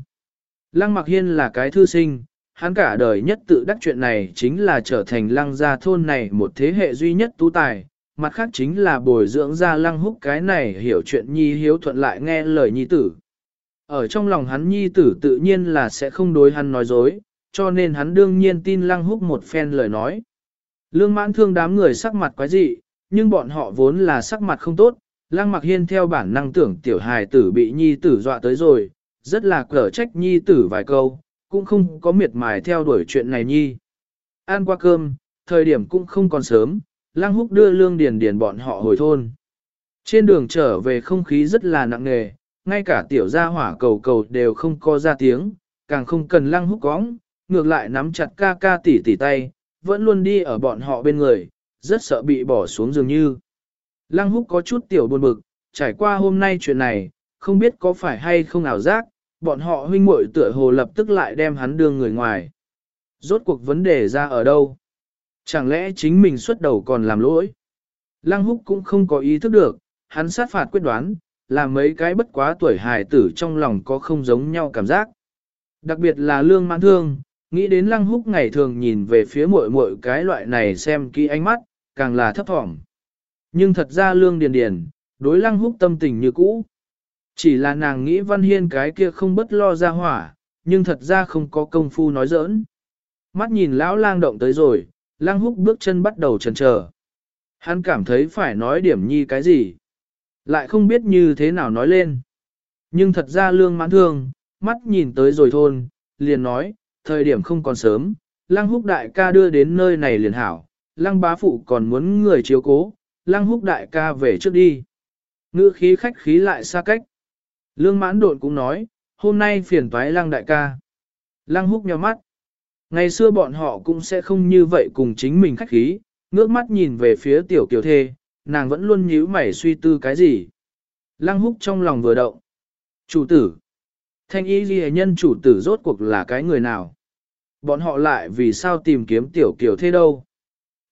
A: Lăng mặc hiên là cái thư sinh, hắn cả đời nhất tự đắc chuyện này chính là trở thành lăng gia thôn này một thế hệ duy nhất tú tài, mặt khác chính là bồi dưỡng ra lăng húc cái này hiểu chuyện nhi hiếu thuận lại nghe lời nhi tử. Ở trong lòng hắn nhi tử tự nhiên là sẽ không đối hắn nói dối, cho nên hắn đương nhiên tin lăng húc một phen lời nói. Lương mãn thương đám người sắc mặt quái dị, nhưng bọn họ vốn là sắc mặt không tốt, lăng mặc hiên theo bản năng tưởng tiểu hài tử bị nhi tử dọa tới rồi, rất là cở trách nhi tử vài câu, cũng không có miệt mài theo đuổi chuyện này nhi. Ăn qua cơm, thời điểm cũng không còn sớm, Lăng Húc đưa Lương Điền Điền bọn họ hồi thôn. Trên đường trở về không khí rất là nặng nề, ngay cả tiểu gia hỏa cầu cầu đều không có ra tiếng, càng không cần Lăng Húc cóng, ngược lại nắm chặt ca ca tỉ tỉ tay, vẫn luôn đi ở bọn họ bên người, rất sợ bị bỏ xuống dường như. Lăng Húc có chút tiểu buồn bực, trải qua hôm nay chuyện này, không biết có phải hay không ảo giác, bọn họ huynh muội tựa hồ lập tức lại đem hắn đưa người ngoài. Rốt cuộc vấn đề ra ở đâu? Chẳng lẽ chính mình xuất đầu còn làm lỗi? Lăng húc cũng không có ý thức được, hắn sát phạt quyết đoán, là mấy cái bất quá tuổi hài tử trong lòng có không giống nhau cảm giác. Đặc biệt là lương mãn thương, nghĩ đến lăng húc ngày thường nhìn về phía muội muội cái loại này xem kỹ ánh mắt, càng là thấp thỏm. Nhưng thật ra lương điền điền, đối lăng húc tâm tình như cũ. Chỉ là nàng nghĩ văn hiên cái kia không bất lo ra hỏa, nhưng thật ra không có công phu nói giỡn. Mắt nhìn lão lang động tới rồi, lang húc bước chân bắt đầu chần chờ. Hắn cảm thấy phải nói điểm nhi cái gì. Lại không biết như thế nào nói lên. Nhưng thật ra lương mãn thương, mắt nhìn tới rồi thôn, liền nói, thời điểm không còn sớm, lang húc đại ca đưa đến nơi này liền hảo, lang bá phụ còn muốn người chiếu cố, lang húc đại ca về trước đi. Ngữ khí khách khí lại xa cách. Lương mãn độn cũng nói, hôm nay phiền toái lăng đại ca. Lăng húc nhíu mắt. Ngày xưa bọn họ cũng sẽ không như vậy cùng chính mình khách khí, ngước mắt nhìn về phía tiểu kiều thê, nàng vẫn luôn nhíu mày suy tư cái gì. Lăng húc trong lòng vừa động. Chủ tử. Thanh y ghi nhân chủ tử rốt cuộc là cái người nào? Bọn họ lại vì sao tìm kiếm tiểu kiều thê đâu?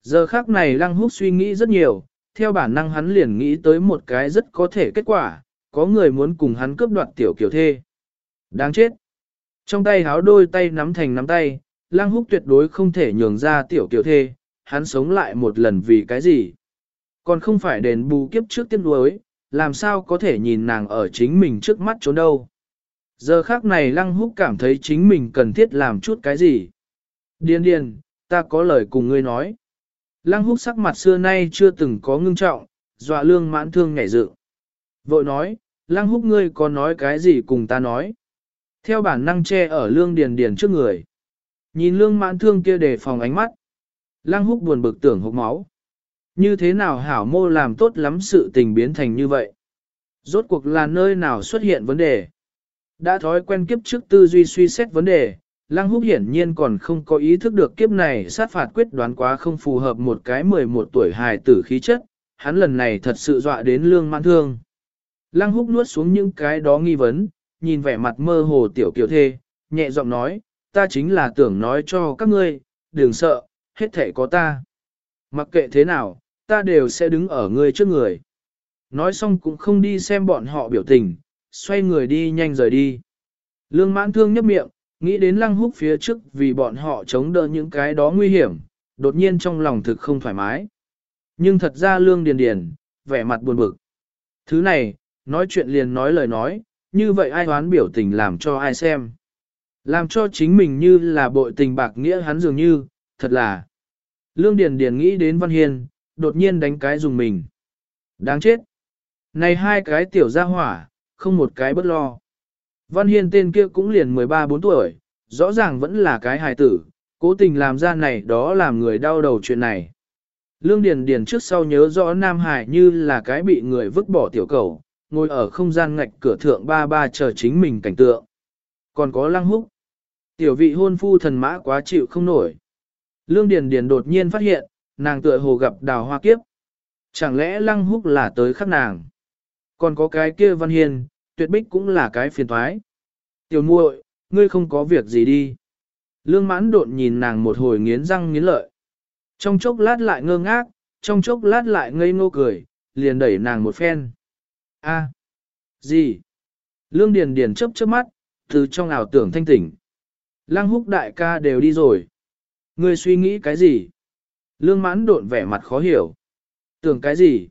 A: Giờ khác này lăng húc suy nghĩ rất nhiều, theo bản năng hắn liền nghĩ tới một cái rất có thể kết quả, có người muốn cùng hắn cướp đoạt tiểu kiểu thê. Đáng chết. Trong tay háo đôi tay nắm thành nắm tay, lang húc tuyệt đối không thể nhường ra tiểu kiểu thê, hắn sống lại một lần vì cái gì. Còn không phải đền bù kiếp trước tiên đuối, làm sao có thể nhìn nàng ở chính mình trước mắt trốn đâu. Giờ khác này lăng húc cảm thấy chính mình cần thiết làm chút cái gì. Điên điên, ta có lời cùng ngươi nói. Lăng húc sắc mặt xưa nay chưa từng có ngưng trọng, dọa lương mãn thương nhảy dự. Vội nói, lăng húc ngươi có nói cái gì cùng ta nói. Theo bản năng che ở lương điền điền trước người. Nhìn lương mãn thương kia đề phòng ánh mắt. Lăng húc buồn bực tưởng hốc máu. Như thế nào hảo mô làm tốt lắm sự tình biến thành như vậy. Rốt cuộc là nơi nào xuất hiện vấn đề. Đã thói quen kiếp trước tư duy suy xét vấn đề, Lăng húc hiển nhiên còn không có ý thức được kiếp này sát phạt quyết đoán quá không phù hợp một cái 11 tuổi hài tử khí chất, hắn lần này thật sự dọa đến lương mãn thương. Lăng húc nuốt xuống những cái đó nghi vấn, nhìn vẻ mặt mơ hồ tiểu kiều thê, nhẹ giọng nói, ta chính là tưởng nói cho các ngươi, đừng sợ, hết thể có ta. Mặc kệ thế nào, ta đều sẽ đứng ở ngươi trước người. Nói xong cũng không đi xem bọn họ biểu tình, xoay người đi nhanh rời đi. Lương mãn thương nhấp miệng, nghĩ đến lăng húc phía trước vì bọn họ chống đỡ những cái đó nguy hiểm, đột nhiên trong lòng thực không thoải mái. Nhưng thật ra lương điền điền, vẻ mặt buồn bực. Thứ này, nói chuyện liền nói lời nói, như vậy ai đoán biểu tình làm cho ai xem. Làm cho chính mình như là bội tình bạc nghĩa hắn dường như, Thật là, Lương Điền Điền nghĩ đến Văn Hiên, đột nhiên đánh cái dùng mình. Đáng chết. Này hai cái tiểu gia hỏa, không một cái bất lo. Văn Hiên tên kia cũng liền 13-4 tuổi, rõ ràng vẫn là cái hài tử, cố tình làm ra này đó làm người đau đầu chuyện này. Lương Điền Điền trước sau nhớ rõ Nam Hải như là cái bị người vứt bỏ tiểu cầu, ngồi ở không gian ngạch cửa thượng ba ba chờ chính mình cảnh tượng. Còn có lăng húc. Tiểu vị hôn phu thần mã quá chịu không nổi. Lương Điền Điền đột nhiên phát hiện, nàng tựa hồ gặp đào hoa kiếp. Chẳng lẽ lăng húc là tới khắc nàng? Còn có cái kia văn hiền, tuyệt bích cũng là cái phiền toái. Tiểu muội, ngươi không có việc gì đi. Lương mãn đột nhìn nàng một hồi nghiến răng nghiến lợi. Trong chốc lát lại ngơ ngác, trong chốc lát lại ngây ngô cười, liền đẩy nàng một phen. A, à, gì? Lương Điền Điền chớp chớp mắt, từ trong ảo tưởng thanh tỉnh. Lăng húc đại ca đều đi rồi. Ngươi suy nghĩ cái gì? Lương mãn độn vẻ mặt khó hiểu. Tưởng cái gì?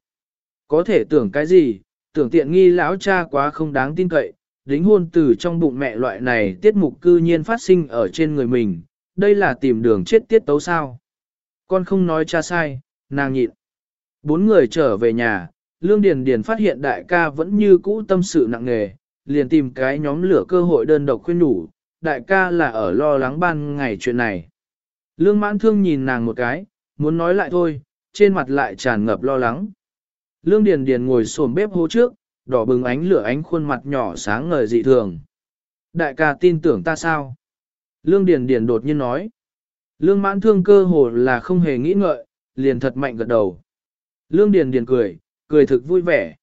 A: Có thể tưởng cái gì? Tưởng tiện nghi lão cha quá không đáng tin cậy. Đính hôn từ trong bụng mẹ loại này tiết mục cư nhiên phát sinh ở trên người mình. Đây là tìm đường chết tiết tấu sao? Con không nói cha sai, nàng nhịn. Bốn người trở về nhà, Lương Điền Điền phát hiện đại ca vẫn như cũ tâm sự nặng nề, liền tìm cái nhóm lửa cơ hội đơn độc khuyên nhủ, đại ca là ở lo lắng ban ngày chuyện này. Lương mãn thương nhìn nàng một cái, muốn nói lại thôi, trên mặt lại tràn ngập lo lắng. Lương Điền Điền ngồi xổm bếp hố trước, đỏ bừng ánh lửa ánh khuôn mặt nhỏ sáng ngời dị thường. Đại ca tin tưởng ta sao? Lương Điền Điền đột nhiên nói. Lương mãn thương cơ hồ là không hề nghĩ ngợi, liền thật mạnh gật đầu. Lương Điền Điền cười, cười thực vui vẻ.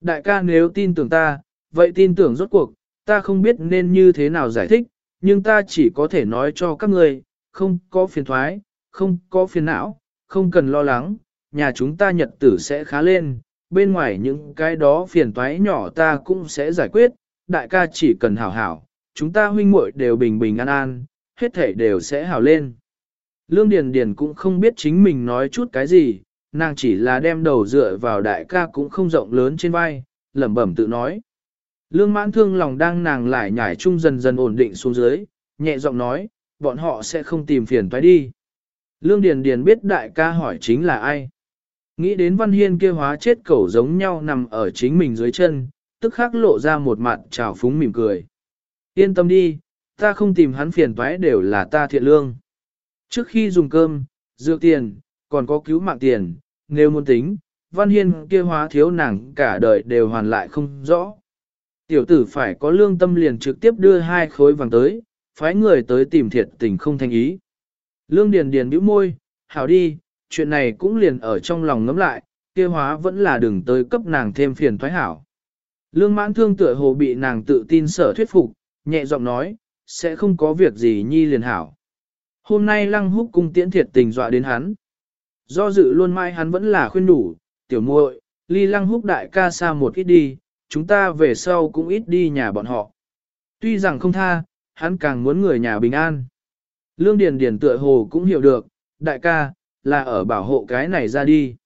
A: Đại ca nếu tin tưởng ta, vậy tin tưởng rốt cuộc, ta không biết nên như thế nào giải thích, nhưng ta chỉ có thể nói cho các ngươi, không có phiền thoái, không có phiền não, không cần lo lắng, nhà chúng ta nhật tử sẽ khá lên, bên ngoài những cái đó phiền toái nhỏ ta cũng sẽ giải quyết, đại ca chỉ cần hảo hảo, chúng ta huynh muội đều bình bình an an, hết thể đều sẽ hảo lên. Lương Điền Điền cũng không biết chính mình nói chút cái gì, nàng chỉ là đem đầu dựa vào đại ca cũng không rộng lớn trên vai, lẩm bẩm tự nói. Lương mãn thương lòng đang nàng lại nhảy chung dần dần ổn định xuống dưới, nhẹ giọng nói, bọn họ sẽ không tìm phiền toái đi. Lương Điền Điền biết đại ca hỏi chính là ai. Nghĩ đến Văn Hiên kia hóa chết cẩu giống nhau nằm ở chính mình dưới chân, tức khắc lộ ra một mặt trào phúng mỉm cười. Yên tâm đi, ta không tìm hắn phiền toái đều là ta thiện lương. Trước khi dùng cơm, dược tiền, còn có cứu mạng tiền, nếu muốn tính, Văn Hiên kia hóa thiếu nàng cả đời đều hoàn lại không rõ. Tiểu tử phải có lương tâm liền trực tiếp đưa hai khối vàng tới, phái người tới tìm thiệt tình không thành ý. Lương Điền Điền bĩu môi, hảo đi, chuyện này cũng liền ở trong lòng ngấm lại, kia hóa vẫn là đừng tới cấp nàng thêm phiền thoái hảo. Lương mãn thương tựa hồ bị nàng tự tin sở thuyết phục, nhẹ giọng nói, sẽ không có việc gì nhi liền hảo. Hôm nay lăng húc cung tiễn thiệt tình dọa đến hắn. Do dự luôn mai hắn vẫn là khuyên đủ, tiểu muội, ly lăng húc đại ca xa một ít đi, chúng ta về sau cũng ít đi nhà bọn họ. Tuy rằng không tha, hắn càng muốn người nhà bình an. Lương Điền Điền tựa hồ cũng hiểu được, đại ca, là ở bảo hộ cái này ra đi.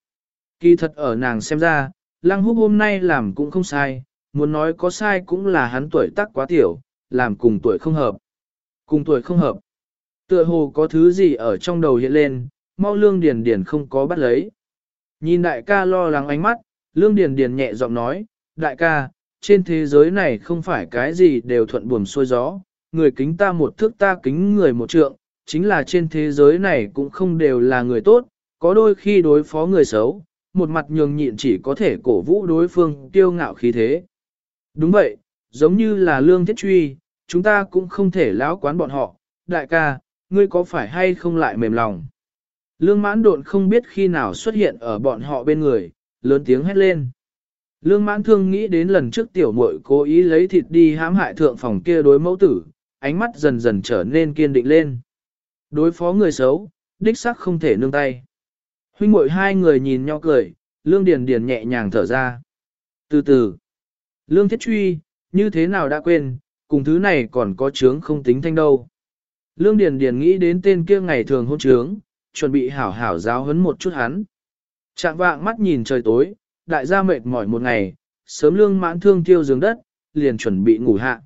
A: Kỳ thật ở nàng xem ra, lăng húc hôm nay làm cũng không sai, muốn nói có sai cũng là hắn tuổi tác quá tiểu, làm cùng tuổi không hợp. Cùng tuổi không hợp. Tựa hồ có thứ gì ở trong đầu hiện lên, mau lương điền điền không có bắt lấy. Nhìn đại ca lo lắng ánh mắt, lương điền điền nhẹ giọng nói, đại ca, trên thế giới này không phải cái gì đều thuận buồm xuôi gió, người kính ta một thước ta kính người một trượng, chính là trên thế giới này cũng không đều là người tốt, có đôi khi đối phó người xấu, một mặt nhường nhịn chỉ có thể cổ vũ đối phương tiêu ngạo khí thế. Đúng vậy, giống như là lương thiết truy, chúng ta cũng không thể lão quán bọn họ, đại ca, ngươi có phải hay không lại mềm lòng. Lương mãn độn không biết khi nào xuất hiện ở bọn họ bên người, lớn tiếng hét lên. Lương mãn thương nghĩ đến lần trước tiểu muội cố ý lấy thịt đi hãm hại thượng phòng kia đối mẫu tử, ánh mắt dần dần trở nên kiên định lên. Đối phó người xấu, đích sắc không thể nương tay. Huynh muội hai người nhìn nhau cười, lương điền điền nhẹ nhàng thở ra. Từ từ, lương thiết truy, như thế nào đã quên, cùng thứ này còn có chướng không tính thanh đâu. Lương điền điền nghĩ đến tên kia ngày thường hôn chướng, chuẩn bị hảo hảo giáo huấn một chút hắn. Trạng vạng mắt nhìn trời tối, đại gia mệt mỏi một ngày, sớm lương mãn thương tiêu giường đất, liền chuẩn bị ngủ hạ.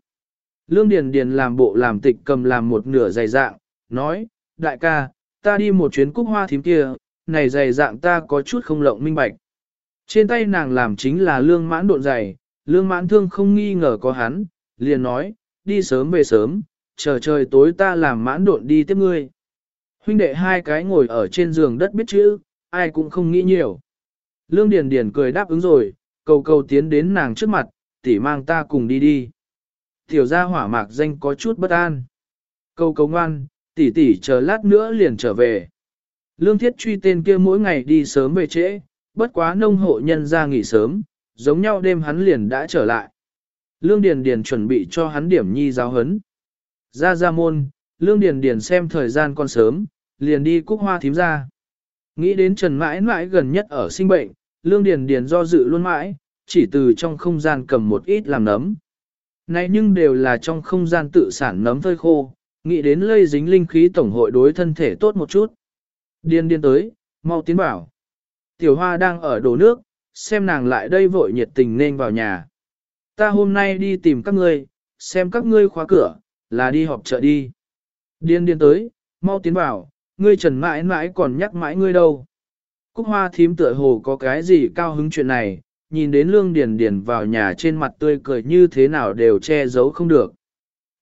A: Lương Điền Điền làm bộ làm tịch cầm làm một nửa dày dạng, nói, đại ca, ta đi một chuyến cúc hoa thím kia, này dày dạng ta có chút không lộng minh bạch. Trên tay nàng làm chính là lương mãn độn dày, lương mãn thương không nghi ngờ có hắn, liền nói, đi sớm về sớm, chờ trời tối ta làm mãn độn đi tiếp ngươi. Huynh đệ hai cái ngồi ở trên giường đất biết chữ, ai cũng không nghĩ nhiều. Lương Điền Điền cười đáp ứng rồi, cầu cầu tiến đến nàng trước mặt, tỷ mang ta cùng đi đi. Tiểu gia hỏa mạc danh có chút bất an. Cầu cầu ngoan, tỷ tỷ chờ lát nữa liền trở về. Lương thiết truy tên kia mỗi ngày đi sớm về trễ, bất quá nông hộ nhân ra nghỉ sớm, giống nhau đêm hắn liền đã trở lại. Lương Điền Điền chuẩn bị cho hắn điểm nhi giáo hấn. Ra ra môn, Lương Điền Điền xem thời gian còn sớm, liền đi cúc hoa thím ra. Nghĩ đến Trần mãi mãi gần nhất ở sinh bệnh, Lương Điền Điền do dự luôn mãi, chỉ từ trong không gian cầm một ít làm nấm. Này nhưng đều là trong không gian tự sản nấm phơi khô, nghĩ đến lây dính linh khí tổng hội đối thân thể tốt một chút. Điên điên tới, mau tiến bảo. Tiểu hoa đang ở đổ nước, xem nàng lại đây vội nhiệt tình nên vào nhà. Ta hôm nay đi tìm các ngươi, xem các ngươi khóa cửa, là đi họp chợ đi. Điên điên tới, mau tiến vào, ngươi trần mãi mãi còn nhắc mãi ngươi đâu. Cúc hoa thím tựa hồ có cái gì cao hứng chuyện này, nhìn đến lương điền điền vào nhà trên mặt tươi cười như thế nào đều che giấu không được.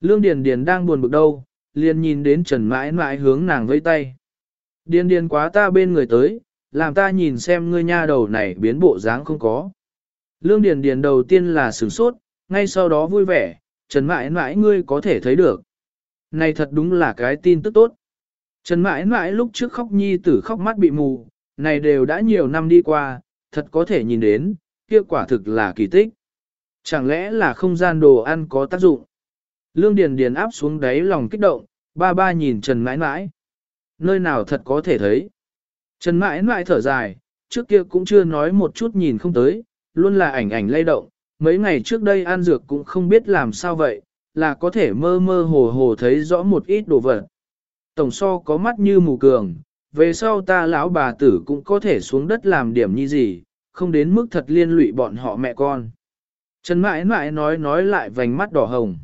A: Lương điền điền đang buồn bực đâu, liền nhìn đến trần mãi mãi hướng nàng vẫy tay. Điền điền quá ta bên người tới, làm ta nhìn xem ngươi nha đầu này biến bộ dáng không có. Lương điền điền đầu tiên là sửng sốt, ngay sau đó vui vẻ, trần mãi mãi ngươi có thể thấy được. Này thật đúng là cái tin tức tốt. Trần mãi mãi lúc trước khóc nhi tử khóc mắt bị mù, này đều đã nhiều năm đi qua, thật có thể nhìn đến, kia quả thực là kỳ tích. Chẳng lẽ là không gian đồ ăn có tác dụng? Lương Điền Điền áp xuống đáy lòng kích động, ba ba nhìn Trần mãi mãi. Nơi nào thật có thể thấy. Trần mãi mãi thở dài, trước kia cũng chưa nói một chút nhìn không tới, luôn là ảnh ảnh lay động. Mấy ngày trước đây ăn dược cũng không biết làm sao vậy, là có thể mơ mơ hồ hồ thấy rõ một ít đồ vật. Tổng so có mắt như mù cường, về sau ta lão bà tử cũng có thể xuống đất làm điểm như gì, không đến mức thật liên lụy bọn họ mẹ con. Trần mãi mãi nói nói lại vành mắt đỏ hồng.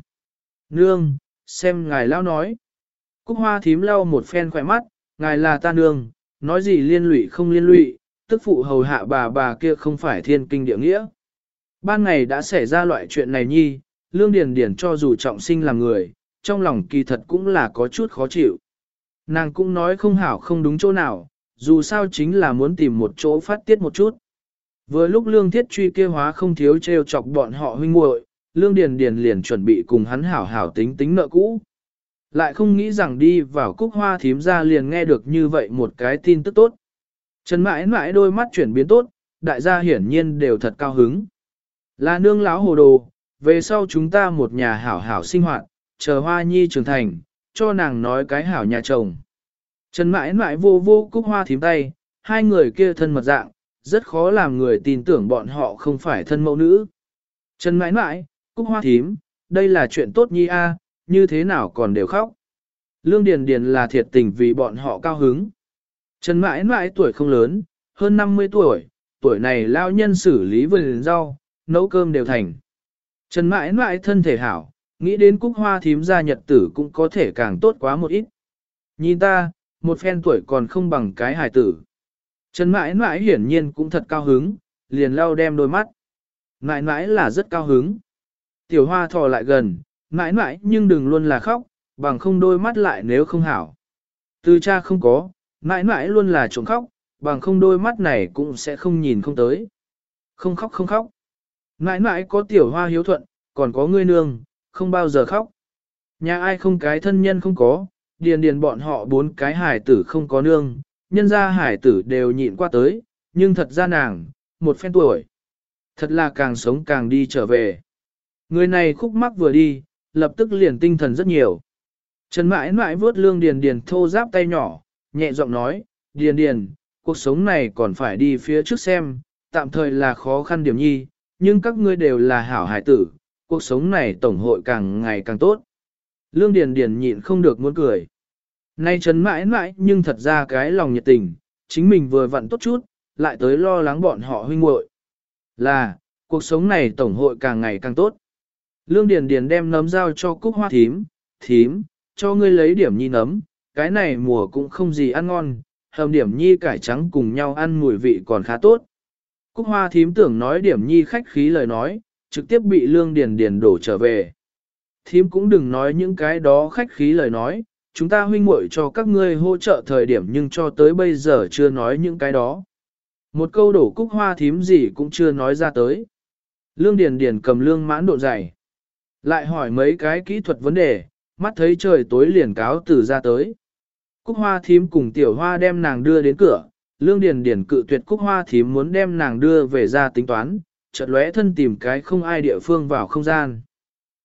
A: Nương, xem ngài lao nói. Cúc hoa thím lau một phen khỏe mắt, ngài là ta nương, nói gì liên lụy không liên lụy, tức phụ hầu hạ bà bà kia không phải thiên kinh địa nghĩa. Ban ngày đã xảy ra loại chuyện này nhi, lương điền điền cho dù trọng sinh làm người, trong lòng kỳ thật cũng là có chút khó chịu. Nàng cũng nói không hảo không đúng chỗ nào, dù sao chính là muốn tìm một chỗ phát tiết một chút. Vừa lúc lương thiết truy kia hóa không thiếu treo chọc bọn họ huynh muội, lương điền điền liền chuẩn bị cùng hắn hảo hảo tính tính nợ cũ. Lại không nghĩ rằng đi vào cúc hoa thím ra liền nghe được như vậy một cái tin tức tốt. Trần mãi mãi đôi mắt chuyển biến tốt, đại gia hiển nhiên đều thật cao hứng. Là nương lão hồ đồ, về sau chúng ta một nhà hảo hảo sinh hoạt, chờ hoa nhi trưởng thành, cho nàng nói cái hảo nhà chồng. Trần mãi mãi vô vô cúc hoa thím tay, hai người kia thân mật dạng, rất khó làm người tin tưởng bọn họ không phải thân mẫu nữ. Trần mãi mãi, cúc hoa thím, đây là chuyện tốt nhi a, như thế nào còn đều khóc. Lương Điền Điền là thiệt tình vì bọn họ cao hứng. Trần mãi mãi tuổi không lớn, hơn 50 tuổi, tuổi này lao nhân xử lý vườn rau, nấu cơm đều thành. Trần mãi mãi thân thể hảo, nghĩ đến cúc hoa thím gia nhật tử cũng có thể càng tốt quá một ít. Nhìn ta, một phen tuổi còn không bằng cái hài tử. Trần mãi mãi hiển nhiên cũng thật cao hứng, liền lau đem đôi mắt. Mãi mãi là rất cao hứng. Tiểu hoa thò lại gần, mãi mãi nhưng đừng luôn là khóc, bằng không đôi mắt lại nếu không hảo. Từ cha không có, mãi mãi luôn là trộm khóc, bằng không đôi mắt này cũng sẽ không nhìn không tới. Không khóc không khóc. Mãi mãi có tiểu hoa hiếu thuận, còn có ngươi nương, không bao giờ khóc. Nhà ai không cái thân nhân không có, điền điền bọn họ bốn cái hải tử không có nương, nhân ra hải tử đều nhịn qua tới, nhưng thật ra nàng, một phen tuổi. Thật là càng sống càng đi trở về. Người này khúc mắc vừa đi, lập tức liền tinh thần rất nhiều. Trần mãi mãi vớt lương điền điền thô giáp tay nhỏ, nhẹ giọng nói, điền điền, cuộc sống này còn phải đi phía trước xem, tạm thời là khó khăn điểm nhi, nhưng các ngươi đều là hảo hải tử, cuộc sống này tổng hội càng ngày càng tốt. Lương Điền Điền nhịn không được muốn cười. Nay chấn mãi mãi nhưng thật ra cái lòng nhiệt tình, chính mình vừa vặn tốt chút, lại tới lo lắng bọn họ huynh muội. Là, cuộc sống này tổng hội càng ngày càng tốt. Lương Điền Điền đem nấm giao cho Cúc Hoa thím, thím, cho ngươi lấy điểm nhi nấm, cái này mùa cũng không gì ăn ngon, hầm điểm nhi cải trắng cùng nhau ăn mùi vị còn khá tốt. Cúc hoa thím tưởng nói điểm nhi khách khí lời nói, trực tiếp bị lương điền điền đổ trở về. Thím cũng đừng nói những cái đó khách khí lời nói, chúng ta huynh muội cho các ngươi hỗ trợ thời điểm nhưng cho tới bây giờ chưa nói những cái đó. Một câu đổ cúc hoa thím gì cũng chưa nói ra tới. Lương Điền Điền cầm lương mãn độ dày. Lại hỏi mấy cái kỹ thuật vấn đề, mắt thấy trời tối liền cáo từ ra tới. Cúc hoa thím cùng tiểu hoa đem nàng đưa đến cửa, lương điền điền cự tuyệt cúc hoa thím muốn đem nàng đưa về ra tính toán, chợt lóe thân tìm cái không ai địa phương vào không gian.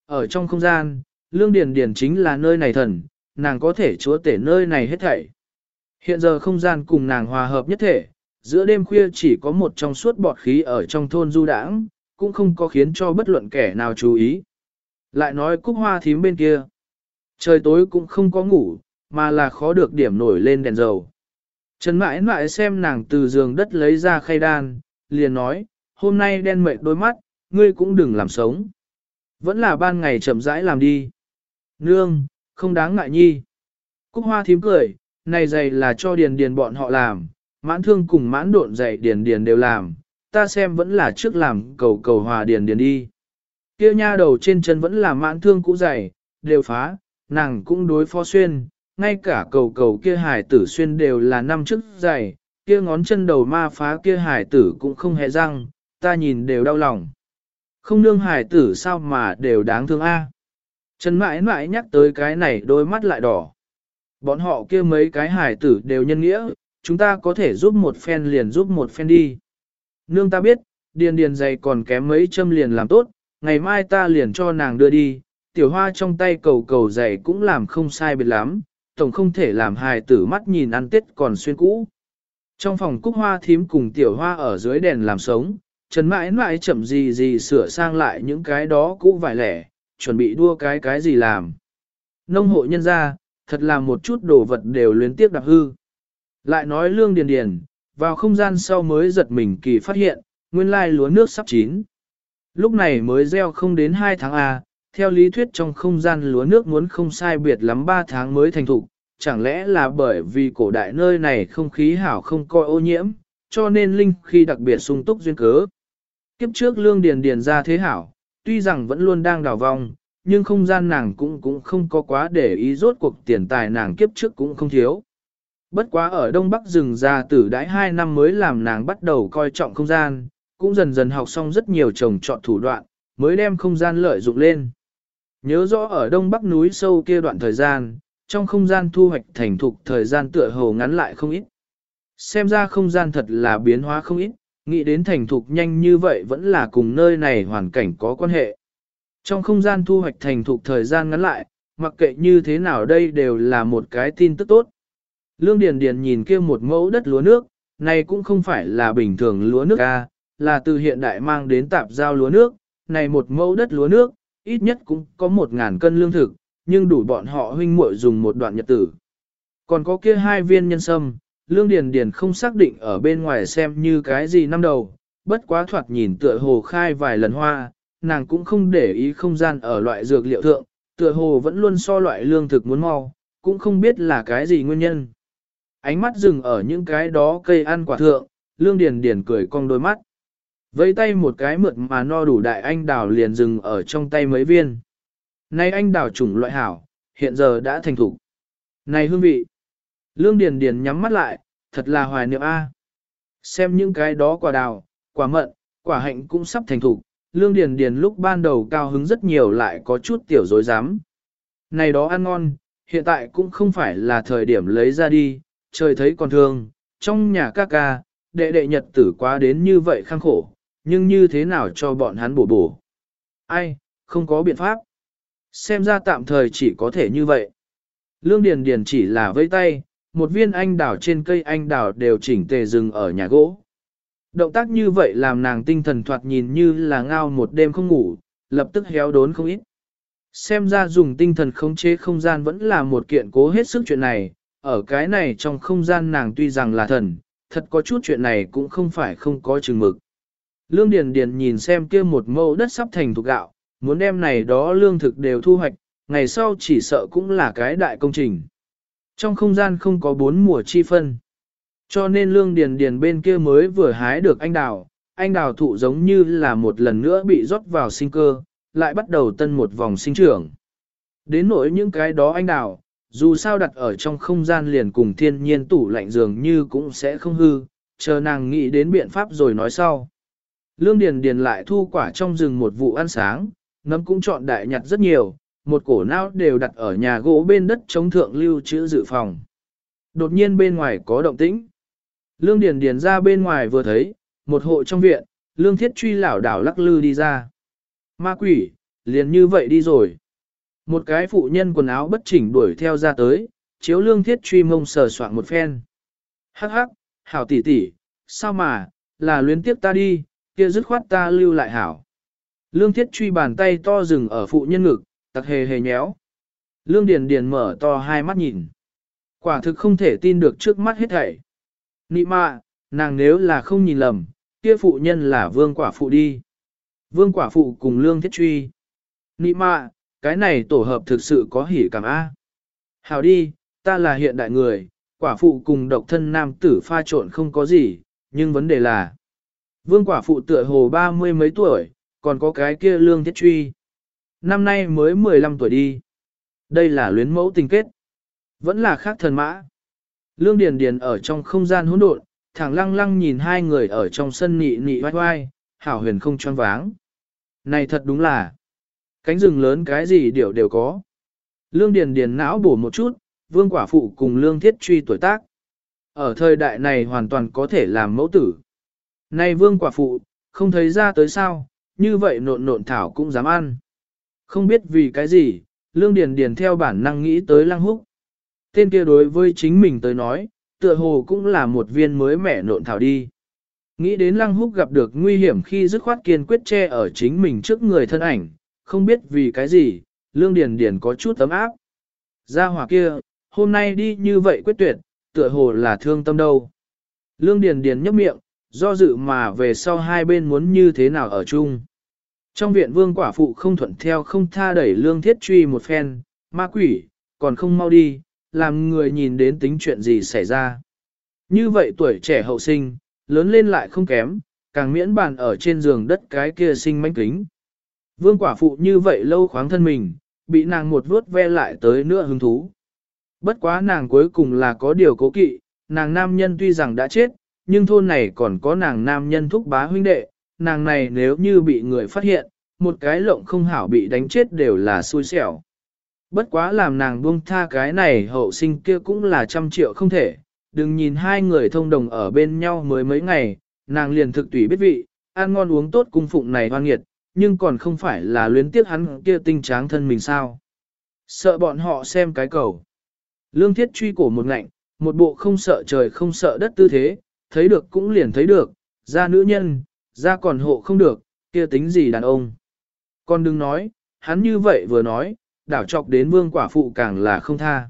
A: Ở trong không gian, lương điền điền chính là nơi này thần, nàng có thể chúa tể nơi này hết thảy. Hiện giờ không gian cùng nàng hòa hợp nhất thể, giữa đêm khuya chỉ có một trong suốt bọt khí ở trong thôn du đãng, cũng không có khiến cho bất luận kẻ nào chú ý. Lại nói cúc hoa thím bên kia. Trời tối cũng không có ngủ, mà là khó được điểm nổi lên đèn dầu. Trần mãi mãi xem nàng từ giường đất lấy ra khay đan, liền nói, hôm nay đen mệt đôi mắt, ngươi cũng đừng làm sống. Vẫn là ban ngày chậm rãi làm đi. Nương, không đáng ngại nhi. Cúc hoa thím cười, này giày là cho điền điền bọn họ làm, mãn thương cùng mãn độn giày điền điền đều làm, ta xem vẫn là trước làm cầu cầu hòa điền điền đi. Kia nha đầu trên chân vẫn là mãn thương cũ giày, đều phá, nàng cũng đối phó xuyên, ngay cả cầu cầu kia hải tử xuyên đều là năm trước giày, kia ngón chân đầu ma phá kia hải tử cũng không hề răng, ta nhìn đều đau lòng. Không nương hải tử sao mà đều đáng thương a. Trần mãi mãi nhắc tới cái này đôi mắt lại đỏ. Bọn họ kia mấy cái hải tử đều nhân nghĩa, chúng ta có thể giúp một phen liền giúp một phen đi. Nương ta biết, điền điền dày còn kém mấy châm liền làm tốt, ngày mai ta liền cho nàng đưa đi, tiểu hoa trong tay cầu cầu dày cũng làm không sai biệt lắm, tổng không thể làm hài tử mắt nhìn ăn tết còn xuyên cũ. Trong phòng cúc hoa thím cùng tiểu hoa ở dưới đèn làm sống, Trần mãi mãi chậm gì gì sửa sang lại những cái đó cũ vài lẻ, chuẩn bị đua cái cái gì làm. Nông hộ nhân ra, thật là một chút đồ vật đều luyến tiếp đặc hư. Lại nói lương điền điền, vào không gian sau mới giật mình kỳ phát hiện, nguyên lai lúa nước sắp chín. Lúc này mới gieo không đến 2 tháng A, theo lý thuyết trong không gian lúa nước muốn không sai biệt lắm 3 tháng mới thành thục, chẳng lẽ là bởi vì cổ đại nơi này không khí hảo không coi ô nhiễm, cho nên linh khi đặc biệt sung túc duyên cớ. Kiếp trước lương điền điền ra thế hảo, tuy rằng vẫn luôn đang đào vong, nhưng không gian nàng cũng cũng không có quá để ý rốt cuộc tiền tài nàng kiếp trước cũng không thiếu. Bất quá ở Đông Bắc rừng ra tử đãi 2 năm mới làm nàng bắt đầu coi trọng không gian, cũng dần dần học xong rất nhiều trồng trọt thủ đoạn, mới đem không gian lợi dụng lên. Nhớ rõ ở Đông Bắc núi sâu kia đoạn thời gian, trong không gian thu hoạch thành thục thời gian tựa hồ ngắn lại không ít. Xem ra không gian thật là biến hóa không ít, nghĩ đến thành thục nhanh như vậy vẫn là cùng nơi này hoàn cảnh có quan hệ. Trong không gian thu hoạch thành thục thời gian ngắn lại, mặc kệ như thế nào đây đều là một cái tin tức tốt. Lương Điền Điền nhìn kia một mẫu đất lúa nước, này cũng không phải là bình thường lúa nước a, là từ hiện đại mang đến tạp giao lúa nước, này một mẫu đất lúa nước, ít nhất cũng có một ngàn cân lương thực, nhưng đủ bọn họ huynh muội dùng một đoạn nhật tử. Còn có kia hai viên nhân sâm, lương điền điền không xác định ở bên ngoài xem như cái gì năm đầu, bất quá thoạt nhìn tựa hồ khai vài lần hoa, nàng cũng không để ý không gian ở loại dược liệu thượng, tựa hồ vẫn luôn so loại lương thực muốn mau, cũng không biết là cái gì nguyên nhân. Ánh mắt dừng ở những cái đó cây ăn quả thượng, lương điền điền cười cong đôi mắt. Vây tay một cái mượt mà no đủ đại anh đào liền dừng ở trong tay mấy viên. Nay anh đào chủng loại hảo, hiện giờ đã thành thủ. Này hương vị. Lương Điền Điền nhắm mắt lại, thật là hoài niệm A. Xem những cái đó quả đào, quả mận, quả hạnh cũng sắp thành thủ. Lương Điền Điền lúc ban đầu cao hứng rất nhiều lại có chút tiểu dối dám. Này đó ăn ngon, hiện tại cũng không phải là thời điểm lấy ra đi, trời thấy còn thương, trong nhà ca ca, đệ đệ nhật tử quá đến như vậy khăng khổ, nhưng như thế nào cho bọn hắn bổ bổ. Ai, không có biện pháp. Xem ra tạm thời chỉ có thể như vậy. Lương Điền Điền chỉ là vây tay, một viên anh đào trên cây anh đào đều chỉnh tề rừng ở nhà gỗ. Động tác như vậy làm nàng tinh thần thoạt nhìn như là ngao một đêm không ngủ, lập tức héo đốn không ít. Xem ra dùng tinh thần khống chế không gian vẫn là một kiện cố hết sức chuyện này, ở cái này trong không gian nàng tuy rằng là thần, thật có chút chuyện này cũng không phải không có chừng mực. Lương Điền Điền nhìn xem kia một mẫu đất sắp thành thuộc gạo, muốn đem này đó lương thực đều thu hoạch, ngày sau chỉ sợ cũng là cái đại công trình. Trong không gian không có bốn mùa chi phân. Cho nên lương điền điền bên kia mới vừa hái được anh đào, anh đào thụ giống như là một lần nữa bị rót vào sinh cơ, lại bắt đầu tân một vòng sinh trưởng. Đến nỗi những cái đó anh đào, dù sao đặt ở trong không gian liền cùng thiên nhiên tủ lạnh dường như cũng sẽ không hư, chờ nàng nghĩ đến biện pháp rồi nói sau. Lương Điền Điền lại thu quả trong rừng một vụ ăn sáng, nấm cũng chọn đại nhặt rất nhiều, một cổ não đều đặt ở nhà gỗ bên đất chống thượng lưu trữ dự phòng. Đột nhiên bên ngoài có động tĩnh. Lương Điền Điền ra bên ngoài vừa thấy, một hộ trong viện, Lương Thiết Truy lảo đảo lắc lư đi ra. Ma quỷ, liền như vậy đi rồi. Một cái phụ nhân quần áo bất chỉnh đuổi theo ra tới, chiếu Lương Thiết Truy mông sờ soạn một phen. Hắc hắc, hảo tỷ tỷ, sao mà, là luyến tiếp ta đi, kia dứt khoát ta lưu lại hảo. Lương Thiết Truy bàn tay to dừng ở phụ nhân ngực, tặc hề hề nhéo. Lương Điền Điền mở to hai mắt nhìn. Quả thực không thể tin được trước mắt hết thảy. Nị mạ, nàng nếu là không nhìn lầm, kia phụ nhân là vương quả phụ đi. Vương quả phụ cùng lương thiết truy. Nị mạ, cái này tổ hợp thực sự có hỉ cảm A. Hào đi, ta là hiện đại người, quả phụ cùng độc thân nam tử pha trộn không có gì, nhưng vấn đề là Vương quả phụ tựa hồ ba mươi mấy tuổi, còn có cái kia lương thiết truy. Năm nay mới 15 tuổi đi. Đây là luyến mẫu tình kết. Vẫn là khác thần mã. Lương Điền Điền ở trong không gian hỗn độn, thẳng lăng lăng nhìn hai người ở trong sân nị nị vai vai, hảo huyền không choáng váng. Này thật đúng là, cánh rừng lớn cái gì đều đều có. Lương Điền Điền não bổ một chút, vương quả phụ cùng lương thiết truy tuổi tác. Ở thời đại này hoàn toàn có thể làm mẫu tử. Này vương quả phụ, không thấy ra tới sao, như vậy nộn nộn thảo cũng dám ăn. Không biết vì cái gì, lương điền điền theo bản năng nghĩ tới lăng húc. Tên kia đối với chính mình tới nói, tựa hồ cũng là một viên mới mẻ nộn thảo đi. Nghĩ đến lăng húc gặp được nguy hiểm khi dứt khoát kiên quyết che ở chính mình trước người thân ảnh, không biết vì cái gì, lương điền điền có chút tấm áp. Gia hỏa kia, hôm nay đi như vậy quyết tuyệt, tựa hồ là thương tâm đâu. Lương điền điền nhấp miệng, do dự mà về sau hai bên muốn như thế nào ở chung. Trong viện vương quả phụ không thuận theo không tha đẩy lương thiết truy một phen, ma quỷ, còn không mau đi, làm người nhìn đến tính chuyện gì xảy ra. Như vậy tuổi trẻ hậu sinh, lớn lên lại không kém, càng miễn bàn ở trên giường đất cái kia sinh manh kính. Vương quả phụ như vậy lâu khoáng thân mình, bị nàng một vuốt ve lại tới nữa hứng thú. Bất quá nàng cuối cùng là có điều cố kỵ, nàng nam nhân tuy rằng đã chết, nhưng thôn này còn có nàng nam nhân thúc bá huynh đệ, nàng này nếu như bị người phát hiện, một cái lộng không hảo bị đánh chết đều là xui xẻo. Bất quá làm nàng buông tha cái này hậu sinh kia cũng là trăm triệu không thể, đừng nhìn hai người thông đồng ở bên nhau mới mấy ngày, nàng liền thực tùy biết vị, ăn ngon uống tốt cung phụng này hoan nghiệt, nhưng còn không phải là luyến tiếc hắn kia tinh tráng thân mình sao. Sợ bọn họ xem cái cầu. Lương thiết truy cổ một ngạnh, một bộ không sợ trời không sợ đất tư thế, thấy được cũng liền thấy được, ra nữ nhân, ra còn hộ không được, kia tính gì đàn ông. Con đừng nói, hắn như vậy vừa nói, đảo chọc đến vương quả phụ càng là không tha.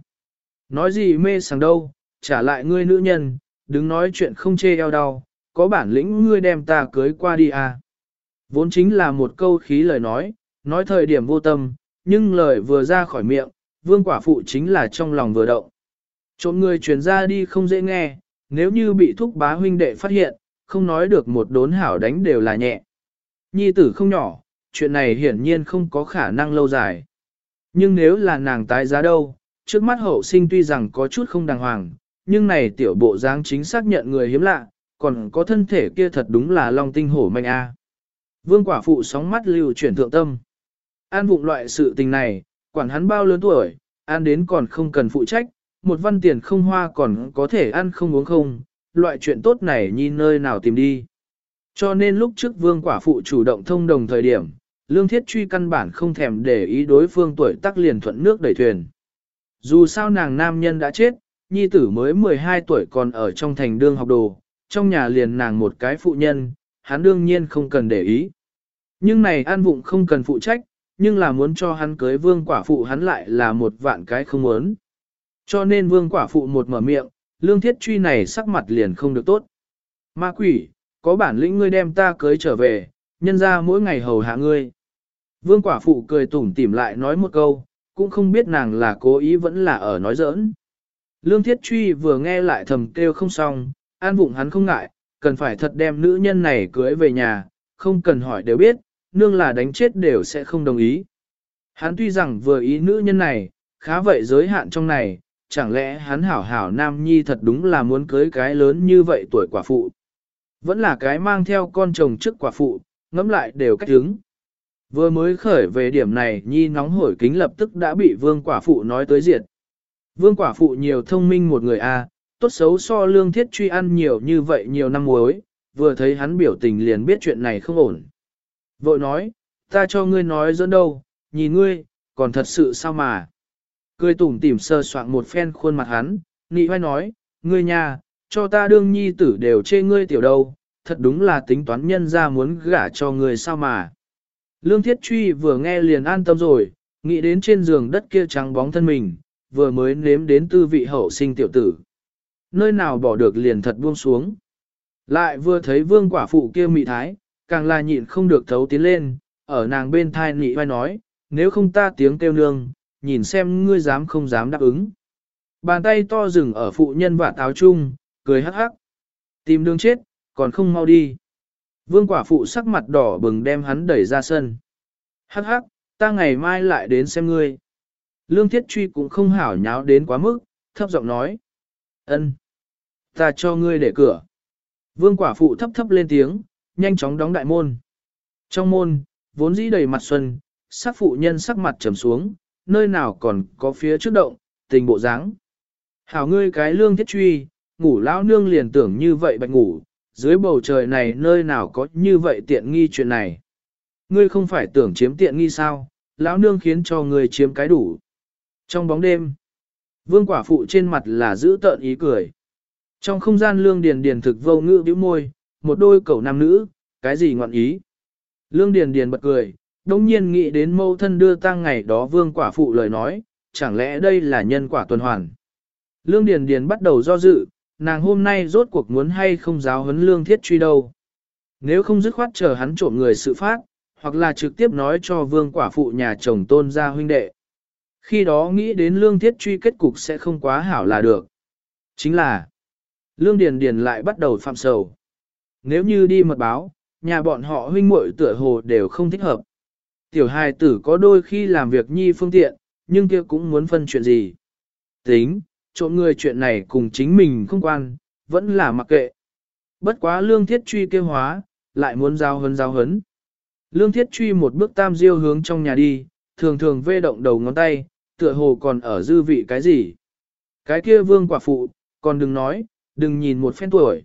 A: Nói gì mê sảng đâu, trả lại ngươi nữ nhân, đừng nói chuyện không chê eo đau, có bản lĩnh ngươi đem ta cưới qua đi à. Vốn chính là một câu khí lời nói, nói thời điểm vô tâm, nhưng lời vừa ra khỏi miệng, vương quả phụ chính là trong lòng vừa động. Trộm người truyền ra đi không dễ nghe, nếu như bị thúc bá huynh đệ phát hiện, không nói được một đốn hảo đánh đều là nhẹ. Nhi tử không nhỏ, chuyện này hiển nhiên không có khả năng lâu dài. Nhưng nếu là nàng tái giá đâu, trước mắt hậu sinh tuy rằng có chút không đàng hoàng, nhưng này tiểu bộ dáng chính xác nhận người hiếm lạ, còn có thân thể kia thật đúng là long tinh hổ manh a. À. Vương quả phụ sóng mắt lưu chuyển thượng tâm. An vụng loại sự tình này, quản hắn bao lớn tuổi, an đến còn không cần phụ trách, một văn tiền không hoa còn có thể ăn không uống không, loại chuyện tốt này nhìn nơi nào tìm đi. Cho nên lúc trước vương quả phụ chủ động thông đồng thời điểm, lương thiết truy căn bản không thèm để ý đối phương tuổi tác liền thuận nước đẩy thuyền. Dù sao nàng nam nhân đã chết, nhi tử mới 12 tuổi còn ở trong thành đương học đồ, trong nhà liền nàng một cái phụ nhân, hắn đương nhiên không cần để ý. Nhưng này an vụng không cần phụ trách, nhưng là muốn cho hắn cưới vương quả phụ hắn lại là một vạn cái không muốn. Cho nên vương quả phụ một mở miệng, lương thiết truy này sắc mặt liền không được tốt. Ma quỷ, có bản lĩnh ngươi đem ta cưới trở về, nhân ra mỗi ngày hầu hạ ngươi. Vương quả phụ cười tủm tỉm lại nói một câu, cũng không biết nàng là cố ý vẫn là ở nói giỡn. Lương Thiết Truy vừa nghe lại thầm kêu không xong, an vụng hắn không ngại, cần phải thật đem nữ nhân này cưới về nhà, không cần hỏi đều biết, nương là đánh chết đều sẽ không đồng ý. Hắn tuy rằng vừa ý nữ nhân này, khá vậy giới hạn trong này, chẳng lẽ hắn hảo hảo nam nhi thật đúng là muốn cưới cái lớn như vậy tuổi quả phụ. Vẫn là cái mang theo con chồng trước quả phụ, ngẫm lại đều cách hứng. Vừa mới khởi về điểm này nhi nóng hổi kính lập tức đã bị vương quả phụ nói tới diệt. Vương quả phụ nhiều thông minh một người a, tốt xấu so lương thiết truy ăn nhiều như vậy nhiều năm muối, vừa thấy hắn biểu tình liền biết chuyện này không ổn. Vội nói, ta cho ngươi nói dẫn đâu, nhìn ngươi, còn thật sự sao mà. Cười tủm tỉm sơ soạn một phen khuôn mặt hắn, nị vai nói, ngươi nhà, cho ta đương nhi tử đều chê ngươi tiểu đâu, thật đúng là tính toán nhân ra muốn gả cho ngươi sao mà. Lương Thiết Truy vừa nghe liền an tâm rồi, nghĩ đến trên giường đất kia trắng bóng thân mình, vừa mới nếm đến tư vị hậu sinh tiểu tử. Nơi nào bỏ được liền thật buông xuống. Lại vừa thấy vương quả phụ kia mị thái, càng là nhịn không được thấu tiến lên, ở nàng bên thai nị vai nói, nếu không ta tiếng kêu nương, nhìn xem ngươi dám không dám đáp ứng. Bàn tay to dừng ở phụ nhân và táo chung, cười hắc hắc. Tìm đường chết, còn không mau đi. Vương quả phụ sắc mặt đỏ bừng đem hắn đẩy ra sân. Hắc hắc, ta ngày mai lại đến xem ngươi. Lương thiết truy cũng không hảo nháo đến quá mức, thấp giọng nói. ân, Ta cho ngươi để cửa. Vương quả phụ thấp thấp lên tiếng, nhanh chóng đóng đại môn. Trong môn, vốn dĩ đầy mặt xuân, sắc phụ nhân sắc mặt trầm xuống, nơi nào còn có phía trước động, tình bộ dáng. Hảo ngươi cái lương thiết truy, ngủ lão nương liền tưởng như vậy bạch ngủ, dưới bầu trời này nơi nào có như vậy tiện nghi chuyện này. Ngươi không phải tưởng chiếm tiện nghi sao, lão nương khiến cho ngươi chiếm cái đủ. Trong bóng đêm, vương quả phụ trên mặt là giữ tợn ý cười. Trong không gian lương điền điền thực vô ngữ bĩu môi, một đôi cầu nam nữ, cái gì ngọn ý. Lương điền điền bật cười, đông nhiên nghĩ đến mâu thân đưa tang ngày đó vương quả phụ lời nói, chẳng lẽ đây là nhân quả tuần hoàn. Lương điền điền bắt đầu do dự, nàng hôm nay rốt cuộc muốn hay không giáo huấn lương thiết truy đâu. Nếu không dứt khoát chờ hắn trộm người sự phát, hoặc là trực tiếp nói cho vương quả phụ nhà chồng tôn gia huynh đệ. Khi đó nghĩ đến lương thiết truy kết cục sẽ không quá hảo là được. Chính là, lương điền điền lại bắt đầu phạm sầu. Nếu như đi mật báo, nhà bọn họ huynh muội tựa hồ đều không thích hợp. Tiểu hài tử có đôi khi làm việc nhi phương tiện, nhưng kia cũng muốn phân chuyện gì. Tính, trộm người chuyện này cùng chính mình không quan, vẫn là mặc kệ. Bất quá lương thiết truy kêu hóa, lại muốn giao hấn giao hấn. Lương thiết truy một bước tam diêu hướng trong nhà đi, thường thường vê động đầu ngón tay, tựa hồ còn ở dư vị cái gì. Cái kia vương quả phụ, còn đừng nói, đừng nhìn một phen tuổi.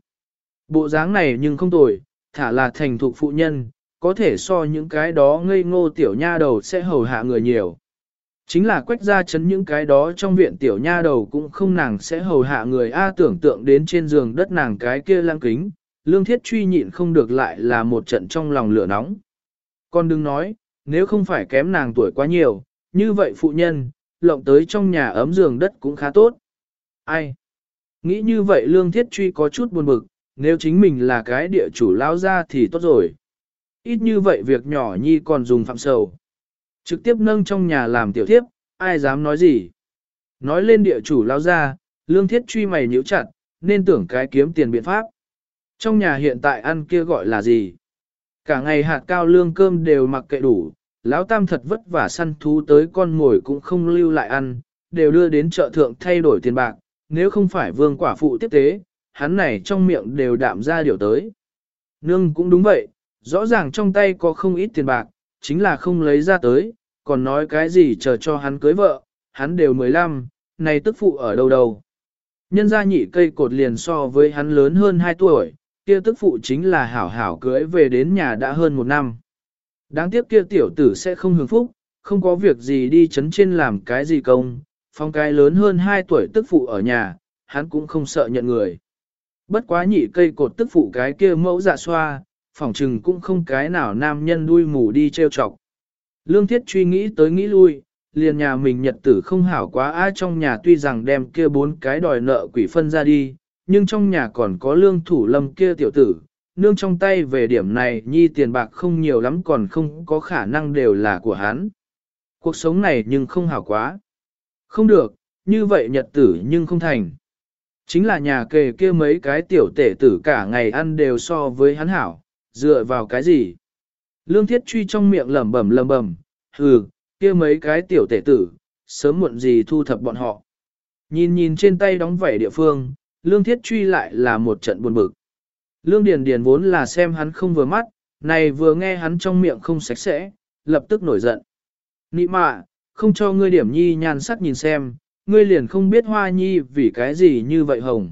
A: Bộ dáng này nhưng không tuổi, thả là thành thục phụ nhân, có thể so những cái đó ngây ngô tiểu nha đầu sẽ hầu hạ người nhiều. Chính là quách ra chấn những cái đó trong viện tiểu nha đầu cũng không nàng sẽ hầu hạ người A tưởng tượng đến trên giường đất nàng cái kia lăng kính, lương thiết truy nhịn không được lại là một trận trong lòng lửa nóng. Con đừng nói, nếu không phải kém nàng tuổi quá nhiều, như vậy phụ nhân, lộng tới trong nhà ấm giường đất cũng khá tốt. Ai? Nghĩ như vậy lương thiết truy có chút buồn bực, nếu chính mình là cái địa chủ lao ra thì tốt rồi. Ít như vậy việc nhỏ nhi còn dùng phạm sầu. Trực tiếp nâng trong nhà làm tiểu thiếp, ai dám nói gì. Nói lên địa chủ lao ra, lương thiết truy mày nhíu chặt, nên tưởng cái kiếm tiền biện pháp. Trong nhà hiện tại ăn kia gọi là gì? Cả ngày hạt cao lương cơm đều mặc kệ đủ, lão tam thật vất vả săn thú tới con ngồi cũng không lưu lại ăn, đều đưa đến chợ thượng thay đổi tiền bạc, nếu không phải vương quả phụ tiếp tế, hắn này trong miệng đều đạm ra điều tới. Nương cũng đúng vậy, rõ ràng trong tay có không ít tiền bạc, chính là không lấy ra tới, còn nói cái gì chờ cho hắn cưới vợ, hắn đều 15, này tức phụ ở đâu đâu. Nhân gia nhị cây cột liền so với hắn lớn hơn 2 tuổi, kia tức phụ chính là hảo hảo cưới về đến nhà đã hơn một năm. Đáng tiếc kia tiểu tử sẽ không hưởng phúc, không có việc gì đi chấn trên làm cái gì công, phong cái lớn hơn 2 tuổi tức phụ ở nhà, hắn cũng không sợ nhận người. Bất quá nhị cây cột tức phụ cái kia mẫu dạ xoa, phỏng chừng cũng không cái nào nam nhân đuôi mù đi treo chọc. Lương thiết truy nghĩ tới nghĩ lui, liền nhà mình nhật tử không hảo quá ai trong nhà tuy rằng đem kia bốn cái đòi nợ quỷ phân ra đi, nhưng trong nhà còn có lương thủ lâm kia tiểu tử, nương trong tay về điểm này nhi tiền bạc không nhiều lắm còn không có khả năng đều là của hắn. Cuộc sống này nhưng không hảo quá. Không được, như vậy nhật tử nhưng không thành. Chính là nhà kề kia mấy cái tiểu tể tử cả ngày ăn đều so với hắn hảo, dựa vào cái gì? Lương thiết truy trong miệng lẩm bẩm lẩm bẩm, hừ, kia mấy cái tiểu tể tử, sớm muộn gì thu thập bọn họ. Nhìn nhìn trên tay đóng vảy địa phương, lương thiết truy lại là một trận buồn bực. Lương Điền Điền vốn là xem hắn không vừa mắt, này vừa nghe hắn trong miệng không sạch sẽ, lập tức nổi giận. Nị mạ, không cho ngươi điểm nhi nhan sắc nhìn xem, ngươi liền không biết hoa nhi vì cái gì như vậy hồng.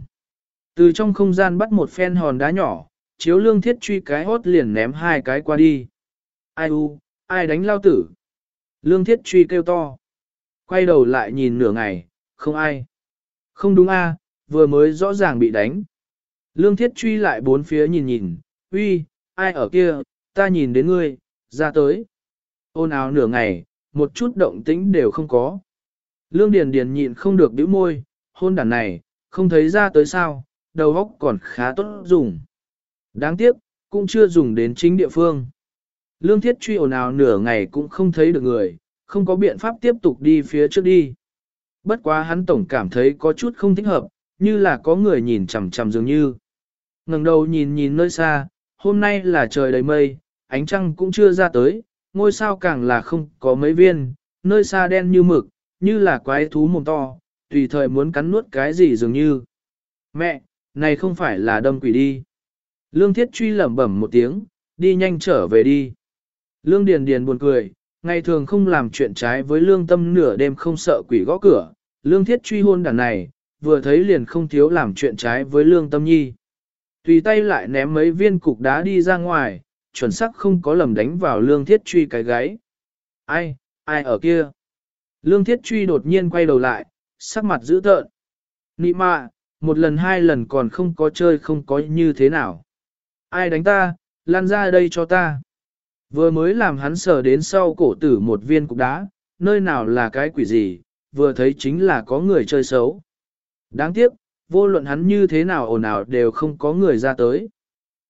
A: Từ trong không gian bắt một phen hòn đá nhỏ, chiếu lương thiết truy cái hốt liền ném hai cái qua đi. Ai u, ai đánh lao tử? Lương thiết truy kêu to. Quay đầu lại nhìn nửa ngày, không ai. Không đúng a, vừa mới rõ ràng bị đánh. Lương thiết truy lại bốn phía nhìn nhìn, uy, ai ở kia, ta nhìn đến ngươi, ra tới. Ôn áo nửa ngày, một chút động tĩnh đều không có. Lương Điền Điền nhịn không được bĩu môi, hôn đàn này, không thấy ra tới sao, đầu óc còn khá tốt dùng. Đáng tiếc, cũng chưa dùng đến chính địa phương. Lương Thiết truy ồn ào nửa ngày cũng không thấy được người, không có biện pháp tiếp tục đi phía trước đi. Bất quá hắn tổng cảm thấy có chút không thích hợp, như là có người nhìn chằm chằm dường như. ngẩng đầu nhìn nhìn nơi xa, hôm nay là trời đầy mây, ánh trăng cũng chưa ra tới, ngôi sao càng là không có mấy viên, nơi xa đen như mực, như là quái thú mồm to, tùy thời muốn cắn nuốt cái gì dường như. Mẹ, này không phải là đâm quỷ đi. Lương thiết truy lẩm bẩm một tiếng, đi nhanh trở về đi. Lương Điền Điền buồn cười, ngày thường không làm chuyện trái với lương tâm nửa đêm không sợ quỷ gõ cửa. Lương thiết truy hôn đàn này, vừa thấy liền không thiếu làm chuyện trái với lương tâm nhi. Tùy tay lại ném mấy viên cục đá đi ra ngoài, chuẩn xác không có lầm đánh vào lương thiết truy cái gáy. Ai, ai ở kia? Lương thiết truy đột nhiên quay đầu lại, sắc mặt dữ tợn. Nị mạ, một lần hai lần còn không có chơi không có như thế nào. Ai đánh ta, lan ra đây cho ta. Vừa mới làm hắn sờ đến sau cổ tử một viên cục đá, nơi nào là cái quỷ gì, vừa thấy chính là có người chơi xấu. Đáng tiếc, vô luận hắn như thế nào ồn ào đều không có người ra tới.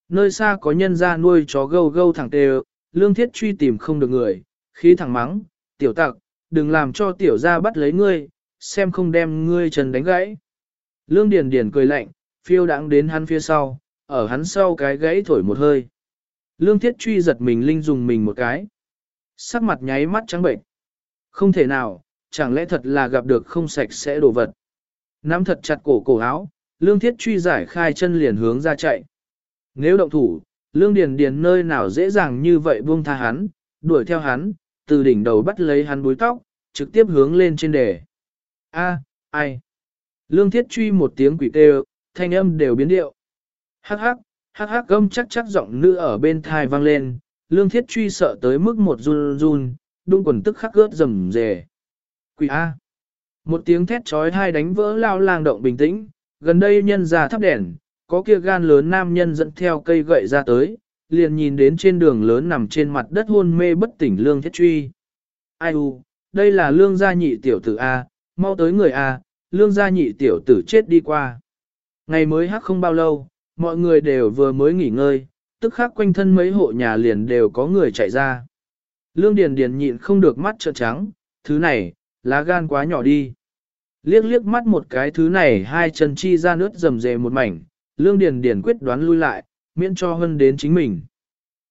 A: Nơi xa có nhân ra nuôi chó gâu gâu thẳng tề, lương thiết truy tìm không được người, khí thẳng mắng, tiểu tặc, đừng làm cho tiểu ra bắt lấy ngươi, xem không đem ngươi trần đánh gãy. Lương Điền Điền cười lạnh, phiêu đãng đến hắn phía sau, ở hắn sau cái gãy thổi một hơi. Lương Thiết Truy giật mình linh dùng mình một cái. Sắc mặt nháy mắt trắng bệnh. Không thể nào, chẳng lẽ thật là gặp được không sạch sẽ đồ vật. Nắm thật chặt cổ cổ áo, Lương Thiết Truy giải khai chân liền hướng ra chạy. Nếu động thủ, Lương Điền Điền nơi nào dễ dàng như vậy buông tha hắn, đuổi theo hắn, từ đỉnh đầu bắt lấy hắn búi tóc, trực tiếp hướng lên trên đề. A, ai? Lương Thiết Truy một tiếng quỷ kêu, thanh âm đều biến điệu. Hắc hắc, hắc hắc gâm chắc chắc giọng nữ ở bên thai vang lên, Lương Thiết Truy sợ tới mức một run run, đung quần tức khắc gớt rầm rề. Quỷ A. Một tiếng thét trói hai đánh vỡ lao lang động bình tĩnh, gần đây nhân già thắp đèn, có kia gan lớn nam nhân dẫn theo cây gậy ra tới, liền nhìn đến trên đường lớn nằm trên mặt đất hôn mê bất tỉnh lương thiết truy. Ai u, đây là lương gia nhị tiểu tử A, mau tới người A, lương gia nhị tiểu tử chết đi qua. Ngày mới hắc không bao lâu, mọi người đều vừa mới nghỉ ngơi, tức khắc quanh thân mấy hộ nhà liền đều có người chạy ra. Lương Điền Điền nhịn không được mắt trợn trắng, thứ này, lá gan quá nhỏ đi. Liếc liếc mắt một cái thứ này hai chân chi ra nước rầm rề một mảnh, Lương Điền Điền quyết đoán lui lại, miễn cho hơn đến chính mình.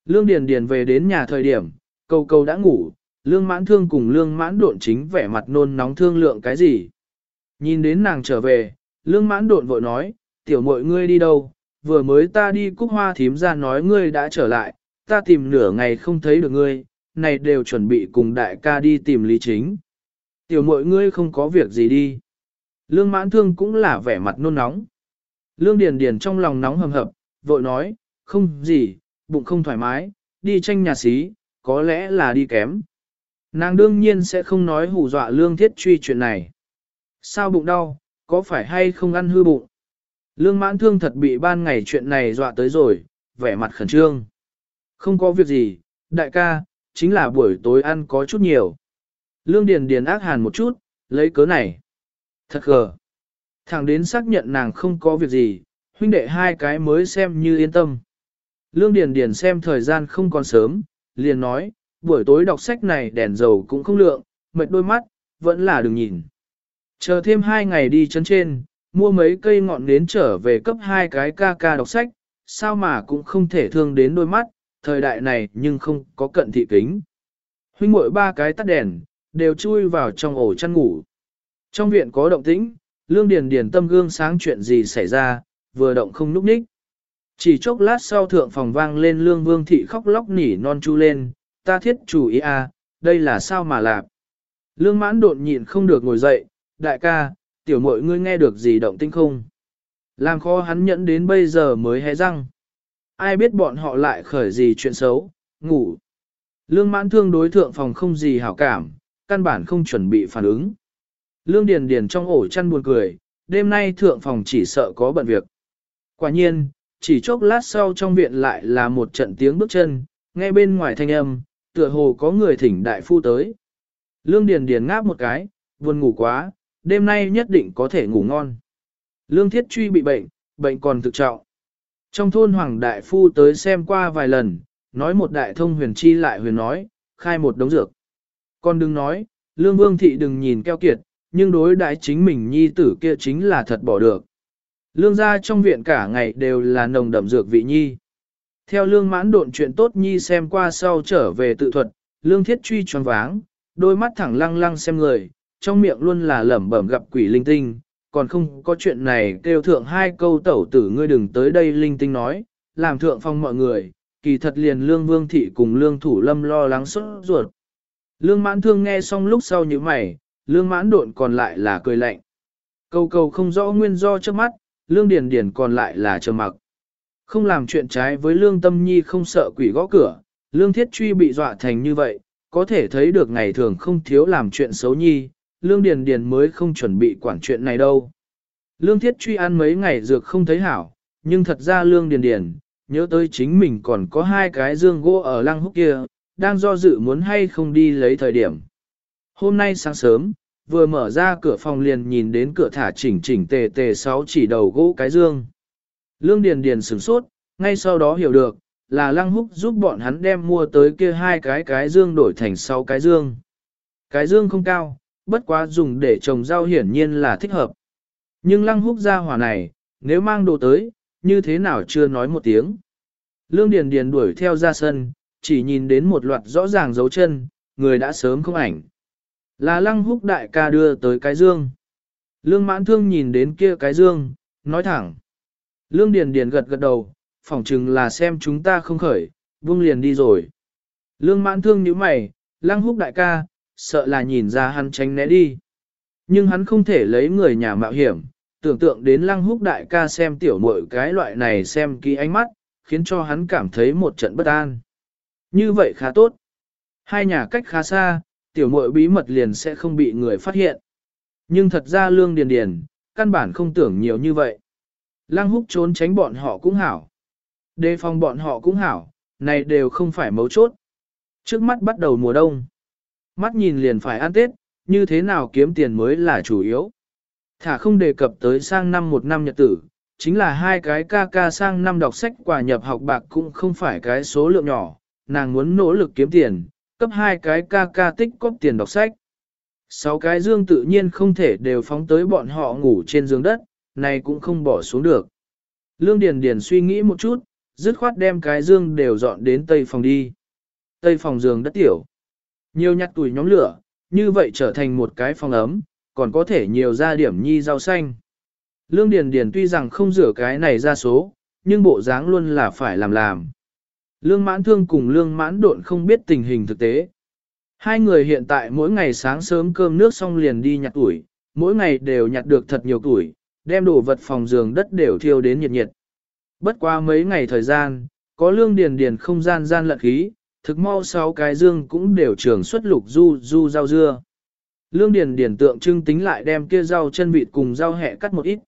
A: Lương Điền Điền về đến nhà thời điểm, cầu cầu đã ngủ, Lương Mãn Thương cùng Lương Mãn Độn chính vẻ mặt nôn nóng thương lượng cái gì. Nhìn đến nàng trở về, Lương Mãn Độn vội nói, tiểu muội ngươi đi đâu, vừa mới ta đi cúc hoa thím ra nói ngươi đã trở lại, ta tìm nửa ngày không thấy được ngươi, này đều chuẩn bị cùng đại ca đi tìm lý chính. Tiểu muội ngươi không có việc gì đi. Lương Mãn Thương cũng là vẻ mặt nôn nóng. Lương Điền Điền trong lòng nóng hầm hập, vội nói, không gì, bụng không thoải mái, đi tranh nhà xí, có lẽ là đi kém. Nàng đương nhiên sẽ không nói hù dọa lương thiết truy chuyện này. Sao bụng đau, có phải hay không ăn hư bụng? Lương mãn thương thật bị ban ngày chuyện này dọa tới rồi, vẻ mặt khẩn trương. Không có việc gì, đại ca, chính là buổi tối ăn có chút nhiều. Lương Điền Điền ác hàn một chút, lấy cớ này. Thật gờ. Thẳng đến xác nhận nàng không có việc gì, huynh đệ hai cái mới xem như yên tâm. Lương Điền Điền xem thời gian không còn sớm, liền nói, buổi tối đọc sách này đèn dầu cũng không lượng, mệt đôi mắt, vẫn là đừng nhìn. Chờ thêm hai ngày đi chân trên, mua mấy cây ngọn nến trở về cấp hai cái ca ca đọc sách, sao mà cũng không thể thương đến đôi mắt, thời đại này nhưng không có cận thị kính. Huynh muội ba cái tắt đèn, đều chui vào trong ổ chăn ngủ. Trong viện có động tĩnh, lương điền điền tâm gương sáng chuyện gì xảy ra, vừa động không núp ních. Chỉ chốc lát sau thượng phòng vang lên lương vương thị khóc lóc nỉ non chu lên, ta thiết chủ ý à, đây là sao mà làm. Lương mãn đột nhịn không được ngồi dậy, đại ca, tiểu mội ngươi nghe được gì động tinh không? Làm khó hắn nhẫn đến bây giờ mới hé răng. Ai biết bọn họ lại khởi gì chuyện xấu, ngủ. Lương mãn thương đối thượng phòng không gì hảo cảm, căn bản không chuẩn bị phản ứng. Lương Điền Điền trong ổ chăn buồn cười, đêm nay thượng phòng chỉ sợ có bận việc. Quả nhiên, chỉ chốc lát sau trong viện lại là một trận tiếng bước chân, nghe bên ngoài thanh âm, tựa hồ có người thỉnh đại phu tới. Lương Điền Điền ngáp một cái, buồn ngủ quá, đêm nay nhất định có thể ngủ ngon. Lương Thiết Truy bị bệnh, bệnh còn thực trọng. Trong thôn Hoàng Đại Phu tới xem qua vài lần, nói một đại thông huyền chi lại huyền nói, khai một đống dược. Con đừng nói, Lương Vương Thị đừng nhìn keo kiệt, nhưng đối đãi chính mình nhi tử kia chính là thật bỏ được. Lương gia trong viện cả ngày đều là nồng đậm dược vị nhi. Theo lương mãn độn chuyện tốt nhi xem qua sau trở về tự thuật, lương thiết truy tròn váng, đôi mắt thẳng lăng lăng xem người, trong miệng luôn là lẩm bẩm gặp quỷ linh tinh, còn không có chuyện này kêu thượng hai câu tẩu tử ngươi đừng tới đây linh tinh nói, làm thượng phong mọi người, kỳ thật liền lương vương thị cùng lương thủ lâm lo lắng sốt ruột. Lương mãn thương nghe xong lúc sau như mày, lương mãn độn còn lại là cười lạnh. Câu cầu không rõ nguyên do trước mắt, lương điền điền còn lại là trầm mặc. Không làm chuyện trái với lương tâm nhi không sợ quỷ gõ cửa, lương thiết truy bị dọa thành như vậy, có thể thấy được ngày thường không thiếu làm chuyện xấu nhi, lương điền điền mới không chuẩn bị quản chuyện này đâu. Lương thiết truy ăn mấy ngày dược không thấy hảo, nhưng thật ra lương điền điền, nhớ tới chính mình còn có hai cái dương gỗ ở lăng húc kia, đang do dự muốn hay không đi lấy thời điểm. Hôm nay sáng sớm, vừa mở ra cửa phòng liền nhìn đến cửa thả chỉnh chỉnh tề tề sáu chỉ đầu gỗ cái dương. Lương Điền Điền sửng sốt, ngay sau đó hiểu được, là Lăng Húc giúp bọn hắn đem mua tới kia hai cái cái dương đổi thành sáu cái dương. Cái dương không cao, bất quá dùng để trồng rau hiển nhiên là thích hợp. Nhưng Lăng Húc ra hỏa này, nếu mang đồ tới, như thế nào chưa nói một tiếng. Lương Điền Điền đuổi theo ra sân, chỉ nhìn đến một loạt rõ ràng dấu chân, người đã sớm không ảnh. Là lăng húc đại ca đưa tới cái dương. Lương mãn thương nhìn đến kia cái dương, nói thẳng. Lương điền điền gật gật đầu, phỏng chừng là xem chúng ta không khởi, buông liền đi rồi. Lương mãn thương nhíu mày, lăng húc đại ca, sợ là nhìn ra hắn tránh né đi. Nhưng hắn không thể lấy người nhà mạo hiểm, tưởng tượng đến lăng húc đại ca xem tiểu muội cái loại này xem kỹ ánh mắt, khiến cho hắn cảm thấy một trận bất an. Như vậy khá tốt. Hai nhà cách khá xa, tiểu muội bí mật liền sẽ không bị người phát hiện. Nhưng thật ra lương điền điền, căn bản không tưởng nhiều như vậy. Lăng húc trốn tránh bọn họ cũng hảo. Đề phòng bọn họ cũng hảo, này đều không phải mấu chốt. Trước mắt bắt đầu mùa đông. Mắt nhìn liền phải ăn Tết, như thế nào kiếm tiền mới là chủ yếu. Thả không đề cập tới sang năm một năm nhật tử, chính là hai cái ca ca sang năm đọc sách quả nhập học bạc cũng không phải cái số lượng nhỏ, nàng muốn nỗ lực kiếm tiền, cấp hai cái ca ca tích cóp tiền đọc sách. Sáu cái dương tự nhiên không thể đều phóng tới bọn họ ngủ trên giường đất, này cũng không bỏ xuống được. Lương Điền Điền suy nghĩ một chút, dứt khoát đem cái dương đều dọn đến tây phòng đi. Tây phòng giường đất tiểu. Nhiều nhặt tuổi nhóm lửa, như vậy trở thành một cái phòng ấm, còn có thể nhiều ra điểm nhi rau xanh. Lương Điền Điền tuy rằng không rửa cái này ra số, nhưng bộ dáng luôn là phải làm làm. Lương mãn thương cùng lương mãn độn không biết tình hình thực tế. Hai người hiện tại mỗi ngày sáng sớm cơm nước xong liền đi nhặt tuổi, mỗi ngày đều nhặt được thật nhiều tuổi, đem đồ vật phòng giường đất đều thiêu đến nhiệt nhiệt. Bất qua mấy ngày thời gian, có lương điền điền không gian gian lận khí, thực mau sáu cái dương cũng đều trường xuất lục du du rau dưa. Lương điền điền tượng trưng tính lại đem kia rau chân vịt cùng rau hẹ cắt một ít.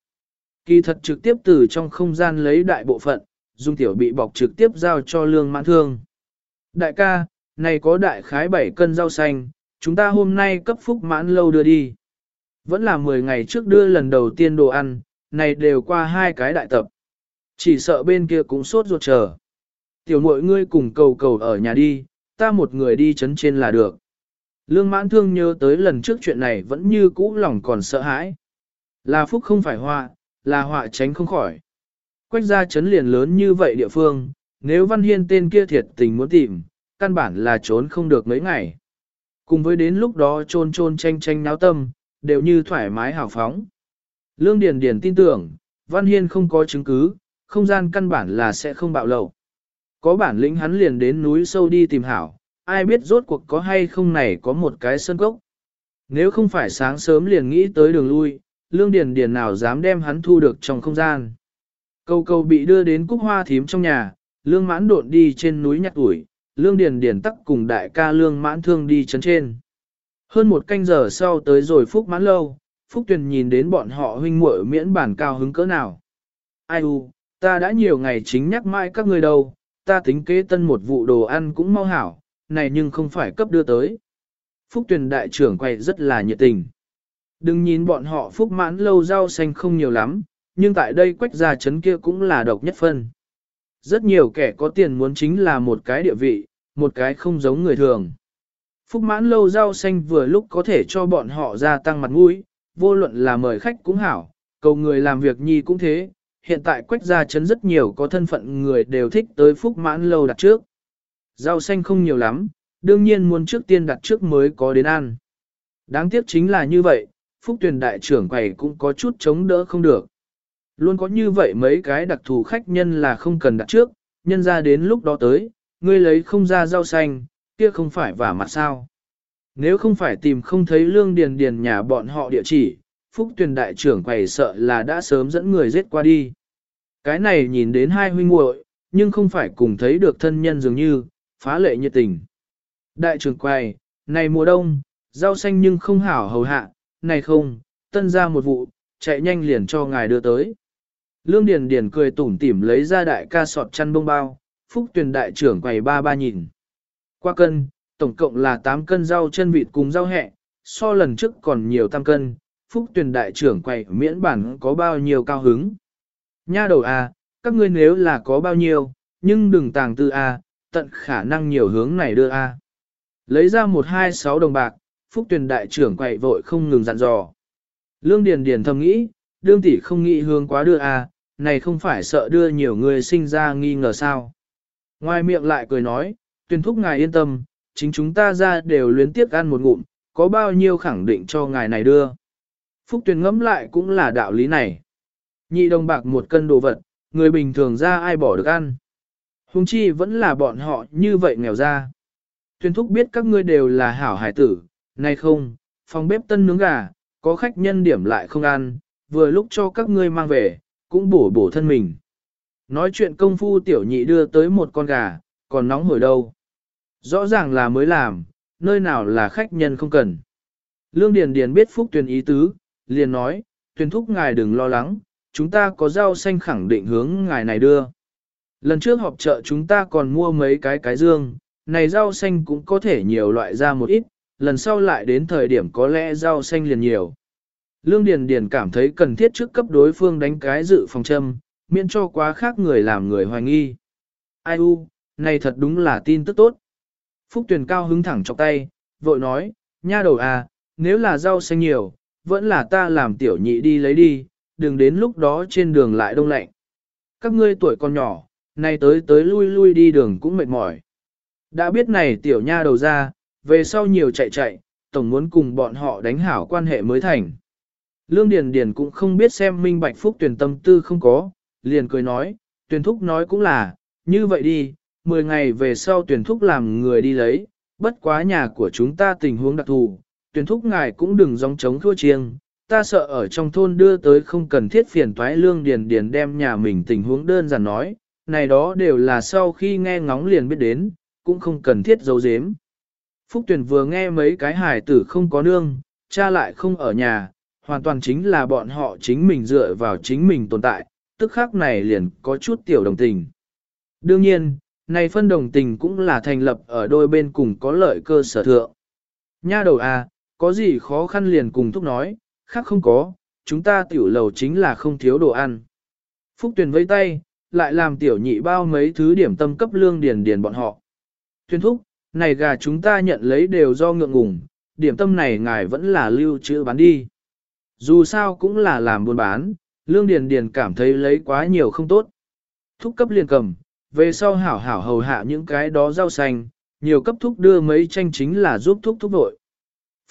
A: Kỳ thật trực tiếp từ trong không gian lấy đại bộ phận, dung tiểu bị bọc trực tiếp giao cho lương mãn thương. Đại ca, này có đại khái 7 cân rau xanh, chúng ta hôm nay cấp phúc mãn lâu đưa đi. Vẫn là 10 ngày trước đưa lần đầu tiên đồ ăn, này đều qua hai cái đại tập. Chỉ sợ bên kia cũng sốt ruột chờ. Tiểu muội ngươi cùng cầu cầu ở nhà đi, ta một người đi chấn trên là được. Lương mãn thương nhớ tới lần trước chuyện này vẫn như cũ lòng còn sợ hãi. Là phúc không phải họa, là họa tránh không khỏi. Quách ra chấn liền lớn như vậy địa phương, nếu Văn Hiên tên kia thiệt tình muốn tìm, căn bản là trốn không được mấy ngày. Cùng với đến lúc đó trôn trôn tranh tranh náo tâm, đều như thoải mái hào phóng. Lương Điền Điền tin tưởng, Văn Hiên không có chứng cứ, không gian căn bản là sẽ không bạo lộ. Có bản lĩnh hắn liền đến núi sâu đi tìm hảo, ai biết rốt cuộc có hay không này có một cái sân gốc. Nếu không phải sáng sớm liền nghĩ tới đường lui, Lương Điền Điền nào dám đem hắn thu được trong không gian. câu câu bị đưa đến cúc hoa thím trong nhà, Lương mãn độn đi trên núi nhặt ủi, Lương Điền Điền tắc cùng đại ca Lương mãn thương đi chấn trên. Hơn một canh giờ sau tới rồi Phúc mãn lâu, Phúc Tuyền nhìn đến bọn họ huynh muội miễn bản cao hứng cỡ nào. Ai u, ta đã nhiều ngày chính nhắc mãi các ngươi đâu, ta tính kế tân một vụ đồ ăn cũng mau hảo, này nhưng không phải cấp đưa tới. Phúc tuyển đại trưởng quay rất là nhiệt tình. Đừng nhìn bọn họ Phúc mãn lâu rau xanh không nhiều lắm, nhưng tại đây quách gia chấn kia cũng là độc nhất phân. Rất nhiều kẻ có tiền muốn chính là một cái địa vị, một cái không giống người thường. Phúc mãn lâu rau xanh vừa lúc có thể cho bọn họ gia tăng mặt mũi, vô luận là mời khách cũng hảo, cầu người làm việc nhi cũng thế. Hiện tại quách gia chấn rất nhiều có thân phận người đều thích tới phúc mãn lâu đặt trước. Rau xanh không nhiều lắm, đương nhiên muốn trước tiên đặt trước mới có đến ăn. Đáng tiếc chính là như vậy, phúc tuyển đại trưởng quầy cũng có chút chống đỡ không được. Luôn có như vậy mấy cái đặc thù khách nhân là không cần đặt trước, nhân ra đến lúc đó tới, ngươi lấy không ra rau xanh, kia không phải vả mặt sao. Nếu không phải tìm không thấy lương điền điền nhà bọn họ địa chỉ, Phúc Tuyền đại trưởng quầy sợ là đã sớm dẫn người giết qua đi. Cái này nhìn đến hai huynh muội, nhưng không phải cùng thấy được thân nhân dường như, phá lệ nhiệt tình. Đại trưởng quầy, này mùa đông, rau xanh nhưng không hảo hầu hạ, này không, tân ra một vụ, chạy nhanh liền cho ngài đưa tới. Lương Điền Điền cười tủm tỉm lấy ra đại ca sọt chăn bông bao, Phúc Tuyền đại trưởng quầy ba ba nhìn. Qua cân, tổng cộng là 8 cân rau chân vịt cùng rau hẹ, so lần trước còn nhiều tam cân, Phúc Tuyền đại trưởng quầy miễn bản có bao nhiêu cao hứng. Nha đầu à, các ngươi nếu là có bao nhiêu, nhưng đừng tàng tư a, tận khả năng nhiều hướng này đưa a. Lấy ra một hai sáu đồng bạc, Phúc Tuyền đại trưởng quầy vội không ngừng dặn dò. Lương Điền Điền thầm nghĩ, đương tỷ không nghĩ hướng quá đưa a, này không phải sợ đưa nhiều người sinh ra nghi ngờ sao. Ngoài miệng lại cười nói, Tuyền thúc ngài yên tâm, chính chúng ta ra đều luyến tiếc ăn một ngụm, có bao nhiêu khẳng định cho ngài này đưa. Phúc Tuyền ngẫm lại cũng là đạo lý này. Nhị đồng bạc một cân đồ vật, người bình thường ra ai bỏ được ăn. Hùng chi vẫn là bọn họ như vậy nghèo ra. Tuyền thúc biết các ngươi đều là hảo hải tử, nay không, phòng bếp tân nướng gà, có khách nhân điểm lại không ăn, vừa lúc cho các ngươi mang về, cũng bổ bổ thân mình. Nói chuyện công phu tiểu nhị đưa tới một con gà, còn nóng hổi đâu. Rõ ràng là mới làm, nơi nào là khách nhân không cần. Lương Điền Điền biết Phúc Tuyền ý tứ, liền nói, tuyên thúc ngài đừng lo lắng, chúng ta có rau xanh khẳng định hướng ngài này đưa. Lần trước họp chợ chúng ta còn mua mấy cái cái dương, này rau xanh cũng có thể nhiều loại ra một ít, lần sau lại đến thời điểm có lẽ rau xanh liền nhiều. Lương Điền Điền cảm thấy cần thiết trước cấp đối phương đánh cái dự phòng châm, miễn cho quá khác người làm người hoài nghi. Ai u, này thật đúng là tin tức tốt. Phúc Tuyền cao hứng thẳng chọc tay, vội nói, nha đầu à, nếu là rau xanh nhiều, vẫn là ta làm tiểu nhị đi lấy đi, đừng đến lúc đó trên đường lại đông lạnh. Các ngươi tuổi còn nhỏ, nay tới tới lui lui đi đường cũng mệt mỏi. Đã biết này tiểu nha đầu ra, về sau nhiều chạy chạy, tổng muốn cùng bọn họ đánh hảo quan hệ mới thành. Lương Điền Điền cũng không biết xem minh bạch phúc tuyển tâm tư không có, liền cười nói, tuyển thúc nói cũng là, như vậy đi, 10 ngày về sau tuyển thúc làm người đi lấy, bất quá nhà của chúng ta tình huống đặc thù, tuyển thúc ngài cũng đừng gióng chống thua chiêng, ta sợ ở trong thôn đưa tới không cần thiết phiền toái lương điền điền đem nhà mình tình huống đơn giản nói, này đó đều là sau khi nghe ngóng liền biết đến, cũng không cần thiết giấu giếm. Phúc tuyển vừa nghe mấy cái hài tử không có nương, cha lại không ở nhà, hoàn toàn chính là bọn họ chính mình dựa vào chính mình tồn tại, tức khác này liền có chút tiểu đồng tình. Đương nhiên, này phân đồng tình cũng là thành lập ở đôi bên cùng có lợi cơ sở thượng. Nha đầu à, có gì khó khăn liền cùng thúc nói, khác không có, chúng ta tiểu lầu chính là không thiếu đồ ăn. Phúc Tuyền vây tay, lại làm tiểu nhị bao mấy thứ điểm tâm cấp lương điền điền bọn họ. Tuyên thúc, này gà chúng ta nhận lấy đều do ngượng ngùng, điểm tâm này ngài vẫn là lưu trữ bán đi. Dù sao cũng là làm buôn bán, Lương Điền Điền cảm thấy lấy quá nhiều không tốt. Thúc cấp liền cầm, về sau hảo hảo hầu hạ những cái đó rau xanh, nhiều cấp thúc đưa mấy tranh chính là giúp thúc thúc vội.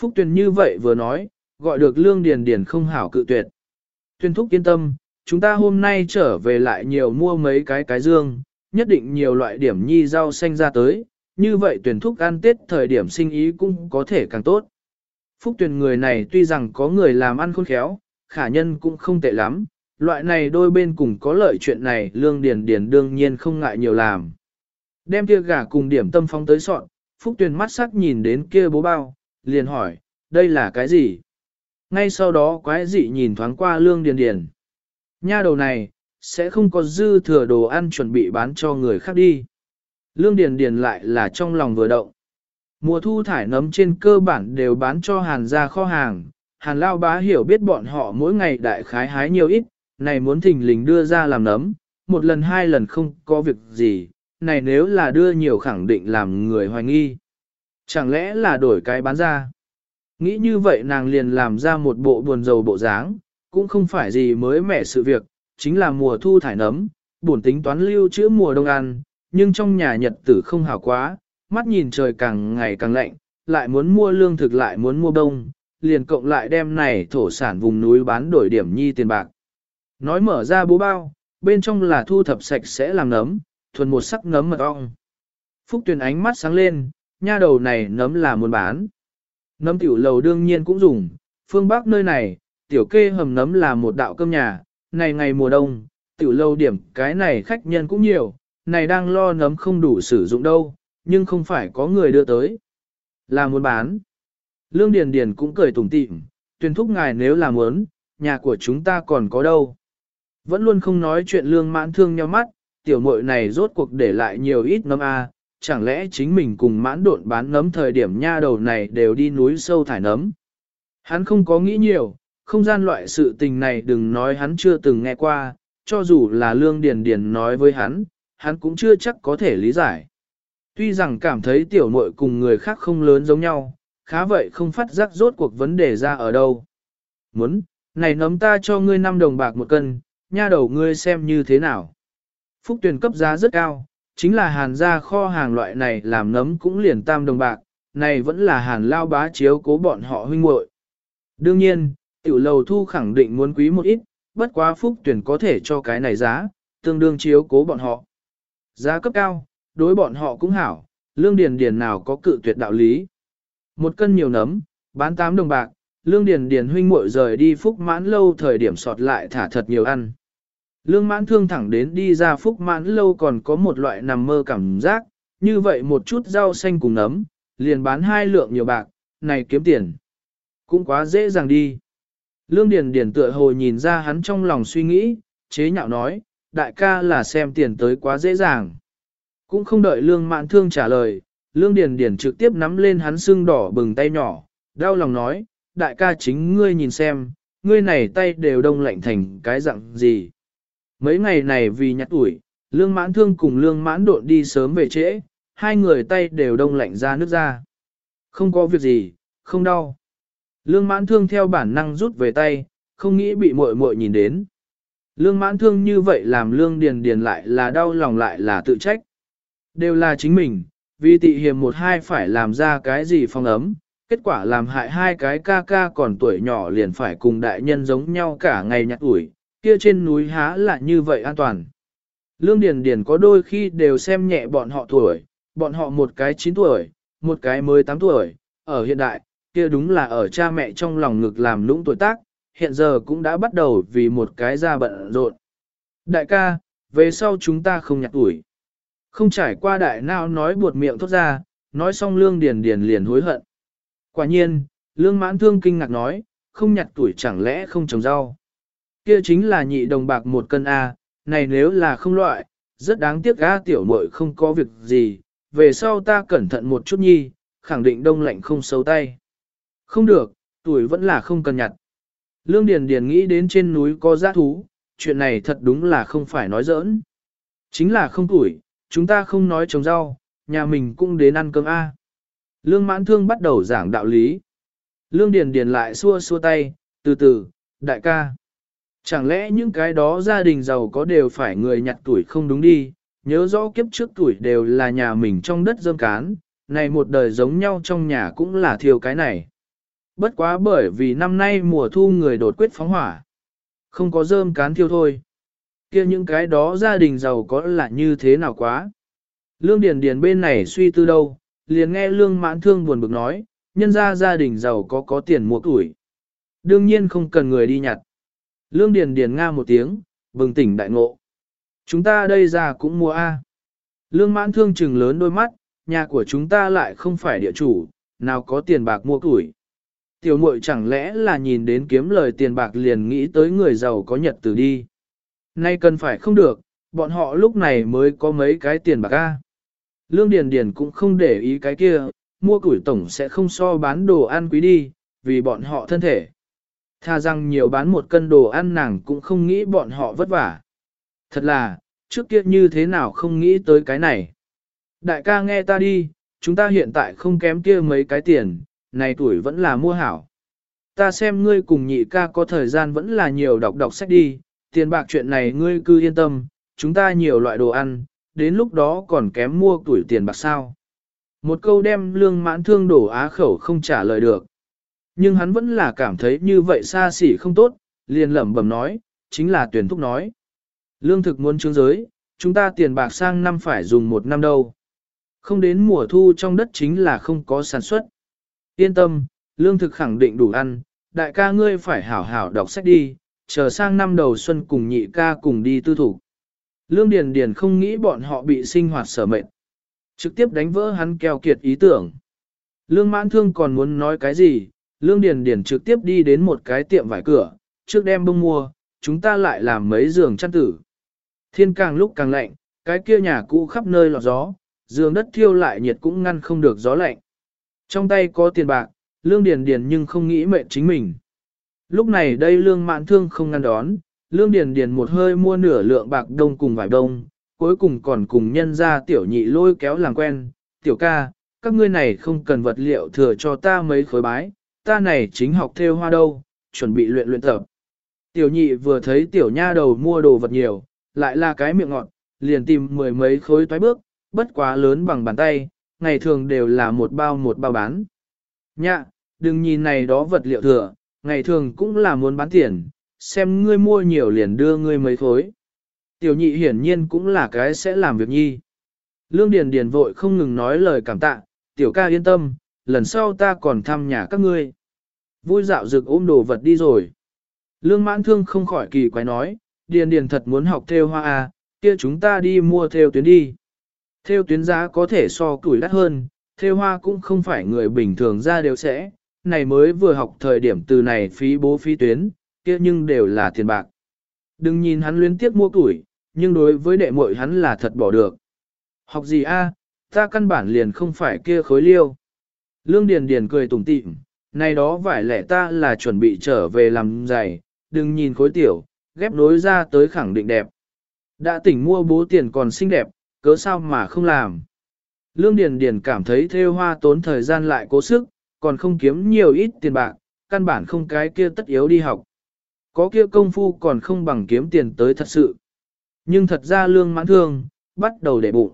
A: Phúc Tuyền như vậy vừa nói, gọi được Lương Điền Điền không hảo cự tuyệt. Tuyền thúc yên tâm, chúng ta hôm nay trở về lại nhiều mua mấy cái cái dương, nhất định nhiều loại điểm nhi rau xanh ra tới, như vậy Tuyền thúc ăn tết thời điểm sinh ý cũng có thể càng tốt. Phúc Tuyền người này tuy rằng có người làm ăn khôn khéo, khả nhân cũng không tệ lắm, loại này đôi bên cùng có lợi chuyện này lương điền điền đương nhiên không ngại nhiều làm. Đem kia gà cùng điểm tâm phong tới soạn, Phúc Tuyền mắt sắc nhìn đến kia bố bao, liền hỏi, đây là cái gì? Ngay sau đó quái dị nhìn thoáng qua lương điền điền. Nha đầu này, sẽ không có dư thừa đồ ăn chuẩn bị bán cho người khác đi. Lương Điền Điền lại là trong lòng vừa động. Mùa thu thải nấm trên cơ bản đều bán cho hàn gia kho hàng, hàn lao bá hiểu biết bọn họ mỗi ngày đại khái hái nhiều ít, này muốn thỉnh lình đưa ra làm nấm, một lần hai lần không có việc gì, này nếu là đưa nhiều khẳng định làm người hoài nghi. Chẳng lẽ là đổi cái bán ra? Nghĩ như vậy nàng liền làm ra một bộ buồn rầu bộ dáng, cũng không phải gì mới mẻ sự việc, chính là mùa thu thải nấm, buồn tính toán lưu trữ mùa đông ăn, nhưng trong nhà nhật tử không hảo quá, mắt nhìn trời càng ngày càng lạnh, lại muốn mua lương thực lại muốn mua đông, liền cộng lại đem này thổ sản vùng núi bán đổi điểm nhi tiền bạc. Nói mở ra bố bao, bên trong là thu thập sạch sẽ làm nấm, thuần một sắc nấm mật ong. Phúc Tuyền ánh mắt sáng lên, nha đầu này nấm là muốn bán. Nấm tiểu lầu đương nhiên cũng dùng, phương Bắc nơi này, tiểu kê hầm nấm là một đạo cơm nhà, này ngày mùa đông, tiểu lâu điểm cái này khách nhân cũng nhiều, này đang lo nấm không đủ sử dụng đâu, nhưng không phải có người đưa tới. Là muốn bán. Lương Điền Điền cũng cười tủm tỉm, tuyên thúc ngài nếu là muốn, nhà của chúng ta còn có đâu. Vẫn luôn không nói chuyện lương mãn thương nhau mắt, tiểu muội này rốt cuộc để lại nhiều ít nấm a, chẳng lẽ chính mình cùng mãn độn bán nấm thời điểm nha đầu này đều đi núi sâu thải nấm. Hắn không có nghĩ nhiều, không gian loại sự tình này đừng nói hắn chưa từng nghe qua, cho dù là lương điền điền nói với hắn, hắn cũng chưa chắc có thể lý giải. Tuy rằng cảm thấy tiểu muội cùng người khác không lớn giống nhau, khá vậy không phát giác rốt cuộc vấn đề ra ở đâu. Muốn, này nấm ta cho ngươi 5 đồng bạc một cân, nha đầu ngươi xem như thế nào. Phúc tuyển cấp giá rất cao, chính là hàn gia kho hàng loại này làm nấm cũng liền tam đồng bạc, này vẫn là hàn lao bá chiếu cố bọn họ huynh muội. Đương nhiên, tiểu lầu thu khẳng định muốn quý một ít, bất quá phúc tuyển có thể cho cái này giá, tương đương chiếu cố bọn họ. Giá cấp cao, đối bọn họ cũng hảo, lương điền điền nào có cự tuyệt đạo lý. Một cân nhiều nấm, bán 8 đồng bạc, lương điền điền huynh muội rời đi phúc mãn lâu thời điểm sọt lại thả thật nhiều ăn. Lương mãn thương thẳng đến đi ra phúc mãn lâu còn có một loại nằm mơ cảm giác, như vậy một chút rau xanh cùng nấm, liền bán hai lượng nhiều bạc, này kiếm tiền. Cũng quá dễ dàng đi. Lương Điền Điền tựa hồ nhìn ra hắn trong lòng suy nghĩ, chế nhạo nói, đại ca là xem tiền tới quá dễ dàng. Cũng không đợi lương mạn thương trả lời, lương điền điền trực tiếp nắm lên hắn xương đỏ bừng tay nhỏ, đau lòng nói, đại ca chính ngươi nhìn xem, ngươi này tay đều đông lạnh thành cái dạng gì. Mấy ngày này vì nhặt tuổi, lương mãn thương cùng lương mãn độn đi sớm về trễ, hai người tay đều đông lạnh ra nước ra. Không có việc gì, không đau. Lương mãn thương theo bản năng rút về tay, không nghĩ bị muội muội nhìn đến. Lương mãn thương như vậy làm lương điền điền lại là đau lòng lại là tự trách. Đều là chính mình, vì tị hiềm một hai phải làm ra cái gì phong ấm, kết quả làm hại hai cái ca ca còn tuổi nhỏ liền phải cùng đại nhân giống nhau cả ngày nhặt ủi, kia trên núi há là như vậy an toàn. Lương Điền Điền có đôi khi đều xem nhẹ bọn họ tuổi, bọn họ một cái 9 tuổi, một cái mới 8 tuổi, ở hiện đại, kia đúng là ở cha mẹ trong lòng ngực làm lũng tuổi tác, hiện giờ cũng đã bắt đầu vì một cái ra bận rộn. Đại ca, về sau chúng ta không nhặt tuổi. Không trải qua đại nào nói buột miệng thốt ra, nói xong lương điền điền liền hối hận. Quả nhiên, lương mãn thương kinh ngạc nói, không nhặt tuổi chẳng lẽ không trồng rau. Kia chính là nhị đồng bạc một cân A, này nếu là không loại, rất đáng tiếc A tiểu muội không có việc gì, về sau ta cẩn thận một chút nhi, khẳng định đông lạnh không xấu tay. Không được, tuổi vẫn là không cần nhặt. Lương Điền Điền nghĩ đến trên núi có giã thú, chuyện này thật đúng là không phải nói giỡn. Chính là không tuổi, chúng ta không nói trồng rau, nhà mình cũng đến ăn cơm A. Lương mãn thương bắt đầu giảng đạo lý. Lương Điền Điền lại xua xua tay, từ từ, đại ca. Chẳng lẽ những cái đó gia đình giàu có đều phải người nhặt tuổi không đúng đi, nhớ rõ kiếp trước tuổi đều là nhà mình trong đất dơm cán, này một đời giống nhau trong nhà cũng là thiêu cái này. Bất quá bởi vì năm nay mùa thu người đột quyết phóng hỏa. Không có dơm cán thiêu thôi. kia những cái đó gia đình giàu có là như thế nào quá. Lương Điền Điền bên này suy tư đâu, liền nghe Lương Mãn Thương buồn bực nói, nhân ra gia đình giàu có có tiền mua tuổi. Đương nhiên không cần người đi nhặt. Lương Điền Điền nga một tiếng, bừng tỉnh đại ngộ. Chúng ta đây ra cũng mua A. Lương Mãn Thương trừng lớn đôi mắt, nhà của chúng ta lại không phải địa chủ, nào có tiền bạc mua củi. Tiểu muội chẳng lẽ là nhìn đến kiếm lời tiền bạc liền nghĩ tới người giàu có nhật từ đi. Nay cần phải không được, bọn họ lúc này mới có mấy cái tiền bạc A. Lương Điền Điền cũng không để ý cái kia, mua củi tổng sẽ không so bán đồ ăn quý đi, vì bọn họ thân thể. Tha rằng nhiều bán một cân đồ ăn nàng cũng không nghĩ bọn họ vất vả. Thật là, trước kia như thế nào không nghĩ tới cái này. Đại ca nghe ta đi, chúng ta hiện tại không kém kia mấy cái tiền, này tuổi vẫn là mua hảo. Ta xem ngươi cùng nhị ca có thời gian vẫn là nhiều đọc đọc sách đi, tiền bạc chuyện này ngươi cứ yên tâm, chúng ta nhiều loại đồ ăn, đến lúc đó còn kém mua tuổi tiền bạc sao. Một câu đem lương mãn thương đổ á khẩu không trả lời được. Nhưng hắn vẫn là cảm thấy như vậy xa xỉ không tốt, liền lẩm bẩm nói, chính là tuyển thúc nói. Lương thực muốn trương giới, chúng ta tiền bạc sang năm phải dùng một năm đâu. Không đến mùa thu trong đất chính là không có sản xuất. Yên tâm, lương thực khẳng định đủ ăn, đại ca ngươi phải hảo hảo đọc sách đi, chờ sang năm đầu xuân cùng nhị ca cùng đi tư thủ. Lương Điền Điền không nghĩ bọn họ bị sinh hoạt sở mệt. Trực tiếp đánh vỡ hắn keo kiệt ý tưởng. Lương Mãn Thương còn muốn nói cái gì, Lương Điền Điền trực tiếp đi đến một cái tiệm vải cửa, trước đem bông mua, chúng ta lại làm mấy giường chăn tử. Thiên càng lúc càng lạnh, cái kia nhà cũ khắp nơi lọt gió, giường đất thiêu lại nhiệt cũng ngăn không được gió lạnh. Trong tay có tiền bạc, Lương Điền Điền nhưng không nghĩ mệnh chính mình. Lúc này đây Lương Mạn Thương không ngăn đón, Lương Điền Điền một hơi mua nửa lượng bạc đông cùng vải đông, cuối cùng còn cùng nhân gia tiểu nhị lôi kéo làm quen, tiểu ca, các ngươi này không cần vật liệu thừa cho ta mấy khối bái, ta này chính học theo hoa đâu, chuẩn bị luyện luyện tập. Tiểu nhị vừa thấy tiểu nha đầu mua đồ vật nhiều, lại là cái miệng ngọt, liền tìm mười mấy khối toái bước, bất quá lớn bằng bàn tay, ngày thường đều là một bao một bao bán. Nhạ, đừng nhìn này đó vật liệu thừa, ngày thường cũng là muốn bán tiền, xem ngươi mua nhiều liền đưa ngươi mấy khối. Tiểu nhị hiển nhiên cũng là cái sẽ làm việc nhi. Lương Điền Điền vội không ngừng nói lời cảm tạ, tiểu ca yên tâm, lần sau ta còn thăm nhà các ngươi. Vui dạo rực ôm đồ vật đi rồi. Lương mãn thương không khỏi kỳ quái nói, Điền Điền thật muốn học theo hoa à, kia chúng ta đi mua theo tuyến đi. Theo tuyến giá có thể so tuổi đắt hơn, theo hoa cũng không phải người bình thường ra đều sẽ, này mới vừa học thời điểm từ này phí bố phí tuyến, kia nhưng đều là tiền bạc. Đừng nhìn hắn luyến tiếc mua tuổi, nhưng đối với đệ muội hắn là thật bỏ được. Học gì a? ta căn bản liền không phải kia khối liêu. Lương Điền Điền cười tủm tỉm, này đó vải lẻ ta là chuẩn bị trở về làm giày, đừng nhìn khối tiểu, ghép nối ra tới khẳng định đẹp. Đã tỉnh mua bố tiền còn xinh đẹp, cớ sao mà không làm. Lương Điền Điền cảm thấy theo hoa tốn thời gian lại cố sức, còn không kiếm nhiều ít tiền bạc, căn bản không cái kia tất yếu đi học. Có kia công phu còn không bằng kiếm tiền tới thật sự. Nhưng thật ra lương mãn thương, bắt đầu để bụng.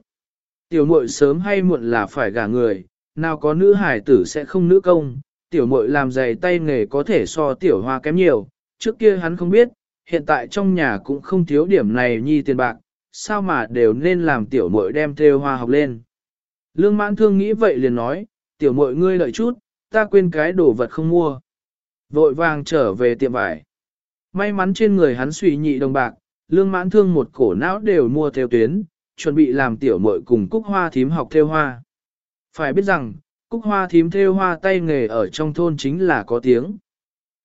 A: Tiểu muội sớm hay muộn là phải gả người, nào có nữ hải tử sẽ không nữ công, tiểu muội làm giày tay nghề có thể so tiểu hoa kém nhiều, trước kia hắn không biết, hiện tại trong nhà cũng không thiếu điểm này nhi tiền bạc, sao mà đều nên làm tiểu muội đem theo hoa học lên. Lương mãn thương nghĩ vậy liền nói, tiểu muội ngươi lợi chút, ta quên cái đồ vật không mua. Vội vàng trở về tiệm vải. May mắn trên người hắn suy nhị đồng bạc, lương mãn thương một cổ não đều mua theo tuyến, chuẩn bị làm tiểu muội cùng cúc hoa thím học theo hoa. Phải biết rằng, cúc hoa thím theo hoa tay nghề ở trong thôn chính là có tiếng.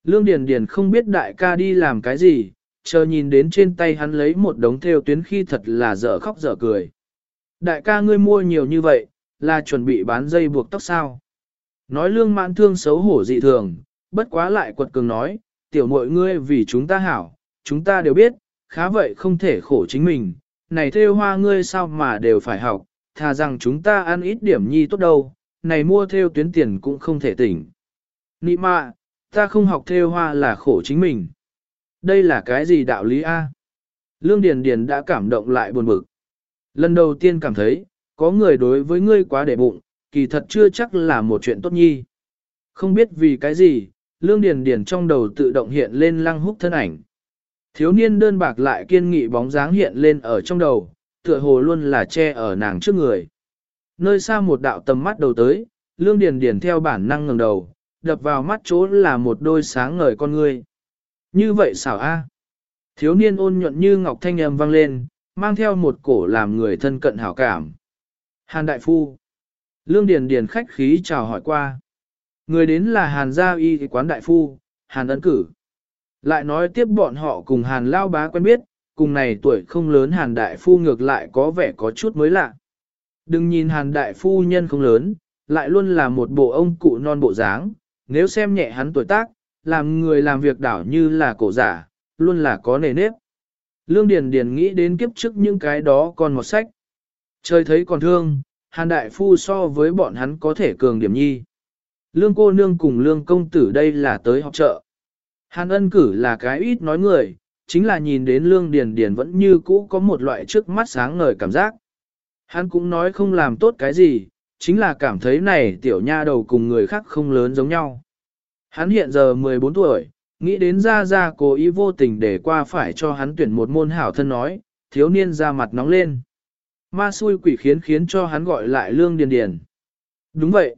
A: Lương Điền Điền không biết đại ca đi làm cái gì, chờ nhìn đến trên tay hắn lấy một đống theo tuyến khi thật là dở khóc dở cười. Đại ca ngươi mua nhiều như vậy, là chuẩn bị bán dây buộc tóc sao? Nói lương mãn thương xấu hổ dị thường, bất quá lại quật cường nói, tiểu muội ngươi vì chúng ta hảo, chúng ta đều biết, khá vậy không thể khổ chính mình, này theo hoa ngươi sao mà đều phải học, thà rằng chúng ta ăn ít điểm nhi tốt đâu, này mua theo tuyến tiền cũng không thể tỉnh. Nị mạ, ta không học theo hoa là khổ chính mình. Đây là cái gì đạo lý A? Lương Điền Điền đã cảm động lại buồn bực. Lần đầu tiên cảm thấy, có người đối với ngươi quá để bụng, kỳ thật chưa chắc là một chuyện tốt nhi. Không biết vì cái gì, Lương Điền Điền trong đầu tự động hiện lên lăng húc thân ảnh. Thiếu niên đơn bạc lại kiên nghị bóng dáng hiện lên ở trong đầu, tựa hồ luôn là che ở nàng trước người. Nơi xa một đạo tầm mắt đầu tới, Lương Điền Điền theo bản năng ngẩng đầu, đập vào mắt chỗ là một đôi sáng ngời con ngươi. Như vậy xảo a. Thiếu niên ôn nhuận như ngọc thanh âm vang lên, mang theo một cổ làm người thân cận hảo cảm. Hàn Đại Phu. Lương Điền Điền khách khí chào hỏi qua. Người đến là Hàn Gia Y quán Đại Phu, Hàn ân cử. Lại nói tiếp bọn họ cùng Hàn Lao Bá quen biết, cùng này tuổi không lớn Hàn Đại Phu ngược lại có vẻ có chút mới lạ. Đừng nhìn Hàn Đại Phu nhân không lớn, lại luôn là một bộ ông cụ non bộ dáng, nếu xem nhẹ hắn tuổi tác, làm người làm việc đảo như là cổ giả, luôn là có nề nếp. Lương Điền Điền nghĩ đến kiếp trước những cái đó còn một sách. Trời thấy còn thương, Hàn Đại Phu so với bọn hắn có thể cường điểm nhi. Lương cô nương cùng lương công tử đây là tới học trợ. Hàn ân cử là cái ít nói người, chính là nhìn đến lương điền điền vẫn như cũ có một loại trước mắt sáng ngời cảm giác. Hắn cũng nói không làm tốt cái gì, chính là cảm thấy này tiểu nha đầu cùng người khác không lớn giống nhau. Hắn hiện giờ 14 tuổi, nghĩ đến ra ra cố ý vô tình để qua phải cho hắn tuyển một môn hảo thân nói, thiếu niên ra mặt nóng lên. Ma xui quỷ khiến khiến cho hắn gọi lại lương điền điền. Đúng vậy.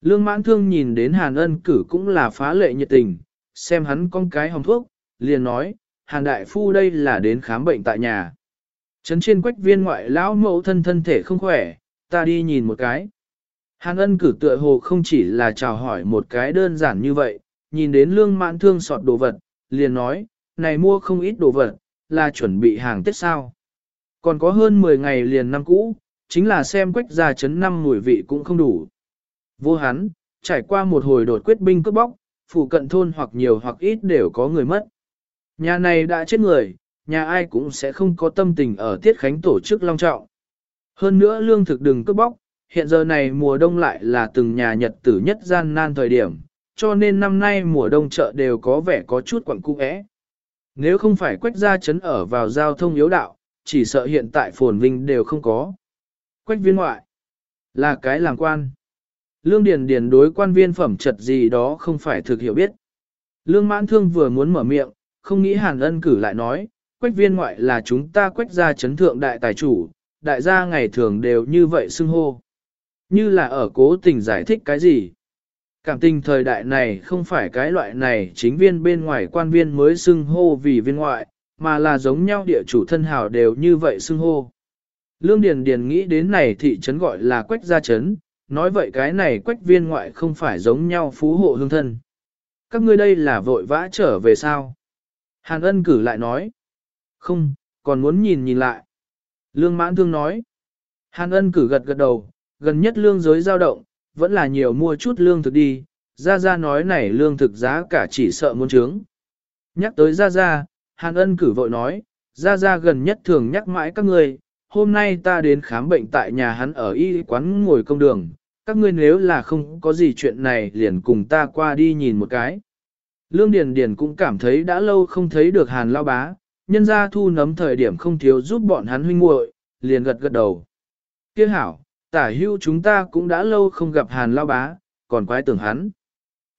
A: Lương mãn thương nhìn đến hàn ân cử cũng là phá lệ nhiệt tình, xem hắn con cái hồng thuốc, liền nói, hàn đại phu đây là đến khám bệnh tại nhà. Trấn trên quách viên ngoại lão mẫu thân thân thể không khỏe, ta đi nhìn một cái. Hàn ân cử tựa hồ không chỉ là chào hỏi một cái đơn giản như vậy, nhìn đến lương mãn thương sọt đồ vật, liền nói, này mua không ít đồ vật, là chuẩn bị hàng Tết sao. Còn có hơn 10 ngày liền năm cũ, chính là xem quách gia chấn năm mùi vị cũng không đủ. Vô hắn, trải qua một hồi đột quyết binh cướp bóc, phụ cận thôn hoặc nhiều hoặc ít đều có người mất. Nhà này đã chết người, nhà ai cũng sẽ không có tâm tình ở tiết khánh tổ chức long trọng. Hơn nữa lương thực đừng cướp bóc, hiện giờ này mùa đông lại là từng nhà nhật tử nhất gian nan thời điểm, cho nên năm nay mùa đông chợ đều có vẻ có chút quẩn cung ẽ. Nếu không phải quách gia chấn ở vào giao thông yếu đạo, chỉ sợ hiện tại phồn vinh đều không có. Quách viên ngoại, là cái làng quan. Lương Điền Điền đối quan viên phẩm trật gì đó không phải thực hiểu biết. Lương Mãn Thương vừa muốn mở miệng, không nghĩ Hàn Ân cử lại nói, quách viên ngoại là chúng ta quách gia chấn thượng đại tài chủ, đại gia ngày thường đều như vậy xưng hô. Như là ở cố tình giải thích cái gì. Cảm tình thời đại này không phải cái loại này chính viên bên ngoài quan viên mới xưng hô vì viên ngoại, mà là giống nhau địa chủ thân hào đều như vậy xưng hô. Lương Điền Điền nghĩ đến này thị trấn gọi là quách gia trấn, nói vậy cái này quách viên ngoại không phải giống nhau phú hộ hương thân. Các ngươi đây là vội vã trở về sao? Hàn ân cử lại nói. Không, còn muốn nhìn nhìn lại. Lương mãn thương nói. Hàn ân cử gật gật đầu, gần nhất lương giới dao động, vẫn là nhiều mua chút lương thực đi. Gia Gia nói này lương thực giá cả chỉ sợ muốn trướng. Nhắc tới Gia Gia, Hàn ân cử vội nói, Gia Gia gần nhất thường nhắc mãi các người. hôm nay ta đến khám bệnh tại nhà hắn ở y quán ngồi công đường, các ngươi nếu là không có gì chuyện này liền cùng ta qua đi nhìn một cái. Lương Điền Điền cũng cảm thấy đã lâu không thấy được Hàn Lao Bá, nhân gia thu nấm thời điểm không thiếu giúp bọn hắn huynh muội, liền gật gật đầu. Kia hảo, tả hưu chúng ta cũng đã lâu không gặp Hàn Lao Bá, còn quái tưởng hắn.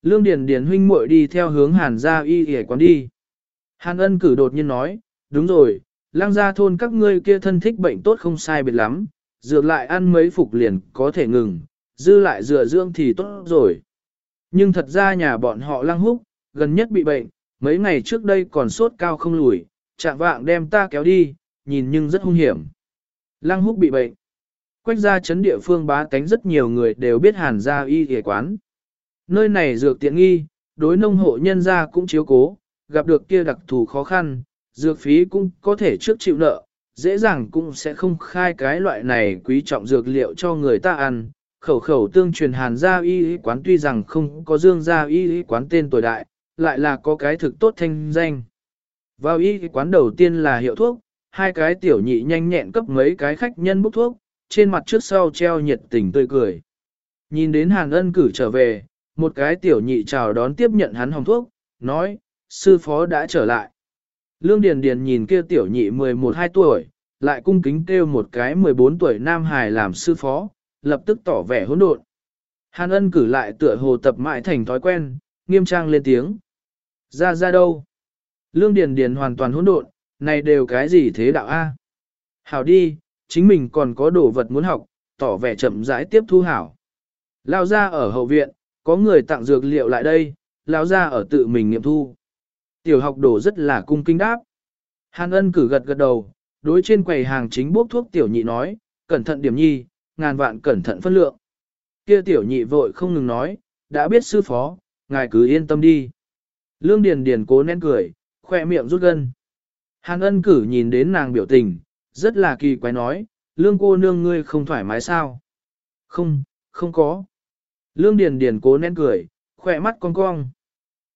A: Lương Điền Điền huynh muội đi theo hướng Hàn gia y y quán đi. Hàn ân cử đột nhiên nói, đúng rồi, lang gia thôn các ngươi kia thân thích bệnh tốt không sai biệt lắm, dược lại ăn mấy phục liền có thể ngừng, dư lại dựa dưỡng thì tốt rồi. Nhưng thật ra nhà bọn họ lang húc, gần nhất bị bệnh, mấy ngày trước đây còn sốt cao không lùi, chạm vạng đem ta kéo đi, nhìn nhưng rất hung hiểm. Lăng húc bị bệnh. Quách gia chấn địa phương bá tánh rất nhiều người đều biết hàn gia y y quán. Nơi này dược tiện nghi, đối nông hộ nhân gia cũng chiếu cố, gặp được kia đặc thù khó khăn, dược phí cũng có thể trước chịu nợ, dễ dàng cũng sẽ không khai cái loại này quý trọng dược liệu cho người ta ăn. Khẩu khẩu tương truyền hàn gia y y quán tuy rằng không có dương gia y y quán tên tuổi đại, lại là có cái thực tốt thanh danh. Vào y quán đầu tiên là hiệu thuốc, hai cái tiểu nhị nhanh nhẹn cấp mấy cái khách nhân bốc thuốc, trên mặt trước sau treo nhiệt tình tươi cười. Nhìn đến hàn ân cử trở về, một cái tiểu nhị chào đón tiếp nhận hắn hồng thuốc, nói, sư phó đã trở lại. Lương Điền Điền nhìn kia tiểu nhị 11-12 tuổi, lại cung kính kêu một cái 14 tuổi nam hài làm sư phó, lập tức tỏ vẻ hỗn độn. Hàn ân cử lại tựa hồ tập mãi thành thói quen, nghiêm trang lên tiếng. Ra ra đâu? Lương Điền Điền hoàn toàn hỗn độn, này đều cái gì thế đạo A? Hảo đi, chính mình còn có đồ vật muốn học, tỏ vẻ chậm rãi tiếp thu hảo. Lao ra ở hậu viện, có người tặng dược liệu lại đây, lao ra ở tự mình nghiệm thu. Tiểu học đồ rất là cung kinh đáp. Hàn ân cử gật gật đầu, đối trên quầy hàng chính bốc thuốc tiểu nhị nói, cẩn thận điểm nhi, ngàn vạn cẩn thận phân lượng. Kia tiểu nhị vội không ngừng nói, đã biết sư phó, ngài cứ yên tâm đi. Lương Điền Điền cố nén cười, khoe miệng rút gân. Hàn ân cử nhìn đến nàng biểu tình, rất là kỳ quái nói, lương cô nương ngươi không thoải mái sao? Không, không có. Lương Điền Điền cố nén cười, khoe mắt cong cong.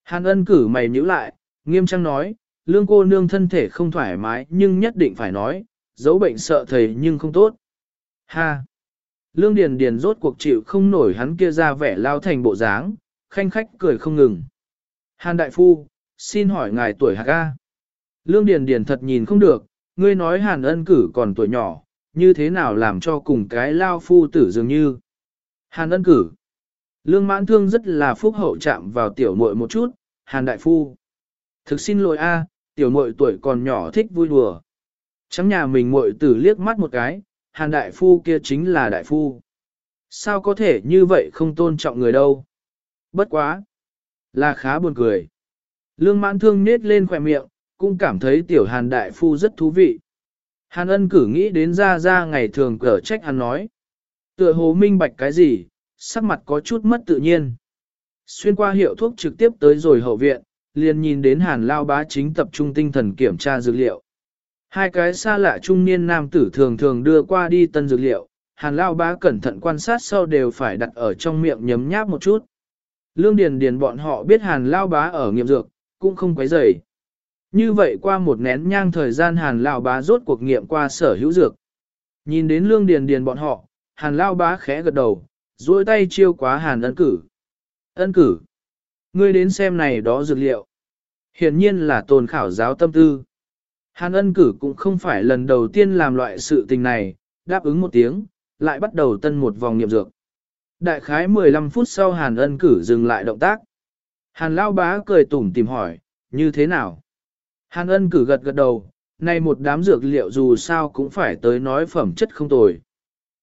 A: Hàn ân cử mày nhíu lại, nghiêm trang nói, lương cô nương thân thể không thoải mái nhưng nhất định phải nói, giấu bệnh sợ thầy nhưng không tốt. Ha! Lương Điền Điền rốt cuộc chịu không nổi hắn kia ra vẻ lao thành bộ dáng, khanh khách cười không ngừng. Hàn Đại Phu, xin hỏi ngài tuổi hạc A. Lương Điền Điền thật nhìn không được, ngươi nói Hàn ân cử còn tuổi nhỏ, như thế nào làm cho cùng cái lao phu tử dường như. Hàn ân cử. Lương mãn thương rất là phúc hậu chạm vào tiểu muội một chút, Hàn Đại Phu. Thực xin lỗi a, tiểu muội tuổi còn nhỏ thích vui đùa. Trắng nhà mình muội tử liếc mắt một cái, Hàn Đại Phu kia chính là Đại Phu. Sao có thể như vậy không tôn trọng người đâu? Bất quá. Là khá buồn cười. Lương mãn thương nết lên khỏe miệng, cũng cảm thấy tiểu hàn đại phu rất thú vị. Hàn ân cử nghĩ đến ra ra ngày thường cở trách hắn nói. Tựa hồ minh bạch cái gì, sắc mặt có chút mất tự nhiên. Xuyên qua hiệu thuốc trực tiếp tới rồi hậu viện, liền nhìn đến hàn lao bá chính tập trung tinh thần kiểm tra dược liệu. Hai cái xa lạ trung niên nam tử thường thường đưa qua đi tân dược liệu, hàn lao bá cẩn thận quan sát sau đều phải đặt ở trong miệng nhấm nháp một chút. Lương Điền Điền bọn họ biết hàn lao bá ở nghiệm dược, cũng không quấy rầy. Như vậy qua một nén nhang thời gian hàn lao bá rốt cuộc nghiệm qua sở hữu dược. Nhìn đến Lương Điền Điền bọn họ, hàn lao bá khẽ gật đầu, duỗi tay chiêu quá hàn ân cử. Ân cử, ngươi đến xem này đó dược liệu. Hiển nhiên là tồn khảo giáo tâm tư. Hàn ân cử cũng không phải lần đầu tiên làm loại sự tình này, đáp ứng một tiếng, lại bắt đầu tân một vòng nghiệm dược. Đại khái 15 phút sau Hàn ân cử dừng lại động tác. Hàn lao bá cười tủm tìm hỏi, như thế nào? Hàn ân cử gật gật đầu, này một đám dược liệu dù sao cũng phải tới nói phẩm chất không tồi.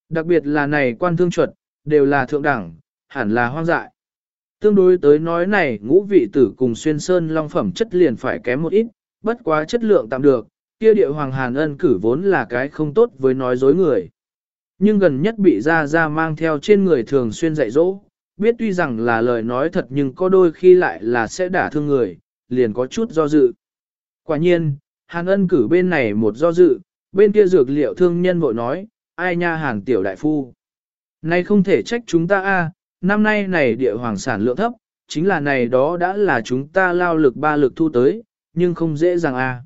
A: Đặc biệt là này quan thương chuột, đều là thượng đẳng, hẳn là hoang dại. Tương đối tới nói này ngũ vị tử cùng xuyên sơn long phẩm chất liền phải kém một ít, bất quá chất lượng tạm được, kia địa hoàng hàn ân cử vốn là cái không tốt với nói dối người. Nhưng gần nhất bị gia gia mang theo trên người thường xuyên dạy dỗ, biết tuy rằng là lời nói thật nhưng có đôi khi lại là sẽ đả thương người, liền có chút do dự. Quả nhiên, hàn ân cử bên này một do dự, bên kia dược liệu thương nhân vội nói, ai nha hàn tiểu đại phu. nay không thể trách chúng ta a, năm nay này địa hoàng sản lượng thấp, chính là này đó đã là chúng ta lao lực ba lực thu tới, nhưng không dễ dàng a.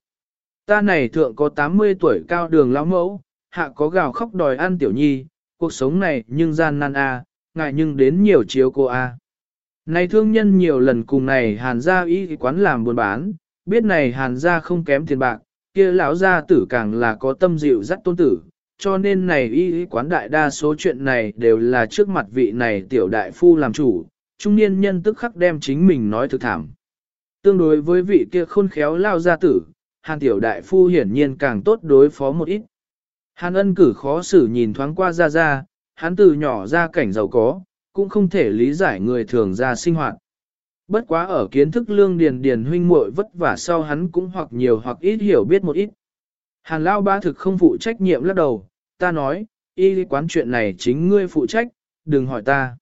A: Ta này thượng có 80 tuổi cao đường lão mẫu, hạ có gào khóc đòi ăn tiểu nhi, cuộc sống này nhưng gian nan a, ngại nhưng đến nhiều chiếu cô a. Này thương nhân nhiều lần cùng này hàn gia y quán làm buôn bán, biết này hàn gia không kém tiền bạc, kia lão gia tử càng là có tâm dịu dắt tôn tử, cho nên này y quán đại đa số chuyện này đều là trước mặt vị này tiểu đại phu làm chủ, trung niên nhân tức khắc đem chính mình nói thực thảm. Tương đối với vị kia khôn khéo lao gia tử, hàn tiểu đại phu hiển nhiên càng tốt đối phó một ít. Hàn ân cử khó xử nhìn thoáng qua ra ra, hắn từ nhỏ ra cảnh giàu có, cũng không thể lý giải người thường ra sinh hoạt. Bất quá ở kiến thức lương điền điền huynh muội vất vả sau hắn cũng hoặc nhiều hoặc ít hiểu biết một ít. Hàn lao ba thực không phụ trách nhiệm lắc đầu, ta nói, y quán chuyện này chính ngươi phụ trách, đừng hỏi ta.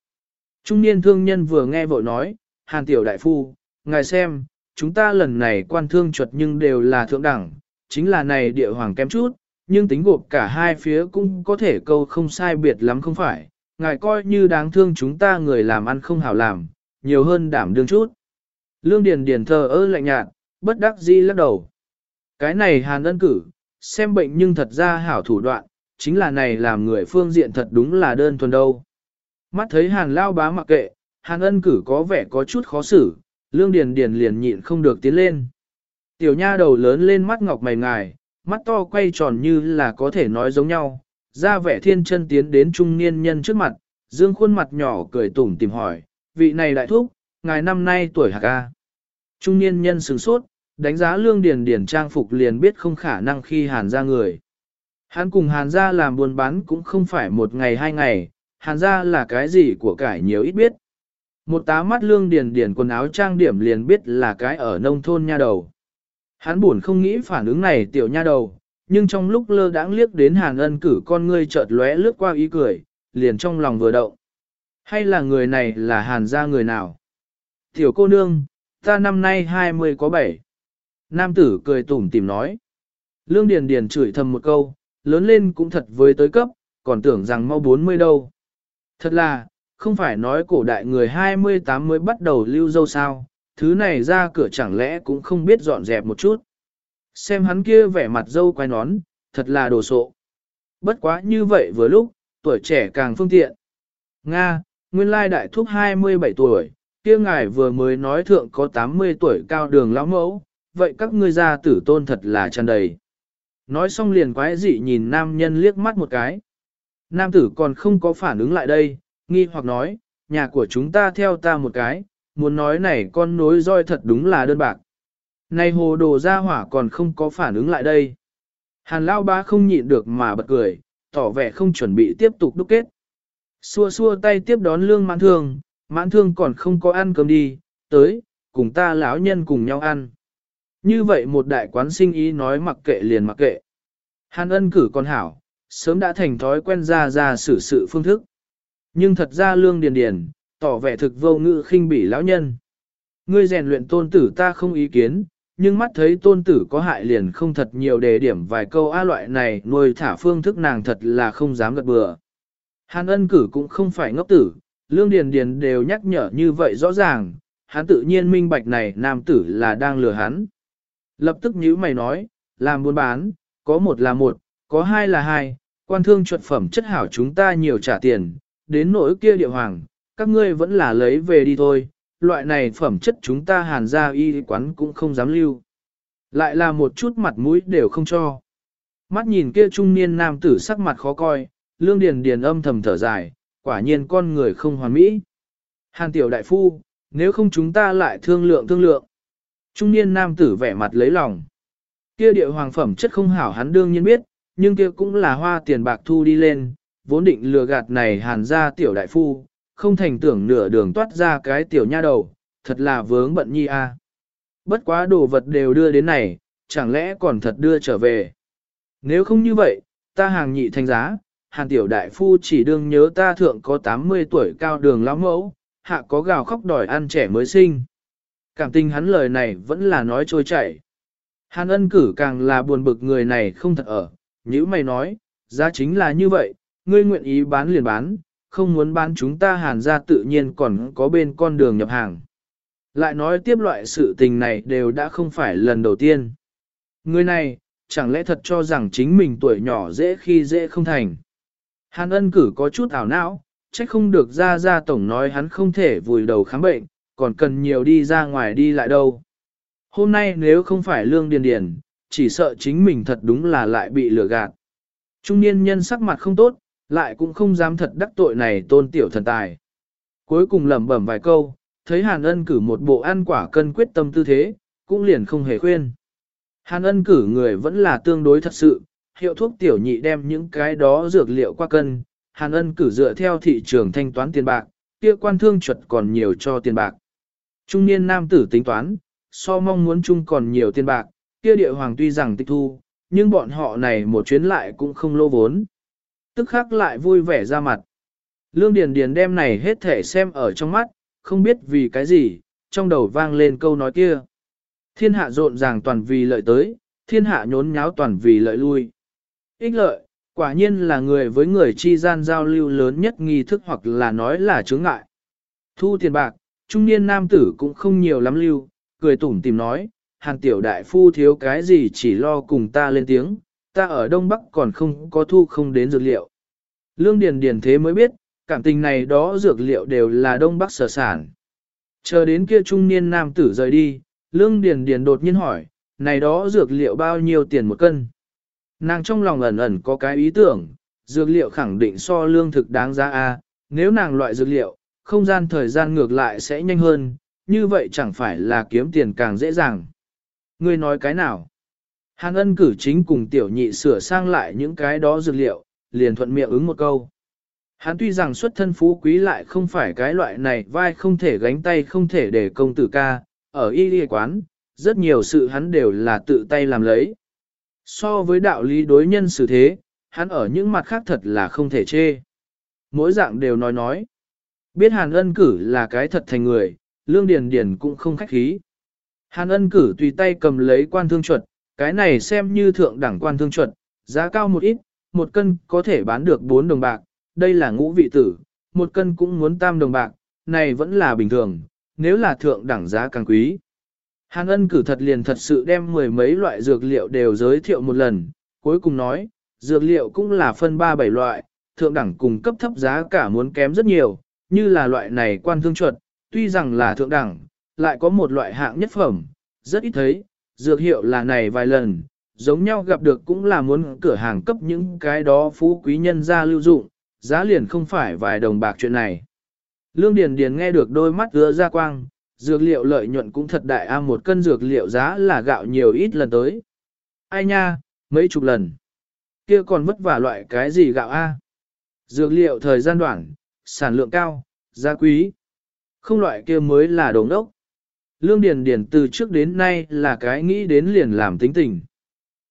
A: Trung niên thương nhân vừa nghe vội nói, hàn tiểu đại phu, ngài xem, chúng ta lần này quan thương chuột nhưng đều là thượng đẳng, chính là này địa hoàng kém chút, nhưng tính gộp cả hai phía cũng có thể câu không sai biệt lắm không phải, ngài coi như đáng thương chúng ta người làm ăn không hảo làm, nhiều hơn đảm đương chút. Lương Điền Điền thờ ơ lạnh nhạt, bất đắc dĩ lắc đầu. Cái này hàn ân cử, xem bệnh nhưng thật ra hảo thủ đoạn, chính là này làm người phương diện thật đúng là đơn thuần đâu. Mắt thấy hàn lao bá mặc kệ, Hàn ân cử có vẻ có chút khó xử, lương điền điền liền nhịn không được tiến lên. Tiểu nha đầu lớn lên mắt ngọc mày ngài, mắt to quay tròn như là có thể nói giống nhau, ra vẻ thiên chân tiến đến trung niên nhân trước mặt, dương khuôn mặt nhỏ cười tủm tìm hỏi, vị này đại thúc, ngài năm nay tuổi hạc ca? Trung niên nhân sửng sốt, đánh giá lương điền điền trang phục liền biết không khả năng khi hàn ra người. Hắn cùng hàn ra làm buôn bán cũng không phải một ngày hai ngày, hàn ra là cái gì của cải nhiều ít biết. Một tá mắt lương điền điền quần áo trang điểm liền biết là cái ở nông thôn nha đầu. Hắn buồn không nghĩ phản ứng này tiểu nha đầu, nhưng trong lúc lơ đãng liếc đến hàn ân cử con ngươi chợt lóe lướt qua ý cười, liền trong lòng vừa động. Hay là người này là hàn gia người nào? Tiểu cô nương, ta năm nay 20 có 7. Nam tử cười tủm tìm nói. Lương Điền Điền chửi thầm một câu, lớn lên cũng thật với tới cấp, còn tưởng rằng mau 40 đâu. Thật là, không phải nói cổ đại người 28 mới bắt đầu lưu dâu sao, thứ này ra cửa chẳng lẽ cũng không biết dọn dẹp một chút. Xem hắn kia vẻ mặt dâu quay nón, thật là đồ sộ. Bất quá như vậy vừa lúc, tuổi trẻ càng phương tiện. Nga, nguyên lai đại thúc 27 tuổi, kia ngài vừa mới nói thượng có 80 tuổi cao đường lão mẫu, vậy các ngươi gia tử tôn thật là tràn đầy. Nói xong liền quái dị nhìn nam nhân liếc mắt một cái. Nam tử còn không có phản ứng lại đây, nghi hoặc nói, nhà của chúng ta theo ta một cái, muốn nói này con nối roi thật đúng là đơn bạc. Này hồ đồ ra hỏa còn không có phản ứng lại đây. Hàn lao ba không nhịn được mà bật cười, tỏ vẻ không chuẩn bị tiếp tục đúc kết. Xua xua tay tiếp đón lương mãn thương, mãn thương còn không có ăn cơm đi, tới, cùng ta lão nhân cùng nhau ăn. Như vậy một đại quán sinh ý nói mặc kệ liền mặc kệ. Hàn ân cử con hảo, sớm đã thành thói quen ra ra xử sự phương thức. Nhưng thật ra lương điền điền, tỏ vẻ thực vô ngữ khinh bỉ lão nhân. Ngươi rèn luyện tôn tử ta không ý kiến, nhưng mắt thấy tôn tử có hại liền không thật nhiều đề điểm vài câu a loại này nuôi thả phương thức nàng thật là không dám gật bừa. Hàn ân cử cũng không phải ngốc tử, lương điền điền đều nhắc nhở như vậy rõ ràng, hắn tự nhiên minh bạch này nam tử là đang lừa hắn. Lập tức nhíu mày nói, làm buôn bán, có một là một, có hai là hai, quan thương chuột phẩm chất hảo chúng ta nhiều trả tiền, đến nỗi kia địa hoàng, các ngươi vẫn là lấy về đi thôi, loại này phẩm chất chúng ta hàn ra y quán cũng không dám lưu. Lại là một chút mặt mũi đều không cho. Mắt nhìn kia trung niên nam tử sắc mặt khó coi, lương điền điền âm thầm thở dài, quả nhiên con người không hoàn mỹ. Hàn tiểu đại phu, nếu không chúng ta lại thương lượng thương lượng. Trung niên nam tử vẻ mặt lấy lòng. Kia địa hoàng phẩm chất không hảo hắn đương nhiên biết, nhưng kia cũng là hoa tiền bạc thu đi lên, vốn định lừa gạt này hàn ra tiểu đại phu, không thành tưởng nửa đường toát ra cái tiểu nha đầu, thật là vướng bận nhi a. À. Bất quá đồ vật đều đưa đến này, chẳng lẽ còn thật đưa trở về. Nếu không như vậy, ta hàng nhị thành giá, hàn tiểu đại phu chỉ đương nhớ ta thượng có 80 tuổi cao đường lão mẫu, hạ có gào khóc đòi ăn trẻ mới sinh. Cảm tình hắn lời này vẫn là nói trôi chảy. Hàn ân cử càng là buồn bực người này không thật ở, như mày nói, giá chính là như vậy, ngươi nguyện ý bán liền bán, không muốn bán chúng ta hàn ra tự nhiên còn có bên con đường nhập hàng. Lại nói tiếp loại sự tình này đều đã không phải lần đầu tiên. Người này, chẳng lẽ thật cho rằng chính mình tuổi nhỏ dễ khi dễ không thành. Hàn ân cử có chút ảo não, trách không được ra ra tổng nói hắn không thể vùi đầu khám bệnh, còn cần nhiều đi ra ngoài đi lại đâu. Hôm nay nếu không phải lương điền điền, chỉ sợ chính mình thật đúng là lại bị lừa gạt. Trung niên nhân sắc mặt không tốt, lại cũng không dám thật đắc tội này tôn tiểu thần tài. Cuối cùng lẩm bẩm vài câu, thấy Hàn ân cử một bộ ăn quả cân quyết tâm tư thế, cũng liền không hề khuyên. Hàn ân cử người vẫn là tương đối thật sự, hiệu thuốc tiểu nhị đem những cái đó dược liệu qua cân, Hàn ân cử dựa theo thị trường thanh toán tiền bạc, kia quan thương chuật còn nhiều cho tiền bạc. Trung niên nam tử tính toán, so mong muốn chung còn nhiều tiền bạc, kia địa hoàng tuy rằng tịch thu, nhưng bọn họ này một chuyến lại cũng không lô vốn. Tức khắc lại vui vẻ ra mặt. Lương Điền Điền đem này hết thể xem ở trong mắt, không biết vì cái gì, trong đầu vang lên câu nói kia. Thiên hạ rộn ràng toàn vì lợi tới, thiên hạ nhốn nháo toàn vì lợi lui. Ích lợi, quả nhiên là người với người chi gian giao lưu lớn nhất nghi thức hoặc là nói là chướng ngại. Thu tiền bạc, trung niên nam tử cũng không nhiều lắm lưu, cười tủm tìm nói, hàng tiểu đại phu thiếu cái gì chỉ lo cùng ta lên tiếng, ta ở Đông Bắc còn không có thu không đến dược liệu. Lương Điền Điền thế mới biết, cảm tình này đó dược liệu đều là đông bắc sở sản. Chờ đến kia trung niên nam tử rời đi, lương điền điền đột nhiên hỏi, này đó dược liệu bao nhiêu tiền một cân? Nàng trong lòng ẩn ẩn có cái ý tưởng, dược liệu khẳng định so lương thực đáng giá a. nếu nàng loại dược liệu, không gian thời gian ngược lại sẽ nhanh hơn, như vậy chẳng phải là kiếm tiền càng dễ dàng. Ngươi nói cái nào? Hàn ân cử chính cùng tiểu nhị sửa sang lại những cái đó dược liệu, liền thuận miệng ứng một câu. Hắn tuy rằng xuất thân phú quý lại không phải cái loại này vai không thể gánh tay không thể để công tử ca, ở y y quán, rất nhiều sự hắn đều là tự tay làm lấy. So với đạo lý đối nhân xử thế, hắn ở những mặt khác thật là không thể chê. Mỗi dạng đều nói nói. Biết Hàn ân cử là cái thật thành người, lương điền điền cũng không khách khí. Hàn ân cử tùy tay cầm lấy quan thương chuột, cái này xem như thượng đẳng quan thương chuẩn, giá cao một ít, một cân có thể bán được 4 đồng bạc, đây là ngũ vị tử, một cân cũng muốn tam đồng bạc, này vẫn là bình thường, nếu là thượng đẳng giá càng quý. Hàn ân cử thật liền thật sự đem mười mấy loại dược liệu đều giới thiệu một lần, cuối cùng nói, dược liệu cũng là phân ba bảy loại, thượng đẳng cùng cấp thấp giá cả muốn kém rất nhiều, như là loại này quan thương chuẩn, tuy rằng là thượng đẳng, lại có một loại hạng nhất phẩm, rất ít thấy, dược hiệu là này vài lần, giống nhau gặp được cũng là muốn cửa hàng cấp những cái đó phú quý nhân ra lưu dụng, giá liền không phải vài đồng bạc chuyện này. Lương Điền Điền nghe được đôi mắt ứa ra quang, dược liệu lợi nhuận cũng thật đại a một cân dược liệu giá là gạo nhiều ít lần tới. Ai nha, mấy chục lần. Kia còn vất vả loại cái gì gạo a? Dược liệu thời gian đoạn, sản lượng cao, giá quý. Không loại kia mới là đồng đốc. Lương Điền Điền từ trước đến nay là cái nghĩ đến liền làm tính tình.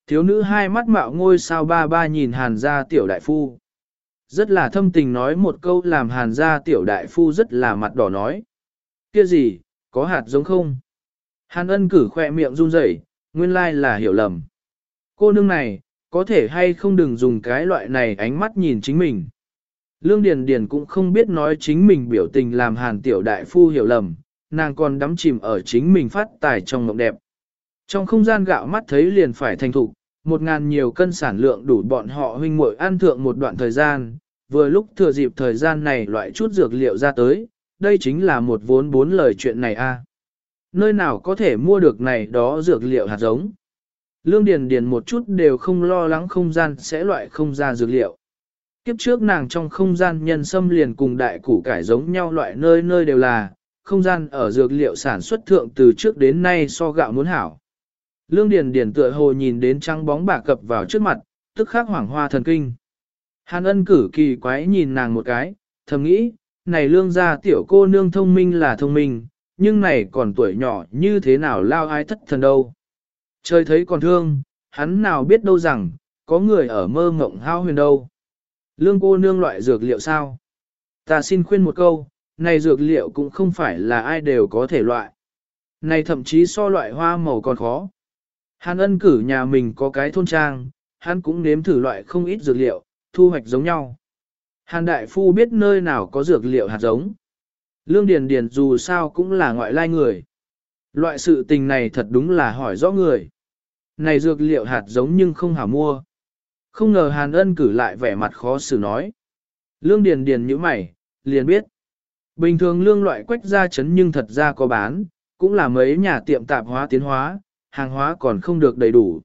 A: Thiếu nữ hai mắt mạo ngôi sao ba ba nhìn hàn gia tiểu đại phu. Rất là thâm tình nói một câu làm hàn gia tiểu đại phu rất là mặt đỏ nói. Kia gì, có hạt giống không? Hàn ân cử khoe miệng run rẩy, nguyên lai là hiểu lầm. Cô nương này, có thể hay không đừng dùng cái loại này ánh mắt nhìn chính mình. Lương Điền Điền cũng không biết nói chính mình biểu tình làm hàn tiểu đại phu hiểu lầm, nàng còn đắm chìm ở chính mình phát tài trong mộng đẹp. Trong không gian gạo mắt thấy liền phải thành thục, một ngàn nhiều cân sản lượng đủ bọn họ huynh muội ăn thượng một đoạn thời gian, vừa lúc thừa dịp thời gian này loại chút dược liệu ra tới, đây chính là một vốn bốn lời chuyện này a. À. Nơi nào có thể mua được này đó dược liệu hạt giống. Lương Điền Điền một chút đều không lo lắng không gian sẽ loại không ra dược liệu. Kiếp trước nàng trong không gian nhân sâm liền cùng đại củ cải giống nhau loại nơi nơi đều là, không gian ở dược liệu sản xuất thượng từ trước đến nay so gạo muốn hảo. Lương Điền Điền tựa hồ nhìn đến trăng bóng bạc cập vào trước mặt, tức khắc hoảng hoa thần kinh. Hàn ân cử kỳ quái nhìn nàng một cái, thầm nghĩ, này lương gia tiểu cô nương thông minh là thông minh, nhưng này còn tuổi nhỏ như thế nào lao ai thất thần đâu. Trời thấy còn thương, hắn nào biết đâu rằng, có người ở mơ ngộng hao huyền đâu. Lương cô nương loại dược liệu sao? Ta xin khuyên một câu, này dược liệu cũng không phải là ai đều có thể loại. Này thậm chí so loại hoa màu còn khó. Hàn ân cử nhà mình có cái thôn trang, hắn cũng nếm thử loại không ít dược liệu, thu hoạch giống nhau. Hàn đại phu biết nơi nào có dược liệu hạt giống. Lương Điền Điền dù sao cũng là ngoại lai người. Loại sự tình này thật đúng là hỏi rõ người. Này dược liệu hạt giống nhưng không hảo mua. Không ngờ Hàn ân cử lại vẻ mặt khó xử nói. Lương Điền Điền nhíu mày, liền biết. Bình thường lương loại quách ra chấn nhưng thật ra có bán, cũng là mấy nhà tiệm tạp hóa tiến hóa, hàng hóa còn không được đầy đủ.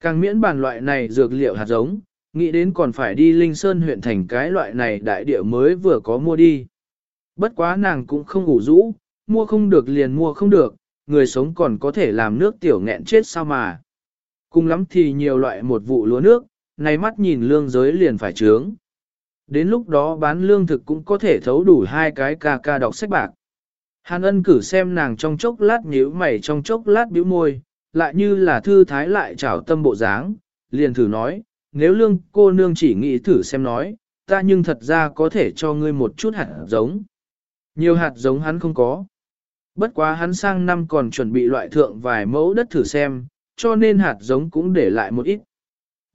A: Càng miễn bàn loại này dược liệu hạt giống, nghĩ đến còn phải đi Linh Sơn huyện thành cái loại này đại địa mới vừa có mua đi. Bất quá nàng cũng không ngủ rũ, mua không được liền mua không được, người sống còn có thể làm nước tiểu nghẹn chết sao mà. Cùng lắm thì nhiều loại một vụ lúa nước, này mắt nhìn lương giới liền phải trướng. Đến lúc đó bán lương thực cũng có thể thấu đủ hai cái ca ca đọc sách bạc. Hàn ân cử xem nàng trong chốc lát nhíu mày trong chốc lát bĩu môi, lại như là thư thái lại trảo tâm bộ dáng, liền thử nói, nếu lương cô nương chỉ nghĩ thử xem nói, ta nhưng thật ra có thể cho ngươi một chút hạt giống. Nhiều hạt giống hắn không có. Bất quá hắn sang năm còn chuẩn bị loại thượng vài mẫu đất thử xem, cho nên hạt giống cũng để lại một ít.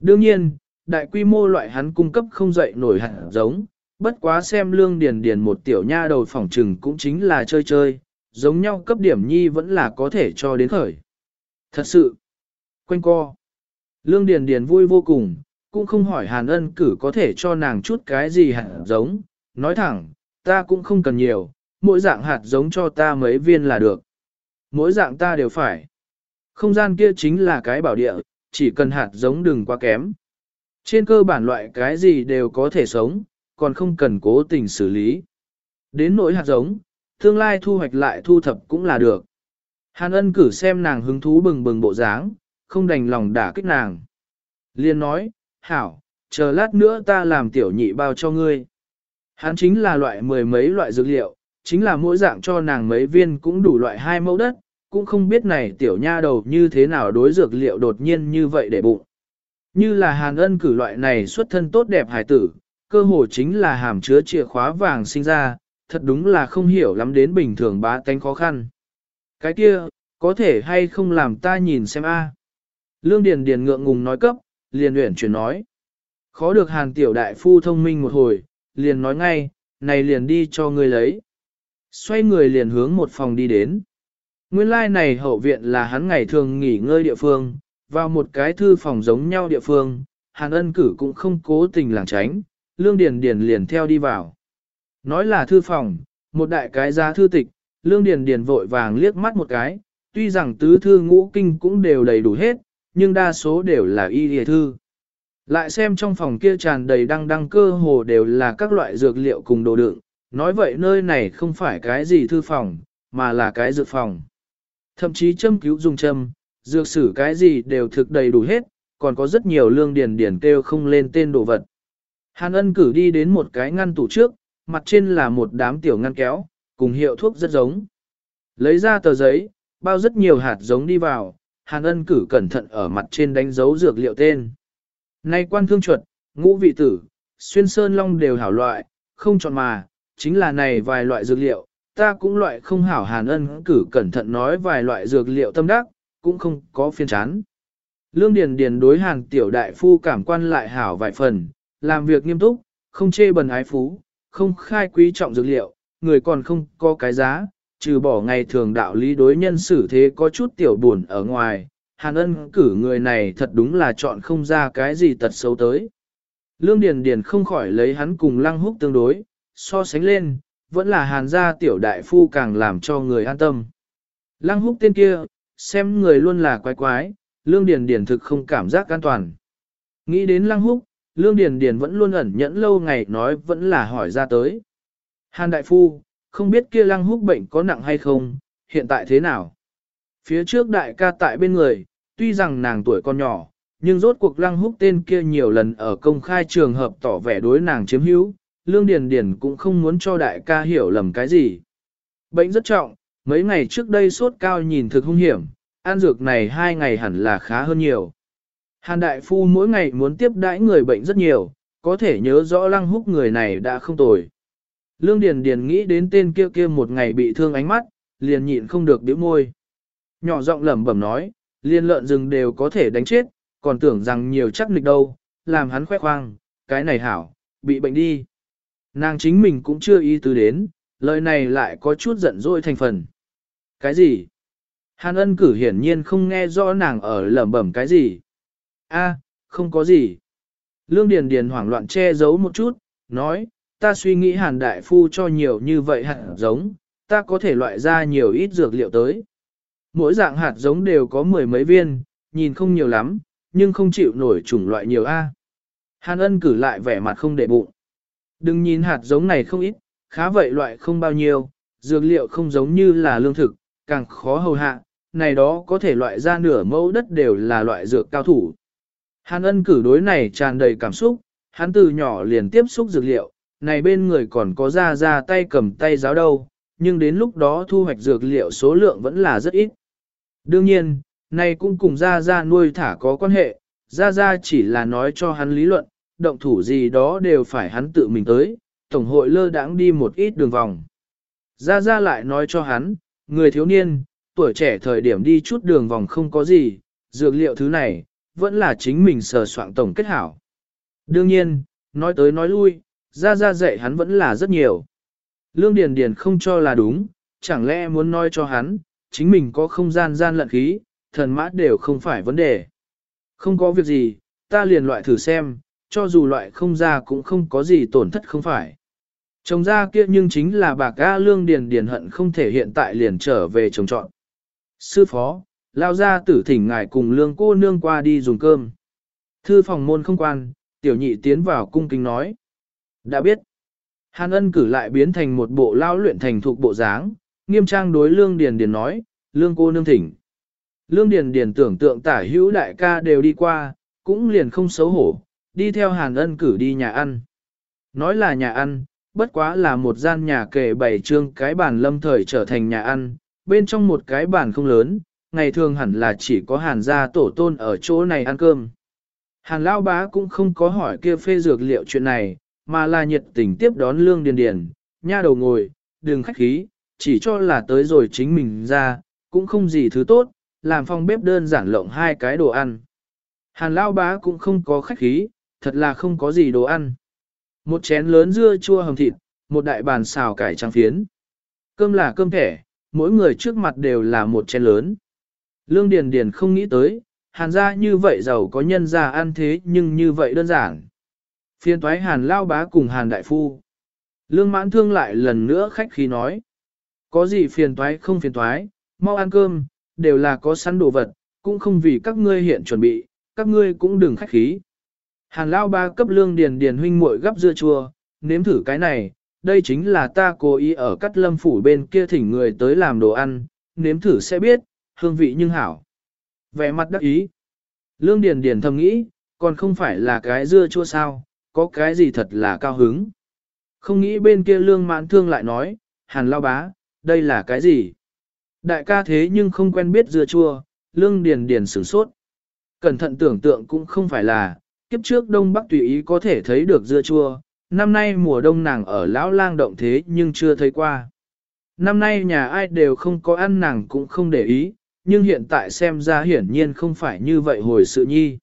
A: Đương nhiên, đại quy mô loại hắn cung cấp không dậy nổi hạt giống, bất quá xem lương điền điền một tiểu nha đầu phỏng trừng cũng chính là chơi chơi, giống nhau cấp điểm nhi vẫn là có thể cho đến khởi. Thật sự, quanh co, lương điền điền vui vô cùng, cũng không hỏi hàn ân cử có thể cho nàng chút cái gì hạt giống, nói thẳng, ta cũng không cần nhiều, mỗi dạng hạt giống cho ta mấy viên là được. Mỗi dạng ta đều phải. Không gian kia chính là cái bảo địa, chỉ cần hạt giống đừng quá kém. Trên cơ bản loại cái gì đều có thể sống, còn không cần cố tình xử lý. Đến nỗi hạt giống, tương lai thu hoạch lại thu thập cũng là được. Hàn ân cử xem nàng hứng thú bừng bừng bộ dáng, không đành lòng đả kích nàng. Liên nói, hảo, chờ lát nữa ta làm tiểu nhị bao cho ngươi. Hắn chính là loại mười mấy loại dược liệu, chính là mỗi dạng cho nàng mấy viên cũng đủ loại hai mẫu đất, cũng không biết này tiểu nha đầu như thế nào đối dược liệu đột nhiên như vậy để bụng. Như là hàn ân cử loại này xuất thân tốt đẹp hải tử, cơ hồ chính là hàm chứa chìa khóa vàng sinh ra, thật đúng là không hiểu lắm đến bình thường bá tánh khó khăn. Cái kia, có thể hay không làm ta nhìn xem a? Lương Điền Điền ngượng ngùng nói cấp, liền uyển chuyển nói. Khó được hàn tiểu đại phu thông minh một hồi, liền nói ngay, này liền đi cho ngươi lấy. Xoay người liền hướng một phòng đi đến. Nguyên lai like này hậu viện là hắn ngày thường nghỉ ngơi địa phương, vào một cái thư phòng giống nhau địa phương, hàn ân cử cũng không cố tình lảng tránh, lương điền điền liền theo đi vào. Nói là thư phòng, một đại cái giá thư tịch, lương điền điền vội vàng liếc mắt một cái, tuy rằng tứ thư ngũ kinh cũng đều đầy đủ hết, nhưng đa số đều là y lìa thư. Lại xem trong phòng kia tràn đầy đăng đăng cơ hồ đều là các loại dược liệu cùng đồ đựng, nói vậy nơi này không phải cái gì thư phòng, mà là cái dược phòng. Thậm chí châm cứu dùng châm, dược sử cái gì đều thực đầy đủ hết, còn có rất nhiều lương điền điền kêu không lên tên đồ vật. Hàn ân cử đi đến một cái ngăn tủ trước, mặt trên là một đám tiểu ngăn kéo, cùng hiệu thuốc rất giống. Lấy ra tờ giấy, bao rất nhiều hạt giống đi vào, hàn ân cử cẩn thận ở mặt trên đánh dấu dược liệu tên. Nay quan thương chuột, ngũ vị tử, xuyên sơn long đều hảo loại, không chọn mà, chính là này vài loại dược liệu, ta cũng loại không hảo hàn ân cử cẩn thận nói vài loại dược liệu tâm đắc, cũng không có phiên chán. Lương Điền Điền đối hàn tiểu đại phu cảm quan lại hảo vài phần, làm việc nghiêm túc, không chê bần ái phú, không khai quý trọng dược liệu, người còn không có cái giá, trừ bỏ ngày thường đạo lý đối nhân xử thế có chút tiểu buồn ở ngoài, hàn ân cử người này thật đúng là chọn không ra cái gì tật xấu tới. Lương Điền Điền không khỏi lấy hắn cùng lăng húc tương đối, so sánh lên, vẫn là hàn gia tiểu đại phu càng làm cho người an tâm. Lăng húc tên kia, xem người luôn là quái quái, lương điền điền thực không cảm giác an toàn. Nghĩ đến lăng húc, lương điền điền vẫn luôn ẩn nhẫn lâu ngày nói vẫn là hỏi ra tới. Hàn đại phu, không biết kia lăng húc bệnh có nặng hay không, hiện tại thế nào? Phía trước đại ca tại bên người, tuy rằng nàng tuổi còn nhỏ, nhưng rốt cuộc lăng húc tên kia nhiều lần ở công khai trường hợp tỏ vẻ đối nàng chiếm hữu, Lương Điền Điền cũng không muốn cho đại ca hiểu lầm cái gì. Bệnh rất trọng, mấy ngày trước đây sốt cao nhìn thực hung hiểm, ăn dược này hai ngày hẳn là khá hơn nhiều. Hàn Đại Phu mỗi ngày muốn tiếp đãi người bệnh rất nhiều, có thể nhớ rõ lăng húc người này đã không tồi. Lương Điền Điền nghĩ đến tên kia kia một ngày bị thương ánh mắt, liền nhịn không được bĩu môi. Nhỏ giọng lẩm bẩm nói, liên lợn rừng đều có thể đánh chết, còn tưởng rằng nhiều chắc nịch đâu, làm hắn khoe khoang, cái này hảo, bị bệnh đi. Nàng chính mình cũng chưa ý tứ đến, lời này lại có chút giận dỗi thành phần. Cái gì? Hàn ân cử hiển nhiên không nghe rõ nàng ở lẩm bẩm cái gì. A, không có gì. Lương Điền Điền hoảng loạn che giấu một chút, nói, ta suy nghĩ hàn đại phu cho nhiều như vậy hạt giống, ta có thể loại ra nhiều ít dược liệu tới. Mỗi dạng hạt giống đều có mười mấy viên, nhìn không nhiều lắm, nhưng không chịu nổi chủng loại nhiều A. Hàn ân cử lại vẻ mặt không để bụng. Đừng nhìn hạt giống này không ít, khá vậy loại không bao nhiêu, dược liệu không giống như là lương thực, càng khó hầu hạ, này đó có thể loại ra nửa mẫu đất đều là loại dược cao thủ. Hàn ân cử đối này tràn đầy cảm xúc, hắn từ nhỏ liền tiếp xúc dược liệu, này bên người còn có ra ra tay cầm tay giáo đâu, nhưng đến lúc đó thu hoạch dược liệu số lượng vẫn là rất ít. Đương nhiên, này cũng cùng ra ra nuôi thả có quan hệ, ra ra chỉ là nói cho hắn lý luận, động thủ gì đó đều phải hắn tự mình tới, tổng hội lơ đãng đi một ít đường vòng. Ra ra lại nói cho hắn, người thiếu niên, tuổi trẻ thời điểm đi chút đường vòng không có gì, dược liệu thứ này, vẫn là chính mình sờ soạn tổng kết hảo. Đương nhiên, nói tới nói lui, ra ra dạy hắn vẫn là rất nhiều. Lương Điền Điền không cho là đúng, chẳng lẽ muốn nói cho hắn, chính mình có không gian gian lận khí, thần mã đều không phải vấn đề. Không có việc gì, ta liền loại thử xem, cho dù loại không ra cũng không có gì tổn thất không phải. Trồng ra kia nhưng chính là bà ca lương điền điền hận không thể hiện tại liền trở về trồng trọn. Sư phó, lao ra tử thỉnh ngài cùng lương cô nương qua đi dùng cơm. Thư phòng môn không quan, tiểu nhị tiến vào cung kính nói. Đã biết. Hàn ân cử lại biến thành một bộ lao luyện thành thuộc bộ dáng, nghiêm trang đối lương điền điền nói, lương cô nương thỉnh. Lương điền điền tưởng tượng tả hữu đại ca đều đi qua, cũng liền không xấu hổ, đi theo hàn ân cử đi nhà ăn. Nói là nhà ăn, bất quá là một gian nhà kề bảy trương cái bàn lâm thời trở thành nhà ăn, bên trong một cái bàn không lớn, ngày thường hẳn là chỉ có hàn gia tổ tôn ở chỗ này ăn cơm. Hàn lao bá cũng không có hỏi kia phê dược liệu chuyện này, mà là nhiệt tình tiếp đón lương điền điền, nha đầu ngồi, đừng khách khí, chỉ cho là tới rồi chính mình ra, cũng không gì thứ tốt, làm phòng bếp đơn giản lộng hai cái đồ ăn. Hàn lao bá cũng không có khách khí, thật là không có gì đồ ăn. Một chén lớn dưa chua hầm thịt, một đại bàn xào cải trắng phiến. Cơm là cơm thẻ, mỗi người trước mặt đều là một chén lớn. Lương Điền Điền không nghĩ tới, hàn gia như vậy giàu có nhân gia ăn thế nhưng như vậy đơn giản. Phiên toái hàn lao bá cùng hàn đại phu. Lương mãn thương lại lần nữa khách khí nói. Có gì phiền toái không phiền toái, mau ăn cơm, đều là có sẵn đồ vật, cũng không vì các ngươi hiện chuẩn bị, các ngươi cũng đừng khách khí. Hàn lao ba cấp lương điền điền huynh muội gấp dưa chua, nếm thử cái này, đây chính là ta cố ý ở cắt lâm phủ bên kia thỉnh người tới làm đồ ăn, nếm thử sẽ biết, hương vị nhưng hảo. Vẻ mặt đắc ý. Lương điền điền thầm nghĩ, còn không phải là cái dưa chua sao, có cái gì thật là cao hứng. Không nghĩ bên kia lương mãn thương lại nói, hàn lao bá, đây là cái gì? Đại ca thế nhưng không quen biết dưa chua, lương điền điền sửng sốt. Cẩn thận tưởng tượng cũng không phải là, kiếp trước đông bắc tùy ý có thể thấy được dưa chua, năm nay mùa đông nàng ở lão lang động thế nhưng chưa thấy qua. Năm nay nhà ai đều không có ăn nàng cũng không để ý, nhưng hiện tại xem ra hiển nhiên không phải như vậy hồi sự nhi.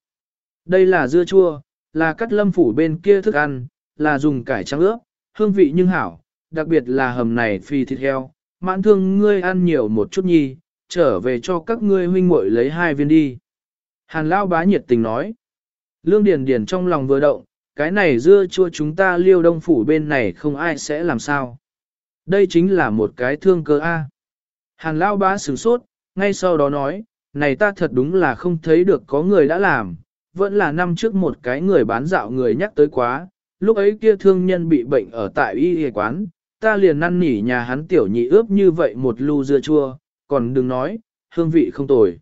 A: Đây là dưa chua, là cắt lâm phủ bên kia thức ăn, là dùng cải trắng ướp, hương vị nhưng hảo, đặc biệt là hầm này phi thịt heo, mãn thương ngươi ăn nhiều một chút nhi, trở về cho các ngươi huynh muội lấy hai viên đi. Hàn Lao bá nhiệt tình nói. Lương Điền Điền trong lòng vừa động, cái này dưa chua chúng ta liêu đông phủ bên này không ai sẽ làm sao. Đây chính là một cái thương cơ A. Hàn lão bá sửng sốt, ngay sau đó nói, này ta thật đúng là không thấy được có người đã làm, vẫn là năm trước một cái người bán dạo người nhắc tới quá, lúc ấy kia thương nhân bị bệnh ở tại y y quán, ta liền năn nỉ nhà hắn tiểu nhị ướp như vậy một lu dưa chua, còn đừng nói, hương vị không tồi.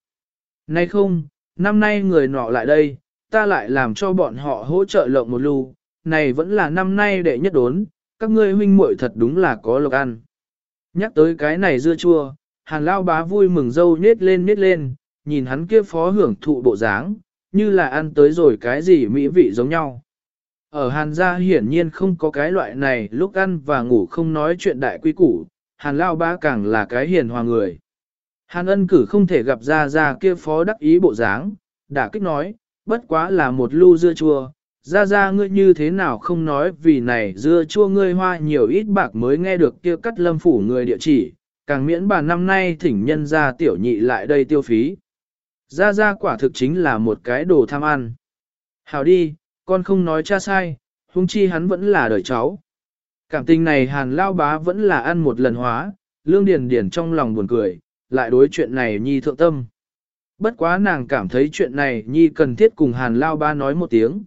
A: Nay không, năm nay người nọ lại đây, ta lại làm cho bọn họ hỗ trợ lộng một lu, này vẫn là năm nay đệ nhất đốn, các ngươi huynh muội thật đúng là có lộc ăn. Nhắc tới cái này dưa chua, hàn lao bá vui mừng dâu nết lên nết lên, nhìn hắn kia phó hưởng thụ bộ dáng, như là ăn tới rồi cái gì mỹ vị giống nhau. Ở hàn gia hiển nhiên không có cái loại này lúc ăn và ngủ không nói chuyện đại quý củ, hàn lao bá càng là cái hiền hòa người. Hàn ân cử không thể gặp ra ra kia phó đắc ý bộ dáng, đã kích nói, bất quá là một lu dưa chua, ra ra ngươi như thế nào không nói vì này dưa chua ngươi hoa nhiều ít bạc mới nghe được kia cắt lâm phủ người địa chỉ, càng miễn bà năm nay thỉnh nhân ra tiểu nhị lại đây tiêu phí. Ra ra quả thực chính là một cái đồ tham ăn. Hào đi, con không nói cha sai, huống chi hắn vẫn là đời cháu. Cảm tình này hàn lao bá vẫn là ăn một lần hóa, lương điền điền trong lòng buồn cười, lại đối chuyện này nhi thượng tâm. Bất quá nàng cảm thấy chuyện này nhi cần thiết cùng hàn lao bá nói một tiếng.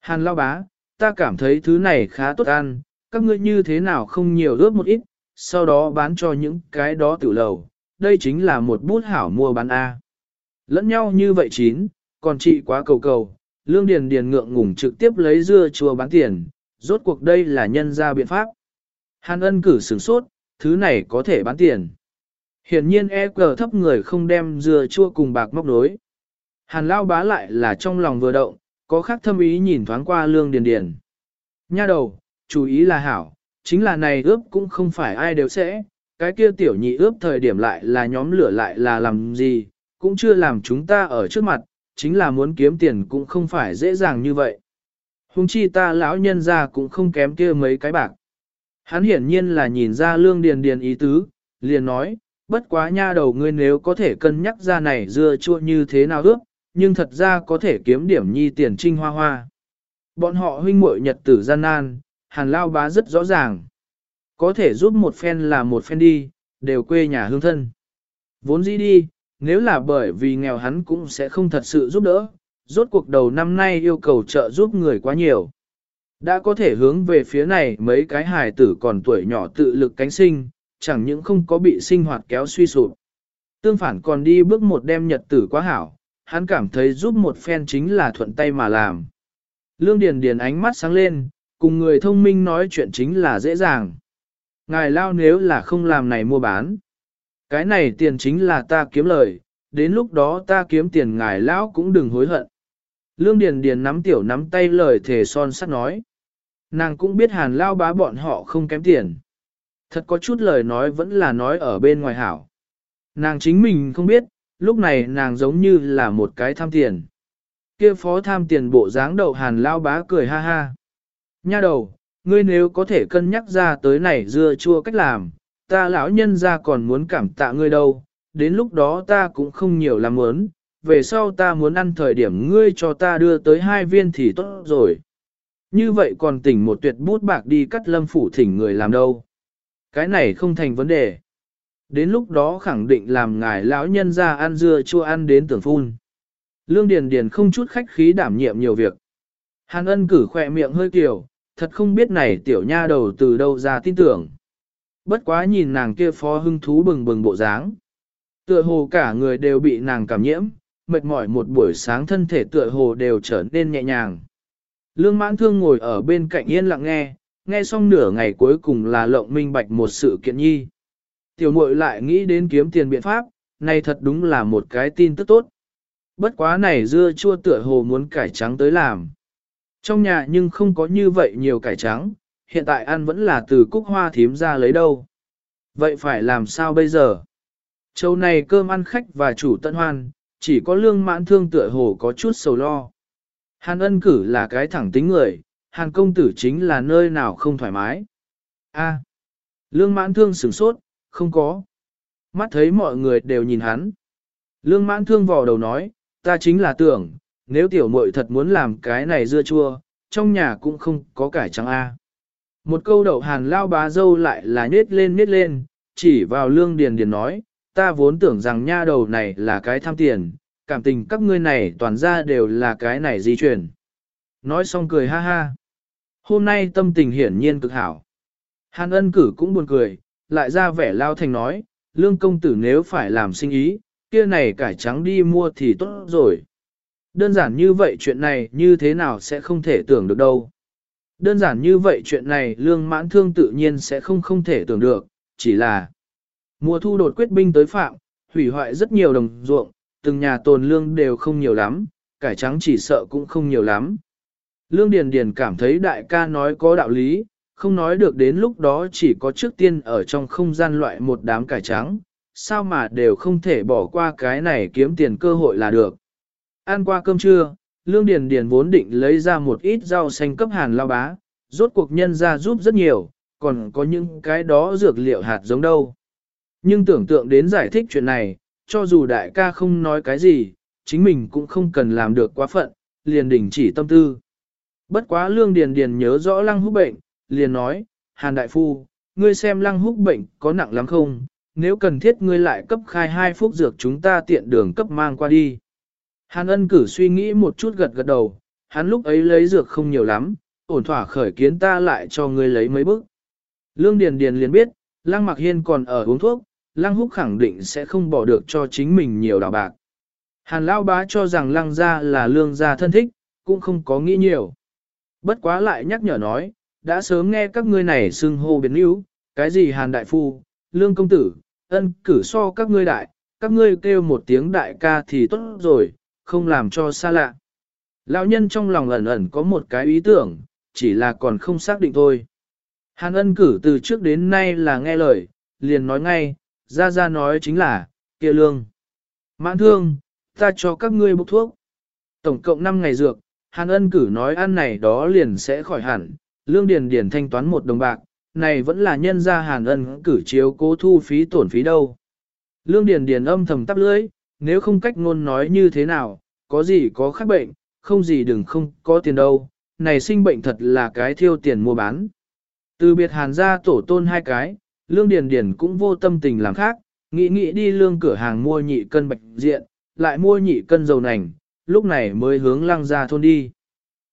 A: Hàn lao bá, ta cảm thấy thứ này khá tốt ăn, các ngươi như thế nào không nhiều ướp một ít, sau đó bán cho những cái đó tiểu lầu, đây chính là một bút hảo mua bán A. Lẫn nhau như vậy chín, còn chị quá cầu cầu, lương điền điền ngượng ngùng trực tiếp lấy dưa chua bán tiền, rốt cuộc đây là nhân ra biện pháp. Hàn ân cử sửng sốt, thứ này có thể bán tiền. Hiển nhiên e cờ thấp người không đem dưa chua cùng bạc móc đối. Hàn lao bá lại là trong lòng vừa động, có khác thâm ý nhìn thoáng qua lương điền điền. Nha đầu, chú ý là hảo, chính là này ướp cũng không phải ai đều sẽ, cái kia tiểu nhị ướp thời điểm lại là nhóm lửa lại là làm gì, cũng chưa làm chúng ta ở trước mặt, chính là muốn kiếm tiền cũng không phải dễ dàng như vậy. Hùng chi ta lão nhân ra cũng không kém kia mấy cái bạc. Hắn hiển nhiên là nhìn ra lương điền điền ý tứ, liền nói, bất quá nha đầu ngươi nếu có thể cân nhắc ra này dưa chua như thế nào ước, nhưng thật ra có thể kiếm điểm nhi tiền trinh hoa hoa. Bọn họ huynh muội nhật tử gian nan, hàn lao bá rất rõ ràng. có thể giúp một phen là một phen đi, đều quê nhà hương thân. Vốn dĩ đi, nếu là bởi vì nghèo hắn cũng sẽ không thật sự giúp đỡ, rốt cuộc đầu năm nay yêu cầu trợ giúp người quá nhiều. Đã có thể hướng về phía này mấy cái hài tử còn tuổi nhỏ tự lực cánh sinh, chẳng những không có bị sinh hoạt kéo suy sụp. Tương phản còn đi bước một đem nhật tử quá hảo, hắn cảm thấy giúp một phen chính là thuận tay mà làm. Lương Điền Điền ánh mắt sáng lên, cùng người thông minh nói chuyện chính là dễ dàng. Ngài lao nếu là không làm này mua bán. Cái này tiền chính là ta kiếm lời, đến lúc đó ta kiếm tiền ngài lão cũng đừng hối hận. Lương Điền Điền nắm tiểu nắm tay lời thề son sắt nói. Nàng cũng biết hàn lao bá bọn họ không kém tiền. Thật có chút lời nói vẫn là nói ở bên ngoài hảo. Nàng chính mình không biết, lúc này nàng giống như là một cái tham tiền. Kia phó tham tiền bộ dáng đậu hàn lao bá cười ha ha. Nha đầu, ngươi nếu có thể cân nhắc ra tới này dưa chua cách làm, ta lão nhân ra còn muốn cảm tạ ngươi đâu, đến lúc đó ta cũng không nhiều làm muốn, về sau ta muốn ăn thời điểm ngươi cho ta đưa tới hai viên thì tốt rồi. Như vậy còn tỉnh một tuyệt bút bạc đi cắt lâm phủ thỉnh người làm đâu. Cái này không thành vấn đề. Đến lúc đó khẳng định làm ngài lão nhân ra ăn dưa chua ăn đến tưởng phun. Lương Điền Điền không chút khách khí đảm nhiệm nhiều việc. Hàn ân cử khỏe miệng hơi kiểu, thật không biết này tiểu nha đầu từ đâu ra tin tưởng. Bất quá nhìn nàng kia phó hưng thú bừng bừng bộ dáng. Tựa hồ cả người đều bị nàng cảm nhiễm, mệt mỏi một buổi sáng thân thể tựa hồ đều trở nên nhẹ nhàng. Lương mãn thương ngồi ở bên cạnh yên lặng nghe, nghe xong nửa ngày cuối cùng là lộng minh bạch một sự kiện nhi. Tiểu muội lại nghĩ đến kiếm tiền biện pháp, này thật đúng là một cái tin tức tốt. Bất quá này dưa chua tựa hồ muốn cải trắng tới làm. Trong nhà nhưng không có như vậy nhiều cải trắng, hiện tại ăn vẫn là từ cúc hoa thím ra lấy đâu. Vậy phải làm sao bây giờ? Châu này cơm ăn khách và chủ tận hoan, chỉ có lương mãn thương tựa hồ có chút sầu lo. Hàn ân cử là cái thẳng tính người, hàn công tử chính là nơi nào không thoải mái. A, lương mãn thương sửng sốt, không có. Mắt thấy mọi người đều nhìn hắn. Lương mãn thương vò đầu nói, ta chính là tưởng, nếu tiểu muội thật muốn làm cái này dưa chua, trong nhà cũng không có cải trắng A. Một câu đậu hàn lao bá dâu lại là nết lên nết lên, chỉ vào lương điền điền nói, ta vốn tưởng rằng nha đầu này là cái tham tiền, cảm tình các ngươi này toàn ra đều là cái này di chuyển. Nói xong cười ha ha. Hôm nay tâm tình hiển nhiên cực hảo. Hàn ân cử cũng buồn cười, lại ra vẻ lao thành nói, lương công tử nếu phải làm sinh ý, kia này cải trắng đi mua thì tốt rồi. Đơn giản như vậy chuyện này như thế nào sẽ không thể tưởng được đâu. Đơn giản như vậy chuyện này lương mãn thương tự nhiên sẽ không không thể tưởng được, chỉ là mùa thu đột quyết binh tới phạm, hủy hoại rất nhiều đồng ruộng, từng nhà tồn lương đều không nhiều lắm, cải trắng chỉ sợ cũng không nhiều lắm. Lương Điền Điền cảm thấy đại ca nói có đạo lý, không nói được đến lúc đó chỉ có trước tiên ở trong không gian loại một đám cải trắng, sao mà đều không thể bỏ qua cái này kiếm tiền cơ hội là được. Ăn qua cơm trưa, Lương Điền Điền vốn định lấy ra một ít rau xanh cấp hàn lao bá, rốt cuộc nhân ra giúp rất nhiều, còn có những cái đó dược liệu hạt giống đâu. Nhưng tưởng tượng đến giải thích chuyện này, cho dù đại ca không nói cái gì, chính mình cũng không cần làm được quá phận, liền đình chỉ tâm tư. Bất quá Lương Điền Điền nhớ rõ lăng húc bệnh, liền nói, Hàn Đại Phu, ngươi xem lăng húc bệnh có nặng lắm không, nếu cần thiết ngươi lại cấp khai hai phút dược chúng ta tiện đường cấp mang qua đi. Hàn ân cử suy nghĩ một chút gật gật đầu, hắn lúc ấy lấy dược không nhiều lắm, ổn thỏa khởi kiến ta lại cho ngươi lấy mấy bức. Lương Điền Điền liền biết, Lăng Mặc Hiên còn ở uống thuốc, Lăng Húc khẳng định sẽ không bỏ được cho chính mình nhiều đào bạc. Hàn Lão Bá cho rằng Lăng gia là lương gia thân thích, cũng không có nghĩ nhiều. Bất quá lại nhắc nhở nói, đã sớm nghe các ngươi này xưng hô biến yếu, cái gì Hàn Đại Phu, Lương Công Tử, ân cử so các ngươi đại, các ngươi kêu một tiếng đại ca thì tốt rồi, không làm cho xa lạ. Lão nhân trong lòng ẩn ẩn có một cái ý tưởng, chỉ là còn không xác định thôi. Hàn ân cử từ trước đến nay là nghe lời, liền nói ngay, ra ra nói chính là, kia lương. Mãn thương, ta cho các ngươi bốc thuốc. Tổng cộng 5 ngày dược, Hàn ân cử nói ăn này đó liền sẽ khỏi hẳn, lương điền điền thanh toán một đồng bạc, này vẫn là nhân ra Hàn ân cử chiếu cố thu phí tổn phí đâu. Lương điền điền âm thầm tắp lưỡi, nếu không cách ngôn nói như thế nào, có gì có khác bệnh, không gì đừng không có tiền đâu, này sinh bệnh thật là cái thiêu tiền mua bán. Từ biệt hàn gia tổ tôn hai cái, lương điền điền cũng vô tâm tình làm khác, nghĩ nghĩ đi lương cửa hàng mua nhị cân bạch diện, lại mua nhị cân dầu nành, lúc này mới hướng lăng ra thôn đi.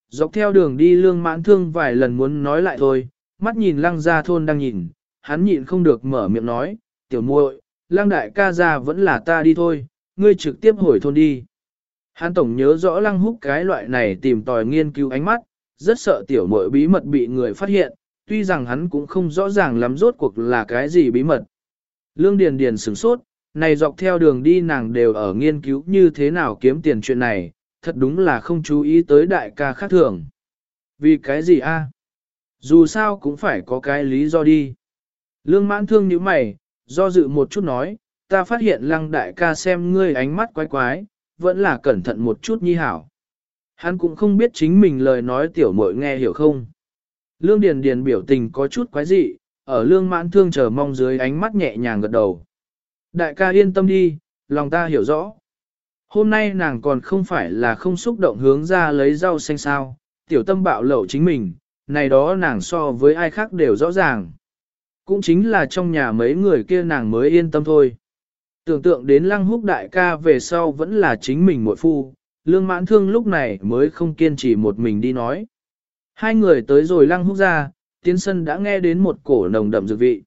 A: Dọc theo đường đi lương mãn thương vài lần muốn nói lại thôi, mắt nhìn lăng ra thôn đang nhìn, hắn nhịn không được mở miệng nói, tiểu muội, lăng đại ca ra vẫn là ta đi thôi, ngươi trực tiếp hồi thôn đi. Hắn tổng nhớ rõ lăng húc cái loại này tìm tòi nghiên cứu ánh mắt, rất sợ tiểu muội bí mật bị người phát hiện, tuy rằng hắn cũng không rõ ràng lắm rốt cuộc là cái gì bí mật. Lương Điền Điền sửng sốt, này dọc theo đường đi nàng đều ở nghiên cứu như thế nào kiếm tiền chuyện này, thật đúng là không chú ý tới đại ca khác thường. Vì cái gì a? Dù sao cũng phải có cái lý do đi. Lương mãn thương như mày, do dự một chút nói, ta phát hiện lăng đại ca xem ngươi ánh mắt quái quái, vẫn là cẩn thận một chút nhi hảo. Hắn cũng không biết chính mình lời nói tiểu muội nghe hiểu không. Lương Điền Điền biểu tình có chút quái dị, ở lương mãn thương chờ mong dưới ánh mắt nhẹ nhàng gật đầu. Đại ca yên tâm đi, lòng ta hiểu rõ. Hôm nay nàng còn không phải là không xúc động hướng ra lấy rau xanh sao, tiểu tâm bạo lậu chính mình, này đó nàng so với ai khác đều rõ ràng. Cũng chính là trong nhà mấy người kia nàng mới yên tâm thôi. Tưởng tượng đến lăng húc đại ca về sau vẫn là chính mình muội phu, lương mãn thương lúc này mới không kiên trì một mình đi nói. Hai người tới rồi lăng húc ra, tiến sân đã nghe đến một cổ nồng đậm dược vị.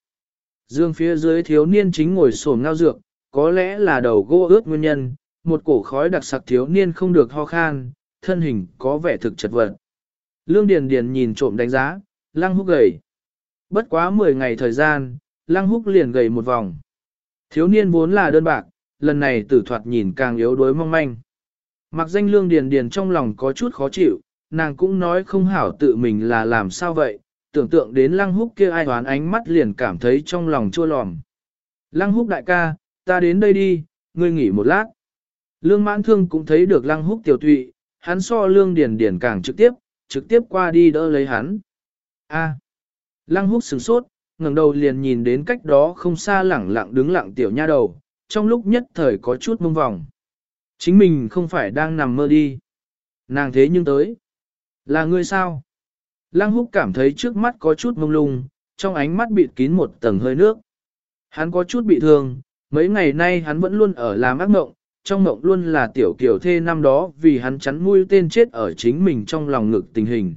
A: Dương phía dưới thiếu niên chính ngồi sổm ngao dược, có lẽ là đầu gỗ ướt nguyên nhân, một cổ khói đặc sặc thiếu niên không được ho khan, thân hình có vẻ thực chật vật. Lương Điền Điền nhìn trộm đánh giá, lăng húc gầy. Bất quá 10 ngày thời gian, lăng húc liền gầy một vòng. Thiếu niên vốn là đơn bạc, lần này tử thoạt nhìn càng yếu đuối mong manh. Mặc danh Lương Điền Điền trong lòng có chút khó chịu, nàng cũng nói không hảo tự mình là làm sao vậy, tưởng tượng đến lăng húc kia ai hoán ánh mắt liền cảm thấy trong lòng chua lòm. Lăng húc đại ca, ta đến đây đi, ngươi nghỉ một lát. Lương mãn thương cũng thấy được lăng húc tiểu tụy, hắn so lương điền điền càng trực tiếp, trực tiếp qua đi đỡ lấy hắn. A. Lăng húc sửng sốt, ngẩng đầu liền nhìn đến cách đó không xa lẳng lặng đứng lặng tiểu nha đầu, trong lúc nhất thời có chút mông vòng. Chính mình không phải đang nằm mơ đi. Nàng thế nhưng tới. Là ngươi sao? Lăng húc cảm thấy trước mắt có chút mông lung, trong ánh mắt bịt kín một tầng hơi nước. Hắn có chút bị thương, mấy ngày nay hắn vẫn luôn ở làm ác mộng, trong mộng luôn là tiểu kiểu thê năm đó vì hắn chắn mũi tên chết ở chính mình trong lòng ngực tình hình.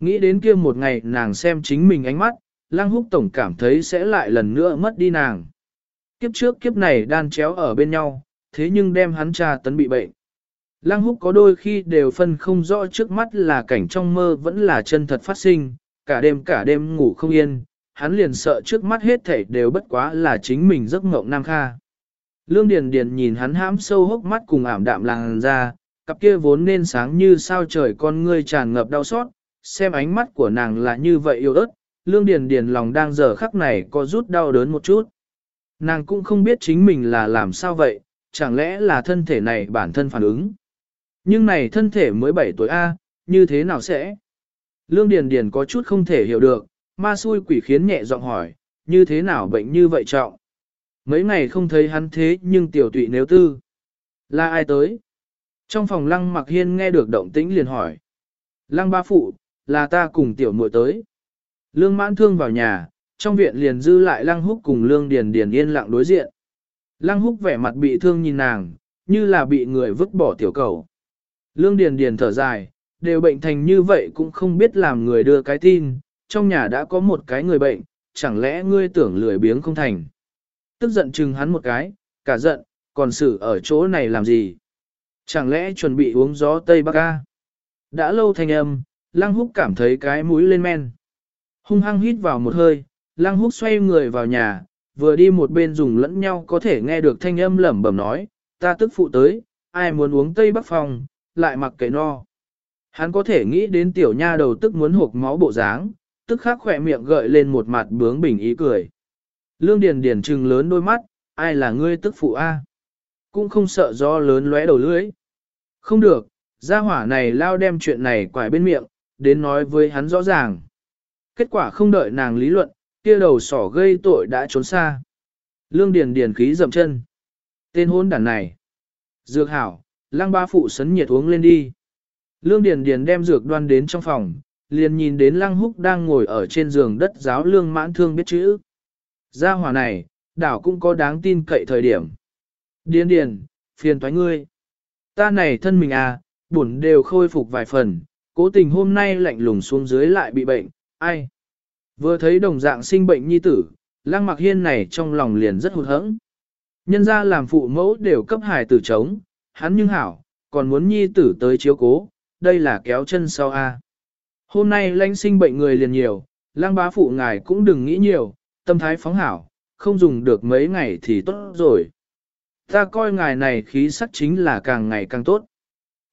A: Nghĩ đến kia một ngày nàng xem chính mình ánh mắt, Lăng Húc Tổng cảm thấy sẽ lại lần nữa mất đi nàng. Kiếp trước kiếp này đan chéo ở bên nhau, thế nhưng đem hắn tra tấn bị bệnh. Lăng húc có đôi khi đều phân không rõ trước mắt là cảnh trong mơ vẫn là chân thật phát sinh, cả đêm cả đêm ngủ không yên, hắn liền sợ trước mắt hết thảy đều bất quá là chính mình giấc ngộng nam kha. Lương Điền Điền nhìn hắn hãm sâu hốc mắt cùng ảm đạm làng ra, cặp kia vốn nên sáng như sao trời con ngươi tràn ngập đau xót, xem ánh mắt của nàng là như vậy yêu ớt, Lương Điền Điền lòng đang giờ khắc này có rút đau đớn một chút. Nàng cũng không biết chính mình là làm sao vậy, chẳng lẽ là thân thể này bản thân phản ứng. Nhưng này thân thể mới 7 tuổi A, như thế nào sẽ? Lương Điền Điền có chút không thể hiểu được, ma xui quỷ khiến nhẹ giọng hỏi, như thế nào bệnh như vậy trọng? Mấy ngày không thấy hắn thế nhưng tiểu tụy nếu tư. Là ai tới? Trong phòng lăng mặc hiên nghe được động tĩnh liền hỏi. Lăng ba phụ, là ta cùng tiểu muội tới. Lương mãn thương vào nhà, trong viện liền dư lại lăng húc cùng lương điền điền yên lặng đối diện. Lăng húc vẻ mặt bị thương nhìn nàng, như là bị người vứt bỏ tiểu cầu. Lương Điền Điền thở dài, đều bệnh thành như vậy cũng không biết làm người đưa cái tin, trong nhà đã có một cái người bệnh, chẳng lẽ ngươi tưởng lười biếng không thành. Tức giận chừng hắn một cái, cả giận, còn xử ở chỗ này làm gì? Chẳng lẽ chuẩn bị uống gió Tây Bắc A? Đã lâu thanh âm, Lăng Húc cảm thấy cái mũi lên men. Hung hăng hít vào một hơi, Lăng Húc xoay người vào nhà, vừa đi một bên dùng lẫn nhau có thể nghe được thanh âm lẩm bẩm nói, ta tức phụ tới, ai muốn uống Tây Bắc phòng, lại mặc kệ no. Hắn có thể nghĩ đến tiểu nha đầu tức muốn hộp máu bộ dáng, tức khắc khỏe miệng gợi lên một mặt bướng bình ý cười. Lương Điền Điền trừng lớn đôi mắt, ai là ngươi tức phụ a? Cũng không sợ do lớn lóe đầu lưỡi. Không được, gia hỏa này lao đem chuyện này quải bên miệng, đến nói với hắn rõ ràng. Kết quả không đợi nàng lý luận, kia đầu sỏ gây tội đã trốn xa. Lương Điền Điền khí dậm chân. Tên hôn đàn này. Dược hảo, lăng ba phụ sấn nhiệt uống lên đi. Lương Điền Điền đem dược đoan đến trong phòng, liền nhìn đến lăng húc đang ngồi ở trên giường đất giáo lương mãn thương biết chữ. Gia hỏa này, đảo cũng có đáng tin cậy thời điểm. Điền điền, phiền toái ngươi. Ta này thân mình à, buồn đều khôi phục vài phần, cố tình hôm nay lạnh lùng xuống dưới lại bị bệnh, ai. Vừa thấy đồng dạng sinh bệnh nhi tử, lăng mặc hiên này trong lòng liền rất hụt hẫng. Nhân gia làm phụ mẫu đều cấp hài tử chống, hắn nhưng hảo, còn muốn nhi tử tới chiếu cố, đây là kéo chân sau a. Hôm nay lãnh sinh bệnh người liền nhiều, lang bá phụ ngài cũng đừng nghĩ nhiều, tâm thái phóng hảo, không dùng được mấy ngày thì tốt rồi. Ta coi ngài này khí sắc chính là càng ngày càng tốt.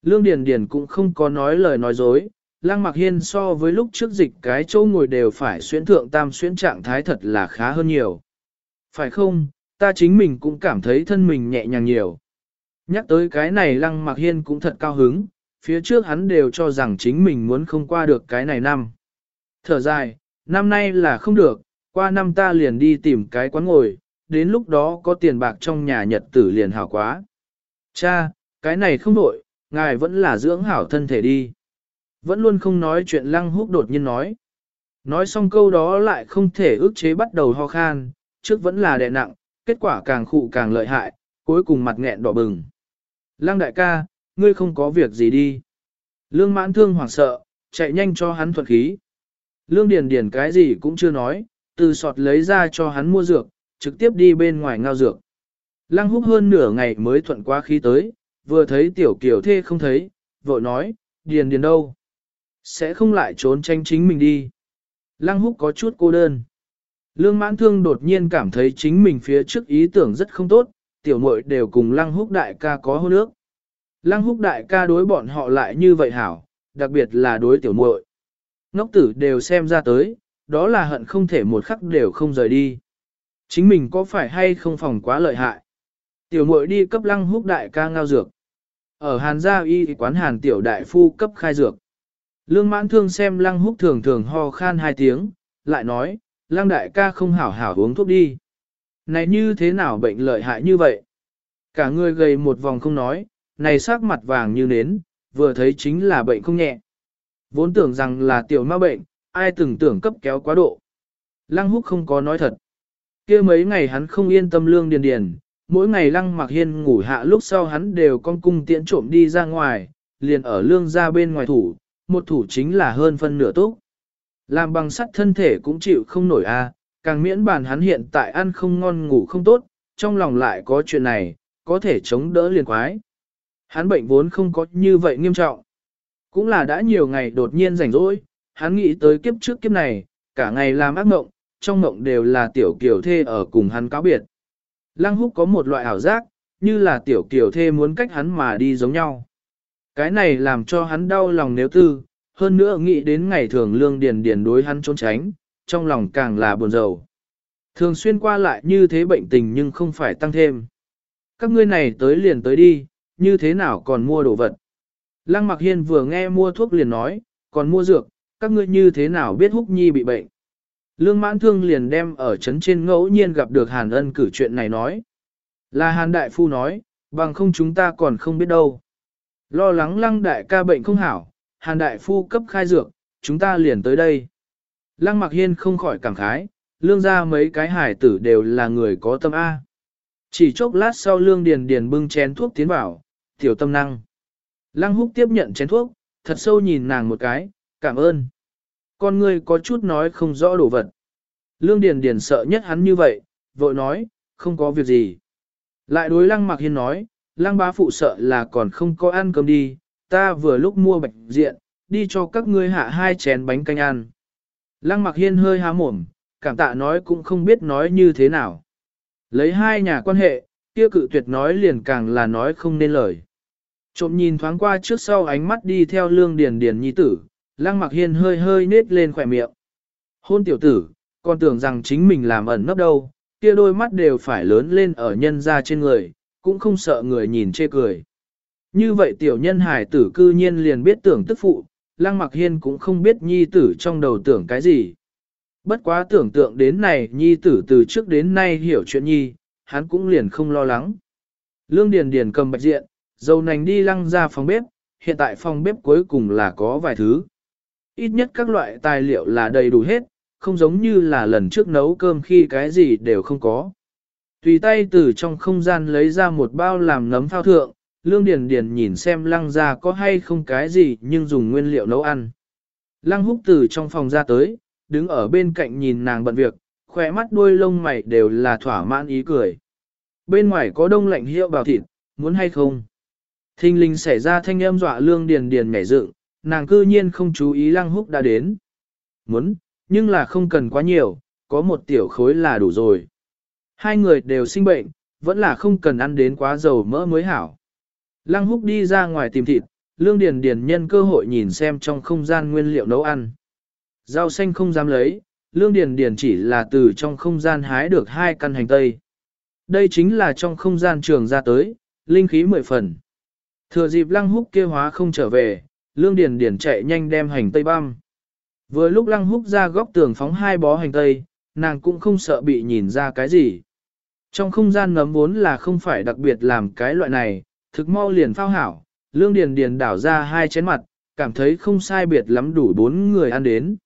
A: Lương Điền Điền cũng không có nói lời nói dối, Lang Mặc Hiên so với lúc trước dịch cái chỗ ngồi đều phải xuyên thượng tam xuyên trạng thái thật là khá hơn nhiều. Phải không, ta chính mình cũng cảm thấy thân mình nhẹ nhàng nhiều. Nhắc tới cái này Lăng Mặc Hiên cũng thật cao hứng, phía trước hắn đều cho rằng chính mình muốn không qua được cái này năm. Thở dài, năm nay là không được, qua năm ta liền đi tìm cái quán ngồi, đến lúc đó có tiền bạc trong nhà nhật tử liền hảo quá. Cha, cái này không đổi, ngài vẫn là dưỡng hảo thân thể đi. Vẫn luôn không nói chuyện lăng húc đột nhiên nói. Nói xong câu đó lại không thể ức chế bắt đầu ho khan, trước vẫn là đè nặng, kết quả càng khụ càng lợi hại, cuối cùng mặt nghẹn đỏ bừng. Lăng đại ca, ngươi không có việc gì đi. Lương mãn thương hoảng sợ, chạy nhanh cho hắn thuật khí. Lương điền điền cái gì cũng chưa nói, từ sọt lấy ra cho hắn mua dược, trực tiếp đi bên ngoài ngao dược. Lăng húc hơn nửa ngày mới thuận qua khí tới, vừa thấy tiểu kiểu thê không thấy, vội nói, điền điền đâu? Sẽ không lại trốn tranh chính mình đi. Lăng húc có chút cô đơn. Lương mãn thương đột nhiên cảm thấy chính mình phía trước ý tưởng rất không tốt, tiểu muội đều cùng lăng húc đại ca có hôn ước. Lăng húc đại ca đối bọn họ lại như vậy hảo, đặc biệt là đối tiểu muội. Ngốc tử đều xem ra tới, đó là hận không thể một khắc đều không rời đi. Chính mình có phải hay không phòng quá lợi hại. Tiểu muội đi cấp lăng húc đại ca ngao dược. Ở Hàn Gia Y quán Hàn Tiểu Đại Phu cấp khai dược. Lương mãn thương xem lăng húc thường thường ho khan hai tiếng, lại nói, lăng đại ca không hảo hảo uống thuốc đi. Này như thế nào bệnh lợi hại như vậy? Cả người gầy một vòng không nói, này sắc mặt vàng như nến, vừa thấy chính là bệnh không nhẹ. Vốn tưởng rằng là tiểu ma bệnh, ai từng tưởng cấp kéo quá độ. Lăng húc không có nói thật. kia mấy ngày hắn không yên tâm lương điền điền, mỗi ngày lăng mặc hiên ngủ hạ lúc sau hắn đều con cung tiễn trộm đi ra ngoài, liền ở lương ra bên ngoài thủ, một thủ chính là hơn phân nửa tốt. Làm bằng sắt thân thể cũng chịu không nổi a, càng miễn bàn hắn hiện tại ăn không ngon ngủ không tốt, trong lòng lại có chuyện này, có thể chống đỡ liền quái. Hắn bệnh vốn không có như vậy nghiêm trọng. Cũng là đã nhiều ngày đột nhiên rảnh rỗi, hắn nghĩ tới kiếp trước kiếp này, cả ngày làm ác mộng, trong mộng đều là tiểu kiểu thê ở cùng hắn cáo biệt. Lăng húc có một loại ảo giác, như là tiểu kiểu thê muốn cách hắn mà đi giống nhau. Cái này làm cho hắn đau lòng nếu tư, hơn nữa nghĩ đến ngày thường lương điền điền đối hắn trốn tránh, trong lòng càng là buồn rầu. Thường xuyên qua lại như thế bệnh tình nhưng không phải tăng thêm. Các ngươi này tới liền tới đi, như thế nào còn mua đồ vật. Lăng Mặc Hiên vừa nghe mua thuốc liền nói, còn mua dược, các ngươi như thế nào biết Húc Nhi bị bệnh. Lương mãn thương liền đem ở trấn trên ngẫu nhiên gặp được Hàn ân cử chuyện này nói. Là Hàn Đại Phu nói, bằng không chúng ta còn không biết đâu. Lo lắng lăng đại ca bệnh không hảo, Hàn Đại Phu cấp khai dược, chúng ta liền tới đây. Lăng Mặc Hiên không khỏi cảm khái, lương ra mấy cái hải tử đều là người có tâm A. Chỉ chốc lát sau lương điền điền bưng chén thuốc tiến vào, tiểu tâm năng. Lăng húc tiếp nhận chén thuốc, thật sâu nhìn nàng một cái, cảm ơn. Con ngươi có chút nói không rõ đồ vật. Lương điền điền sợ nhất hắn như vậy, vội nói, không có việc gì. Lại đối lăng mặc hiên nói, lăng bá phụ sợ là còn không có ăn cơm đi, ta vừa lúc mua bạch diện, đi cho các ngươi hạ hai chén bánh canh ăn. Lăng mặc hiên hơi há mồm, cảm tạ nói cũng không biết nói như thế nào. Lấy hai nhà quan hệ, kia cự tuyệt nói liền càng là nói không nên lời. Trộm nhìn thoáng qua trước sau ánh mắt đi theo lương điền điền nhi tử, lăng mặc hiên hơi hơi nết lên khỏe miệng. Hôn tiểu tử, còn tưởng rằng chính mình làm ẩn nấp đâu, kia đôi mắt đều phải lớn lên ở nhân ra trên người, cũng không sợ người nhìn chê cười. Như vậy tiểu nhân hải tử cư nhiên liền biết tưởng tức phụ, lăng mặc hiên cũng không biết nhi tử trong đầu tưởng cái gì. Bất quá tưởng tượng đến này nhi tử từ trước đến nay hiểu chuyện nhi, hắn cũng liền không lo lắng. Lương Điền Điền cầm bạch diện, dầu nành đi lăng ra phòng bếp, hiện tại phòng bếp cuối cùng là có vài thứ. ít nhất các loại tài liệu là đầy đủ hết, không giống như là lần trước nấu cơm khi cái gì đều không có. Tùy tay từ trong không gian lấy ra một bao làm nấm phao thượng, Lương Điền Điền nhìn xem lăng ra có hay không cái gì nhưng dùng nguyên liệu nấu ăn. Lăng húc từ trong phòng ra tới, đứng ở bên cạnh nhìn nàng bận việc, khỏe mắt đuôi lông mày đều là thỏa mãn ý cười. Bên ngoài có đông lạnh hiệu bào thịt, muốn hay không? Thinh linh xảy ra thanh âm dọa lương điền điền nhảy dựng, nàng cư nhiên không chú ý lăng húc đã đến. Muốn, nhưng là không cần quá nhiều, có một tiểu khối là đủ rồi. Hai người đều sinh bệnh, vẫn là không cần ăn đến quá dầu mỡ mới hảo. Lăng húc đi ra ngoài tìm thịt, lương điền điền nhân cơ hội nhìn xem trong không gian nguyên liệu nấu ăn. Rau xanh không dám lấy, lương điền điền chỉ là từ trong không gian hái được hai căn hành tây. Đây chính là trong không gian trường ra tới, linh khí mười phần. Thừa dịp lăng húc kia hóa không trở về, lương điền điền chạy nhanh đem hành tây băm. Vừa lúc lăng húc ra góc tường phóng hai bó hành tây, nàng cũng không sợ bị nhìn ra cái gì. Trong không gian nấm vốn là không phải đặc biệt làm cái loại này, thực mau liền phao hảo, lương điền điền đảo ra hai chén mặt, cảm thấy không sai biệt lắm đủ bốn người ăn đến.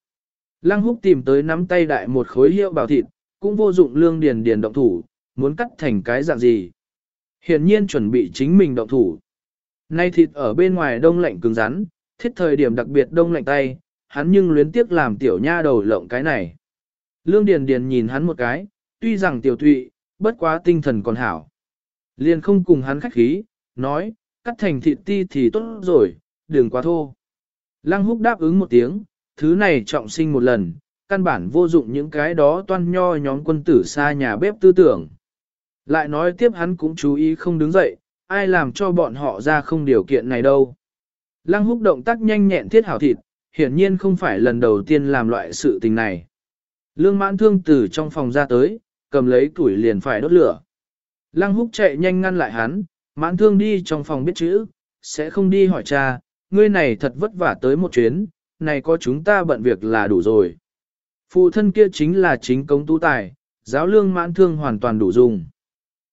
A: Lăng húc tìm tới nắm tay đại một khối hiệu bảo thịt, cũng vô dụng lương điền điền động thủ, muốn cắt thành cái dạng gì. Hiển nhiên chuẩn bị chính mình động thủ. Nay thịt ở bên ngoài đông lạnh cứng rắn, thiết thời điểm đặc biệt đông lạnh tay, hắn nhưng luyến tiếc làm tiểu nha đầu lộng cái này. Lương Điền Điền nhìn hắn một cái, tuy rằng tiểu thụy, bất quá tinh thần còn hảo. Liền không cùng hắn khách khí, nói, cắt thành thịt ti thì tốt rồi, đừng quá thô. Lăng húc đáp ứng một tiếng, thứ này trọng sinh một lần, căn bản vô dụng những cái đó toan nho nhóm quân tử xa nhà bếp tư tưởng. Lại nói tiếp hắn cũng chú ý không đứng dậy, ai làm cho bọn họ ra không điều kiện này đâu. Lăng húc động tác nhanh nhẹn thiết hảo thịt, hiển nhiên không phải lần đầu tiên làm loại sự tình này. Lương mãn thương từ trong phòng ra tới, cầm lấy củi liền phải đốt lửa. Lăng húc chạy nhanh ngăn lại hắn, mãn thương đi trong phòng biết chữ, sẽ không đi hỏi cha, ngươi này thật vất vả tới một chuyến, này có chúng ta bận việc là đủ rồi. Phụ thân kia chính là chính công tu tài, giáo lương mãn thương hoàn toàn đủ dùng.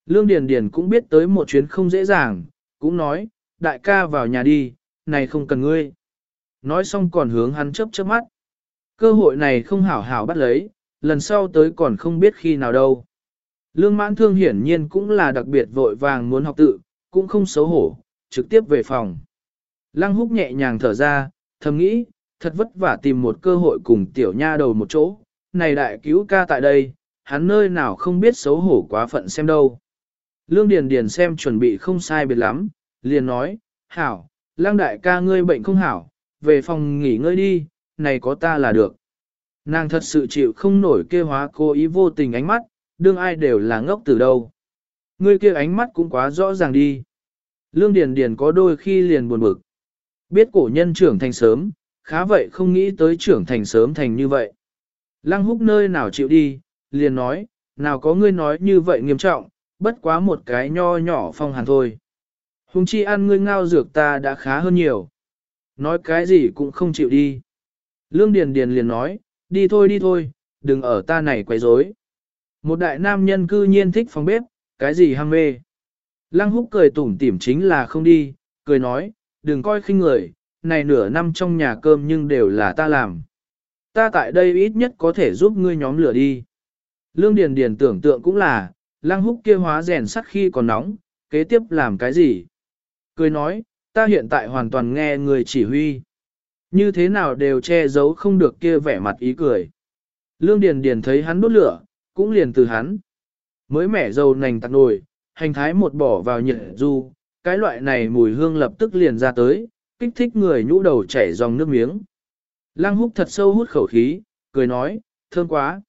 A: Lương Điền Điền cũng biết tới một chuyến không dễ dàng, cũng nói, đại ca vào nhà đi, này không cần ngươi. Nói xong còn hướng hắn chớp chớp mắt. Cơ hội này không hảo hảo bắt lấy, lần sau tới còn không biết khi nào đâu. Lương mãn thương hiển nhiên cũng là đặc biệt vội vàng muốn học tự, cũng không xấu hổ, trực tiếp về phòng. Lăng húc nhẹ nhàng thở ra, thầm nghĩ, thật vất vả tìm một cơ hội cùng tiểu nha đầu một chỗ, này đại cứu ca tại đây, hắn nơi nào không biết xấu hổ quá phận xem đâu. Lương Điền Điền xem chuẩn bị không sai biệt lắm, liền nói, hảo, lang đại ca ngươi bệnh không hảo, về phòng nghỉ ngơi đi, này có ta là được. Nàng thật sự chịu không nổi kêu hóa cố ý vô tình ánh mắt, đương ai đều là ngốc từ đâu. Ngươi kia ánh mắt cũng quá rõ ràng đi. Lương Điền Điền có đôi khi liền buồn bực. Biết cổ nhân trưởng thành sớm, khá vậy không nghĩ tới trưởng thành sớm thành như vậy. Lăng húc nơi nào chịu đi, liền nói, nào có ngươi nói như vậy nghiêm trọng, bất quá một cái nho nhỏ phong hàn thôi. Hùng chi ăn ngươi ngao dược ta đã khá hơn nhiều. Nói cái gì cũng không chịu đi. Lương Điền Điền liền nói, đi thôi đi thôi, đừng ở ta này quấy rối. Một đại nam nhân cư nhiên thích phòng bếp, cái gì ham mê. Lăng húc cười tủm tỉm chính là không đi, cười nói, đừng coi khinh người, này nửa năm trong nhà cơm nhưng đều là ta làm. Ta tại đây ít nhất có thể giúp ngươi nhóm lửa đi. Lương Điền Điền tưởng tượng cũng là, lăng húc kia hóa rèn sắt khi còn nóng, kế tiếp làm cái gì? Cười nói, ta hiện tại hoàn toàn nghe người chỉ huy. Như thế nào đều che giấu không được kia vẻ mặt ý cười. Lương Điền Điền thấy hắn đốt lửa, cũng liền từ hắn. Mới mẻ dầu nành tạt nồi, hành thái một bỏ vào nhiệt du, cái loại này mùi hương lập tức liền ra tới, kích thích người nhũ đầu chảy dòng nước miếng. Lăng húc thật sâu hút khẩu khí, cười nói, thơm quá.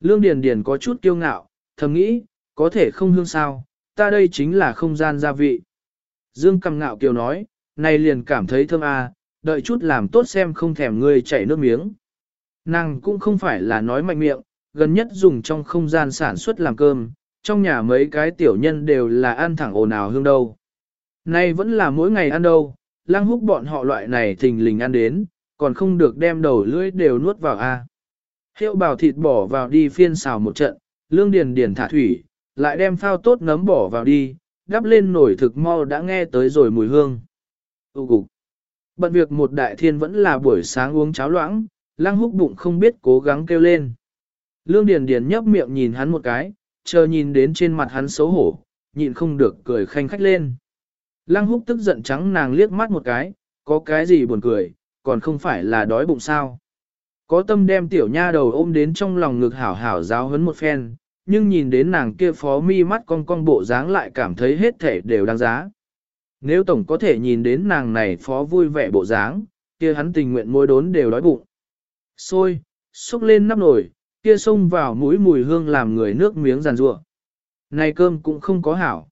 A: Lương Điền Điền có chút kiêu ngạo, thầm nghĩ, có thể không hương sao, ta đây chính là không gian gia vị. Dương cầm ngạo kiều nói, này liền cảm thấy thơm à, đợi chút làm tốt xem không thèm ngươi chảy nước miếng. Nàng cũng không phải là nói mạnh miệng, gần nhất dùng trong không gian sản xuất làm cơm, trong nhà mấy cái tiểu nhân đều là ăn thẳng ồn ào hương đâu. Nay vẫn là mỗi ngày ăn đâu, lăng húc bọn họ loại này thình lình ăn đến, còn không được đem đầu lưỡi đều nuốt vào a. À. Hiệu bảo thịt bỏ vào đi phiên xào một trận, lương điền điền thả thủy, lại đem phao tốt nấm bỏ vào đi, đắp lên nổi thực mau đã nghe tới rồi mùi hương. Tụ cục. Bận việc một đại thiên vẫn là buổi sáng uống cháo loãng, lăng húc bụng không biết cố gắng kêu lên. Lương Điền Điền nhấp miệng nhìn hắn một cái, chờ nhìn đến trên mặt hắn xấu hổ, nhịn không được cười khanh khách lên. Lăng húc tức giận trắng nàng liếc mắt một cái, có cái gì buồn cười, còn không phải là đói bụng sao. Có tâm đem tiểu nha đầu ôm đến trong lòng ngực hảo hảo giáo huấn một phen, nhưng nhìn đến nàng kia phó mi mắt con con bộ dáng lại cảm thấy hết thể đều đáng giá. Nếu tổng có thể nhìn đến nàng này phó vui vẻ bộ dáng, kia hắn tình nguyện môi đốn đều đói bụng. Xôi, xúc lên nắp nồi, kia xông vào mũi mùi hương làm người nước miếng giàn rủa. Này cơm cũng không có hảo.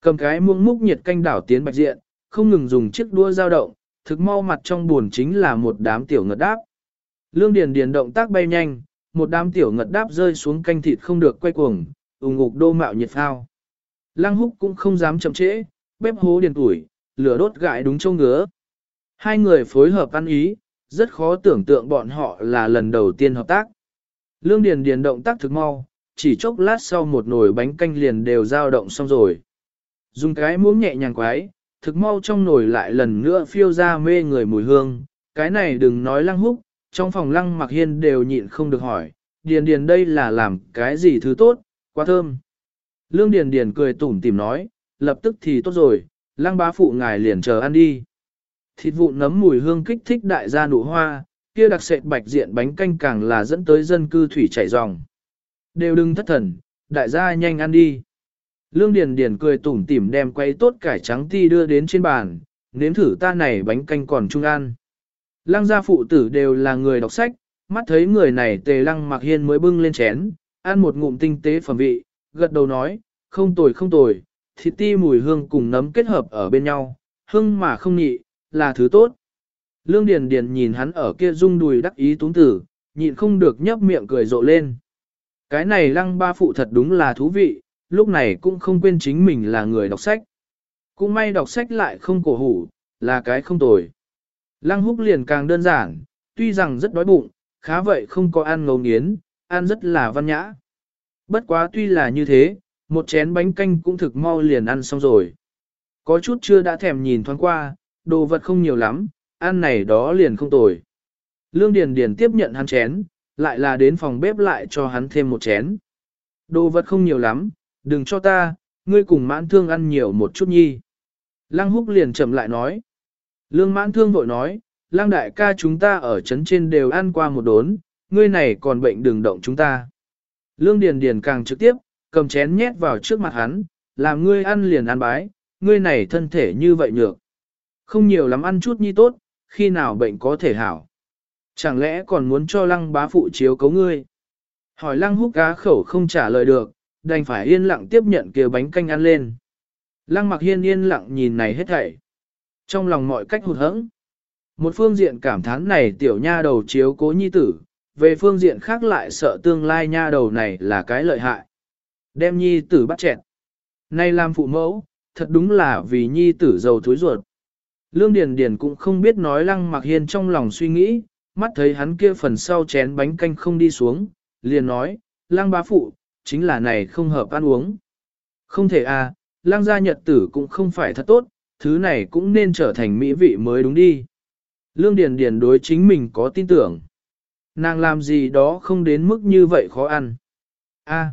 A: Cầm cái muỗng múc nhiệt canh đảo tiến bạch diện, không ngừng dùng chiếc đua dao động, thực mau mặt trong buồn chính là một đám tiểu ngật đáp. Lương Điền Điền động tác bay nhanh, một đám tiểu ngật đáp rơi xuống canh thịt không được quay cuồng, ủng ngục đô mạo nhiệt phao. Lăng húc cũng không dám chậm trễ, bếp hố điền tuổi, lửa đốt gãi đúng châu ngứa. Hai người phối hợp ăn ý, rất khó tưởng tượng bọn họ là lần đầu tiên hợp tác. Lương Điền Điền động tác thực mau, chỉ chốc lát sau một nồi bánh canh liền đều dao động xong rồi. Dùng cái muỗng nhẹ nhàng quái, thực mau trong nồi lại lần nữa phiêu ra mê người mùi hương, cái này đừng nói lăng húc, trong phòng lăng mặc hiên đều nhịn không được hỏi, điền điền đây là làm cái gì thứ tốt, quá thơm. Lương điền điền cười tủm tỉm nói, lập tức thì tốt rồi, lăng bá phụ ngài liền chờ ăn đi. Thịt vụn nấm mùi hương kích thích đại gia nụ hoa, kia đặc sệt bạch diện bánh canh càng là dẫn tới dân cư thủy chảy ròng. Đều đừng thất thần, đại gia nhanh ăn đi. Lương Điền Điền cười tủm tỉm đem quay tốt cải trắng ti đưa đến trên bàn, nếm thử ta này bánh canh còn chung ăn. Lăng gia phụ tử đều là người đọc sách, mắt thấy người này tề lăng mặc hiên mới bưng lên chén, ăn một ngụm tinh tế phẩm vị, gật đầu nói, không tồi không tồi, thịt ti mùi hương cùng nấm kết hợp ở bên nhau, hương mà không nhị, là thứ tốt. Lương Điền Điền nhìn hắn ở kia rung đùi đắc ý túng tử, nhịn không được nhấp miệng cười rộ lên. Cái này lăng ba phụ thật đúng là thú vị, lúc này cũng không quên chính mình là người đọc sách. Cũng may đọc sách lại không cổ hủ, là cái không tồi. Lăng húc liền càng đơn giản, tuy rằng rất đói bụng, khá vậy không có ăn ngấu nghiến, ăn rất là văn nhã. Bất quá tuy là như thế, một chén bánh canh cũng thực mau liền ăn xong rồi. Có chút chưa đã thèm nhìn thoáng qua, đồ vật không nhiều lắm, ăn này đó liền không tồi. Lương Điền Điền tiếp nhận hắn chén, lại là đến phòng bếp lại cho hắn thêm một chén. Đồ vật không nhiều lắm, đừng cho ta, ngươi cùng mãn thương ăn nhiều một chút nhi. Lăng húc liền chậm lại nói. Lương mãn thương vội nói, lăng đại ca chúng ta ở trấn trên đều ăn qua một đốn, ngươi này còn bệnh đừng động chúng ta. Lương Điền Điền càng trực tiếp, cầm chén nhét vào trước mặt hắn, làm ngươi ăn liền ăn bái, ngươi này thân thể như vậy nhược. Không nhiều lắm ăn chút nhi tốt, khi nào bệnh có thể hảo. Chẳng lẽ còn muốn cho lăng bá phụ chiếu cấu ngươi? Hỏi lăng húc cá khẩu không trả lời được, đành phải yên lặng tiếp nhận kia bánh canh ăn lên. Lăng mặc hiên yên lặng nhìn này hết thảy. Trong lòng mọi cách hụt hẫng. Một phương diện cảm thán này tiểu nha đầu chiếu cố nhi tử, về phương diện khác lại sợ tương lai nha đầu này là cái lợi hại. Đem nhi tử bắt chẹt. Nay làm phụ mẫu, thật đúng là vì nhi tử giàu thối ruột. Lương Điền Điền cũng không biết nói lăng mặc hiên trong lòng suy nghĩ, mắt thấy hắn kia phần sau chén bánh canh không đi xuống, liền nói, lăng bá phụ, chính là này không hợp ăn uống. Không thể à, lăng gia nhật tử cũng không phải thật tốt, thứ này cũng nên trở thành mỹ vị mới đúng đi. Lương Điền Điền đối chính mình có tin tưởng. Nàng làm gì đó không đến mức như vậy khó ăn. A.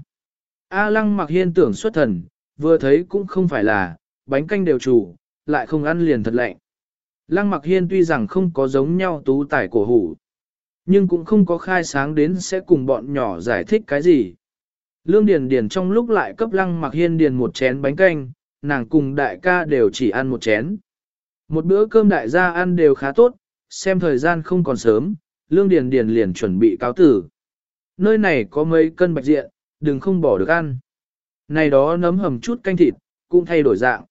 A: A lăng mặc hiên tưởng xuất thần, vừa thấy cũng không phải là, bánh canh đều chủ, lại không ăn liền thật lạnh. Lăng mặc hiên tuy rằng không có giống nhau tú tài cổ hủ, nhưng cũng không có khai sáng đến sẽ cùng bọn nhỏ giải thích cái gì. Lương Điền Điền trong lúc lại cấp lăng mặc hiên điền một chén bánh canh, nàng cùng đại ca đều chỉ ăn một chén. Một bữa cơm đại gia ăn đều khá tốt, xem thời gian không còn sớm, Lương Điền Điền liền chuẩn bị cáo tử. Nơi này có mấy cân bạch diện, đừng không bỏ được ăn. Này đó nấm hầm chút canh thịt, cũng thay đổi dạng.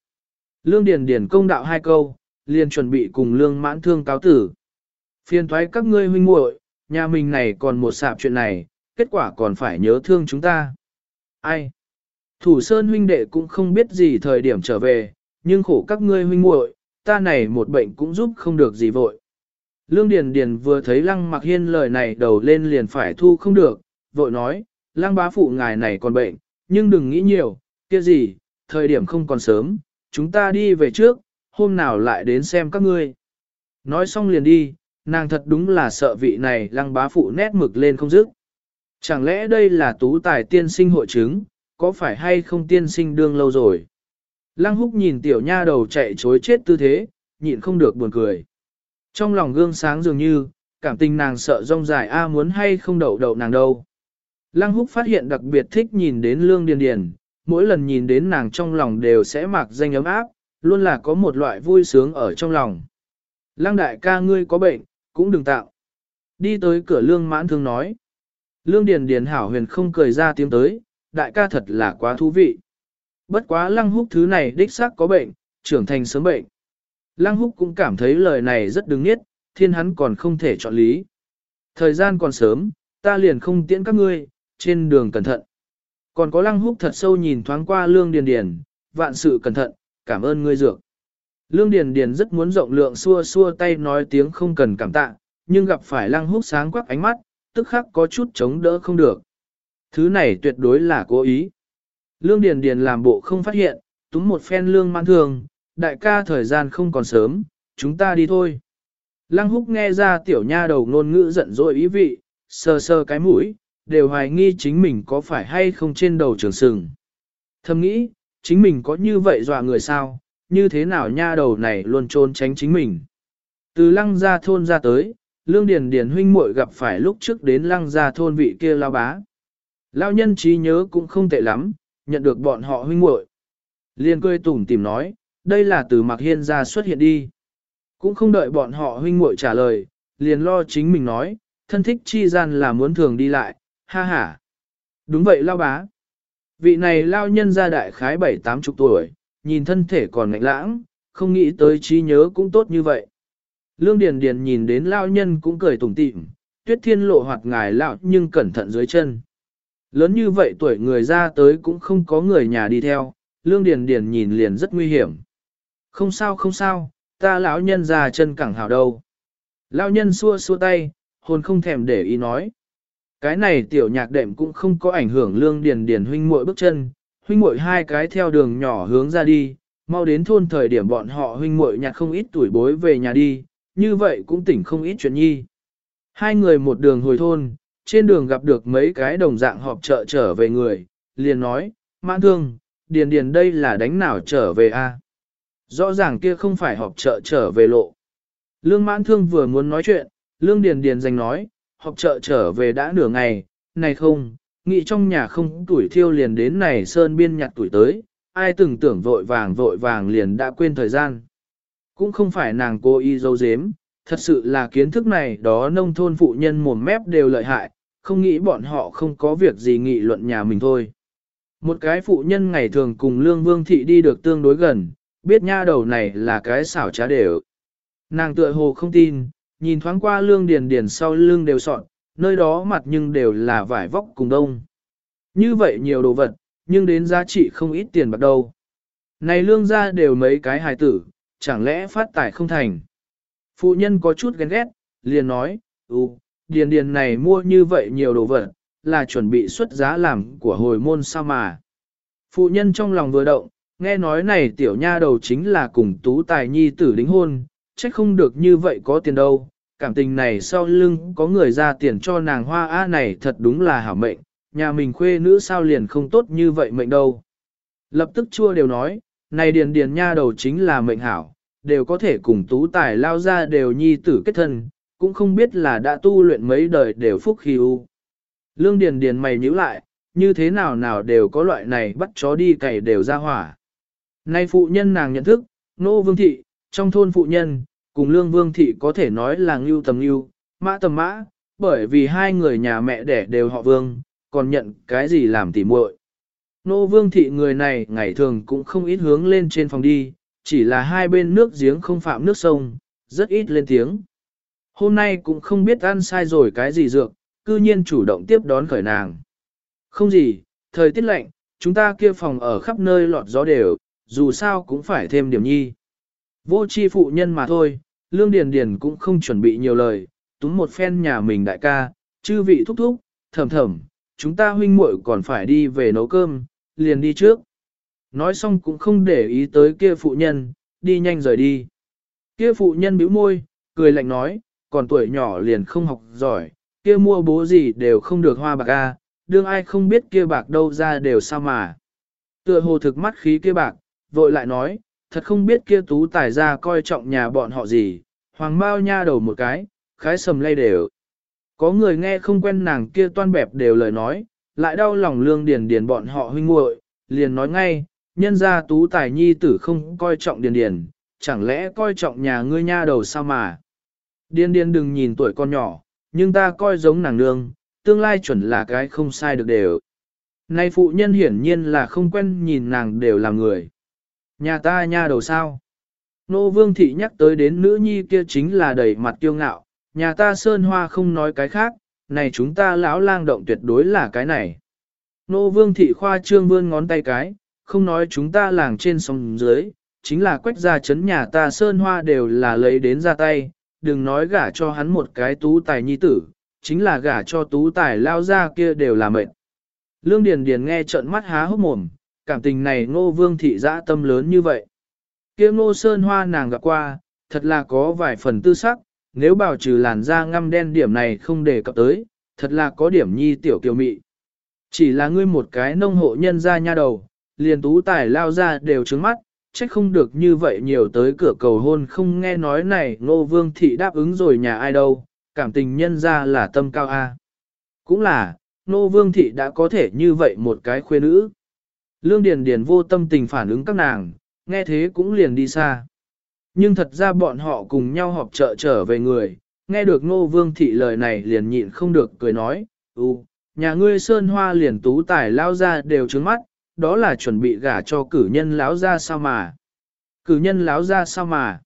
A: Lương Điền Điền công đạo hai câu, liền chuẩn bị cùng Lương Mãn Thương cáo tử. Phiền thoái các ngươi huynh muội, nhà mình này còn một sạp chuyện này, kết quả còn phải nhớ thương chúng ta. Ai? Thủ Sơn huynh đệ cũng không biết gì thời điểm trở về, nhưng khổ các ngươi huynh muội, ta này một bệnh cũng giúp không được gì vội. Lương Điền Điền vừa thấy Lăng Mặc Hiên lời này đầu lên liền phải thu không được, vội nói, Lăng bá phụ ngài này còn bệnh, nhưng đừng nghĩ nhiều, kia gì, thời điểm không còn sớm, chúng ta đi về trước, hôm nào lại đến xem các ngươi. Nói xong liền đi, nàng thật đúng là sợ vị này lăng bá phụ nét mực lên không dứt. Chẳng lẽ đây là tú tài tiên sinh hội chứng, có phải hay không tiên sinh đương lâu rồi? Lăng húc nhìn tiểu nha đầu chạy chối chết tư thế, nhịn không được buồn cười. Trong lòng gương sáng dường như, cảm tình nàng sợ rong dài A muốn hay không đậu đậu nàng đâu. Lăng húc phát hiện đặc biệt thích nhìn đến lương điền điền, mỗi lần nhìn đến nàng trong lòng đều sẽ mặc danh ấm áp, luôn là có một loại vui sướng ở trong lòng. Lăng đại ca ngươi có bệnh, cũng đừng tạo. Đi tới cửa lương mãn thương nói. Lương điền điền hảo huyền không cười ra tiếng tới, đại ca thật là quá thú vị. Bất quá lăng húc thứ này đích xác có bệnh, trưởng thành sớm bệnh. Lăng húc cũng cảm thấy lời này rất đứng nhất, thiên hắn còn không thể chọn lý. Thời gian còn sớm, ta liền không tiễn các ngươi, trên đường cẩn thận. Còn có lăng húc thật sâu nhìn thoáng qua lương điền điền, vạn sự cẩn thận, cảm ơn ngươi dược. Lương điền điền rất muốn rộng lượng xua xua tay nói tiếng không cần cảm tạ, nhưng gặp phải lăng húc sáng quắc ánh mắt, tức khắc có chút chống đỡ không được. Thứ này tuyệt đối là cố ý. Lương điền điền làm bộ không phát hiện, túm một phen lương man thường, đại ca thời gian không còn sớm, chúng ta đi thôi. Lăng húc nghe ra tiểu nha đầu ngôn ngữ giận dỗi ý vị, sờ sờ cái mũi, đều hoài nghi chính mình có phải hay không trên đầu trường sừng. Thầm nghĩ, chính mình có như vậy dọa người sao, như thế nào nha đầu này luôn trốn tránh chính mình. Từ lăng gia thôn ra tới, lương điền điền huynh muội gặp phải lúc trước đến lăng gia thôn vị kia lao bá. Lao nhân trí nhớ cũng không tệ lắm, nhận được bọn họ huynh muội. liền cười tủm tìm nói, đây là từ Mạc Hiên ra xuất hiện đi. Cũng không đợi bọn họ huynh muội trả lời, liền lo chính mình nói, thân thích chi gian là muốn thường đi lại, ha ha. Đúng vậy lao bá. Vị này lao nhân ra đại khái bảy tám chục tuổi, nhìn thân thể còn ngạnh lãng, không nghĩ tới trí nhớ cũng tốt như vậy. Lương Điền Điền nhìn đến lao nhân cũng cười tủm tỉm, tuyết thiên lộ hoạt ngài lão nhưng cẩn thận dưới chân. Lớn như vậy tuổi người ra tới cũng không có người nhà đi theo, Lương Điền Điền nhìn liền rất nguy hiểm. Không sao không sao, ta lão nhân già chân cẳng hảo đâu. Lão nhân xua xua tay, hồn không thèm để ý nói. Cái này tiểu nhạc đệm cũng không có ảnh hưởng lương điền điền huynh muội bước chân, huynh muội hai cái theo đường nhỏ hướng ra đi, mau đến thôn thời điểm bọn họ huynh muội nhạc không ít tuổi bối về nhà đi, như vậy cũng tỉnh không ít chuyện nhi. Hai người một đường hồi thôn, trên đường gặp được mấy cái đồng dạng họp chợ trở về người, liền nói, mãn thương, điền điền đây là đánh nào trở về a? Rõ ràng kia không phải họp chợ trở về lộ. Lương mãn thương vừa muốn nói chuyện, lương điền điền giành nói, họp chợ trở về đã nửa ngày, này không, nghĩ trong nhà không tuổi thiêu liền đến này sơn biên nhặt tuổi tới, ai từng tưởng vội vàng vội vàng liền đã quên thời gian. Cũng không phải nàng cố ý dấu dếm, thật sự là kiến thức này đó nông thôn phụ nhân mồm mép đều lợi hại, không nghĩ bọn họ không có việc gì nghị luận nhà mình thôi. Một cái phụ nhân ngày thường cùng lương vương thị đi được tương đối gần, biết nha đầu này là cái xảo trá đều. Nàng tựa hồ không tin, nhìn thoáng qua lương điền điền sau lưng đều sọn, nơi đó mặt nhưng đều là vải vóc cùng đông. Như vậy nhiều đồ vật, nhưng đến giá trị không ít tiền bạc đâu. Này lương gia đều mấy cái hài tử, chẳng lẽ phát tài không thành. Phụ nhân có chút ghen ghét, liền nói, ừ, điền điền này mua như vậy nhiều đồ vật, là chuẩn bị xuất giá làm của hồi môn sao mà. Phụ nhân trong lòng vừa động, nghe nói này tiểu nha đầu chính là cùng tú tài nhi tử đính hôn, trách không được như vậy có tiền đâu. Cảm tình này sau lưng có người ra tiền cho nàng hoa a này thật đúng là hảo mệnh, nhà mình khuê nữ sao liền không tốt như vậy mệnh đâu. Lập tức chua đều nói, này điền điền nha đầu chính là mệnh hảo, đều có thể cùng tú tài lao ra đều nhi tử kết thân, cũng không biết là đã tu luyện mấy đời đều phúc khi u. Lương điền điền mày nhíu lại, như thế nào nào đều có loại này bắt chó đi cày đều ra hỏa. Nay phụ nhân nàng nhận thức, nô vương thị, trong thôn phụ nhân, cùng lương vương thị có thể nói là ngưu tầm ngưu, mã tầm mã, bởi vì hai người nhà mẹ đẻ đều họ vương, còn nhận cái gì làm tỉ muội. Nô vương thị người này ngày thường cũng không ít hướng lên trên phòng đi, chỉ là hai bên nước giếng không phạm nước sông, rất ít lên tiếng. Hôm nay cũng không biết ăn sai rồi cái gì dược, cư nhiên chủ động tiếp đón khởi nàng. Không gì, thời tiết lạnh, chúng ta kia phòng ở khắp nơi lọt gió đều, dù sao cũng phải thêm điểm nhi. Vô chi phụ nhân mà thôi, Lương Điền Điền cũng không chuẩn bị nhiều lời, túm một phen nhà mình đại ca, chư vị thúc thúc, thầm thầm, chúng ta huynh muội còn phải đi về nấu cơm, liền đi trước. Nói xong cũng không để ý tới kia phụ nhân, đi nhanh rời đi. Kia phụ nhân bĩu môi, cười lạnh nói, còn tuổi nhỏ liền không học giỏi, kia mua bố gì đều không được hoa bạc a, đương ai không biết kia bạc đâu ra đều sao mà. Tựa hồ thực mắt khí kia bạc, vội lại nói, thật không biết kia tú tài ra coi trọng nhà bọn họ gì, hoàng bao nha đầu một cái, khái sầm lay đều. Có người nghe không quen nàng kia toan bẹp đều lời nói, lại đau lòng lương điền điền bọn họ huynh muội, liền nói ngay, nhân gia tú tài nhi tử không coi trọng điền điền, chẳng lẽ coi trọng nhà ngươi nha đầu sao mà. Điền điền đừng nhìn tuổi con nhỏ, nhưng ta coi giống nàng nương, tương lai chuẩn là cái không sai được đều. này phụ nhân hiển nhiên là không quen nhìn nàng đều là người. Nhà ta nha đầu sao? Nô vương thị nhắc tới đến nữ nhi kia chính là đầy mặt kiêu ngạo, nhà ta sơn hoa không nói cái khác, này chúng ta lão lang động tuyệt đối là cái này. Nô vương thị khoa trương vươn ngón tay cái, không nói chúng ta làng trên sông dưới, chính là quách gia chấn nhà ta sơn hoa đều là lấy đến ra tay, đừng nói gả cho hắn một cái tú tài nhi tử, chính là gả cho tú tài lao ra kia đều là mệnh. Lương Điền Điền nghe trợn mắt há hốc mồm, cảm tình này ngô vương thị dã tâm lớn như vậy. Kia ngô sơn hoa nàng gặp qua, thật là có vài phần tư sắc, nếu bảo trừ làn da ngăm đen điểm này không đề cập tới, thật là có điểm nhi tiểu kiều mị. Chỉ là ngươi một cái nông hộ nhân ra nha đầu, liền tú tài lao ra đều trứng mắt, trách không được như vậy nhiều tới cửa cầu hôn không nghe nói này ngô vương thị đáp ứng rồi nhà ai đâu, cảm tình nhân ra là tâm cao a. Cũng là, ngô vương thị đã có thể như vậy một cái khuê nữ. Lương Điền Điền vô tâm tình phản ứng các nàng, nghe thế cũng liền đi xa. Nhưng thật ra bọn họ cùng nhau họp chợ trở về người, nghe được ngô vương thị lời này liền nhịn không được cười nói, ừ, nhà ngươi sơn hoa liền tú tài lao ra đều trứng mắt, đó là chuẩn bị gả cho cử nhân láo ra sao mà. Cử nhân láo ra sao mà.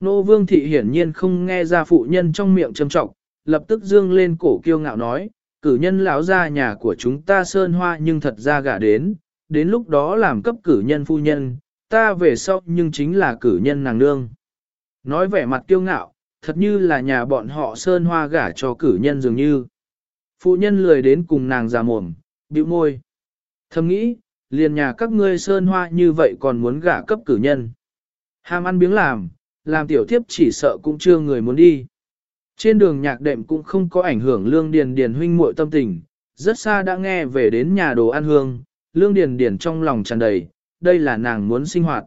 A: Nô vương thị hiển nhiên không nghe ra phụ nhân trong miệng trầm trọng, lập tức dương lên cổ kiêu ngạo nói, cử nhân láo ra nhà của chúng ta sơn hoa nhưng thật ra gả đến, đến lúc đó làm cấp cử nhân phu nhân, ta về sau nhưng chính là cử nhân nàng nương. Nói vẻ mặt kiêu ngạo, thật như là nhà bọn họ sơn hoa gả cho cử nhân dường như. Phụ nhân lười đến cùng nàng già mồm, bĩu môi. Thầm nghĩ, liền nhà các ngươi sơn hoa như vậy còn muốn gả cấp cử nhân. Ham ăn biếng làm, làm tiểu thiếp chỉ sợ cũng chưa người muốn đi. Trên đường nhạc đệm cũng không có ảnh hưởng lương điền điền huynh muội tâm tình, rất xa đã nghe về đến nhà đồ ăn hương, lương điền điền trong lòng tràn đầy, đây là nàng muốn sinh hoạt.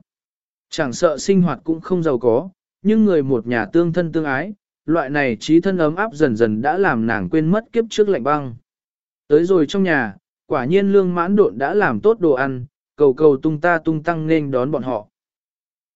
A: Chẳng sợ sinh hoạt cũng không giàu có, nhưng người một nhà tương thân tương ái, loại này trí thân ấm áp dần dần đã làm nàng quên mất kiếp trước lạnh băng. Tới rồi trong nhà, quả nhiên lương mãn độn đã làm tốt đồ ăn, cầu cầu tung ta tung tăng nên đón bọn họ.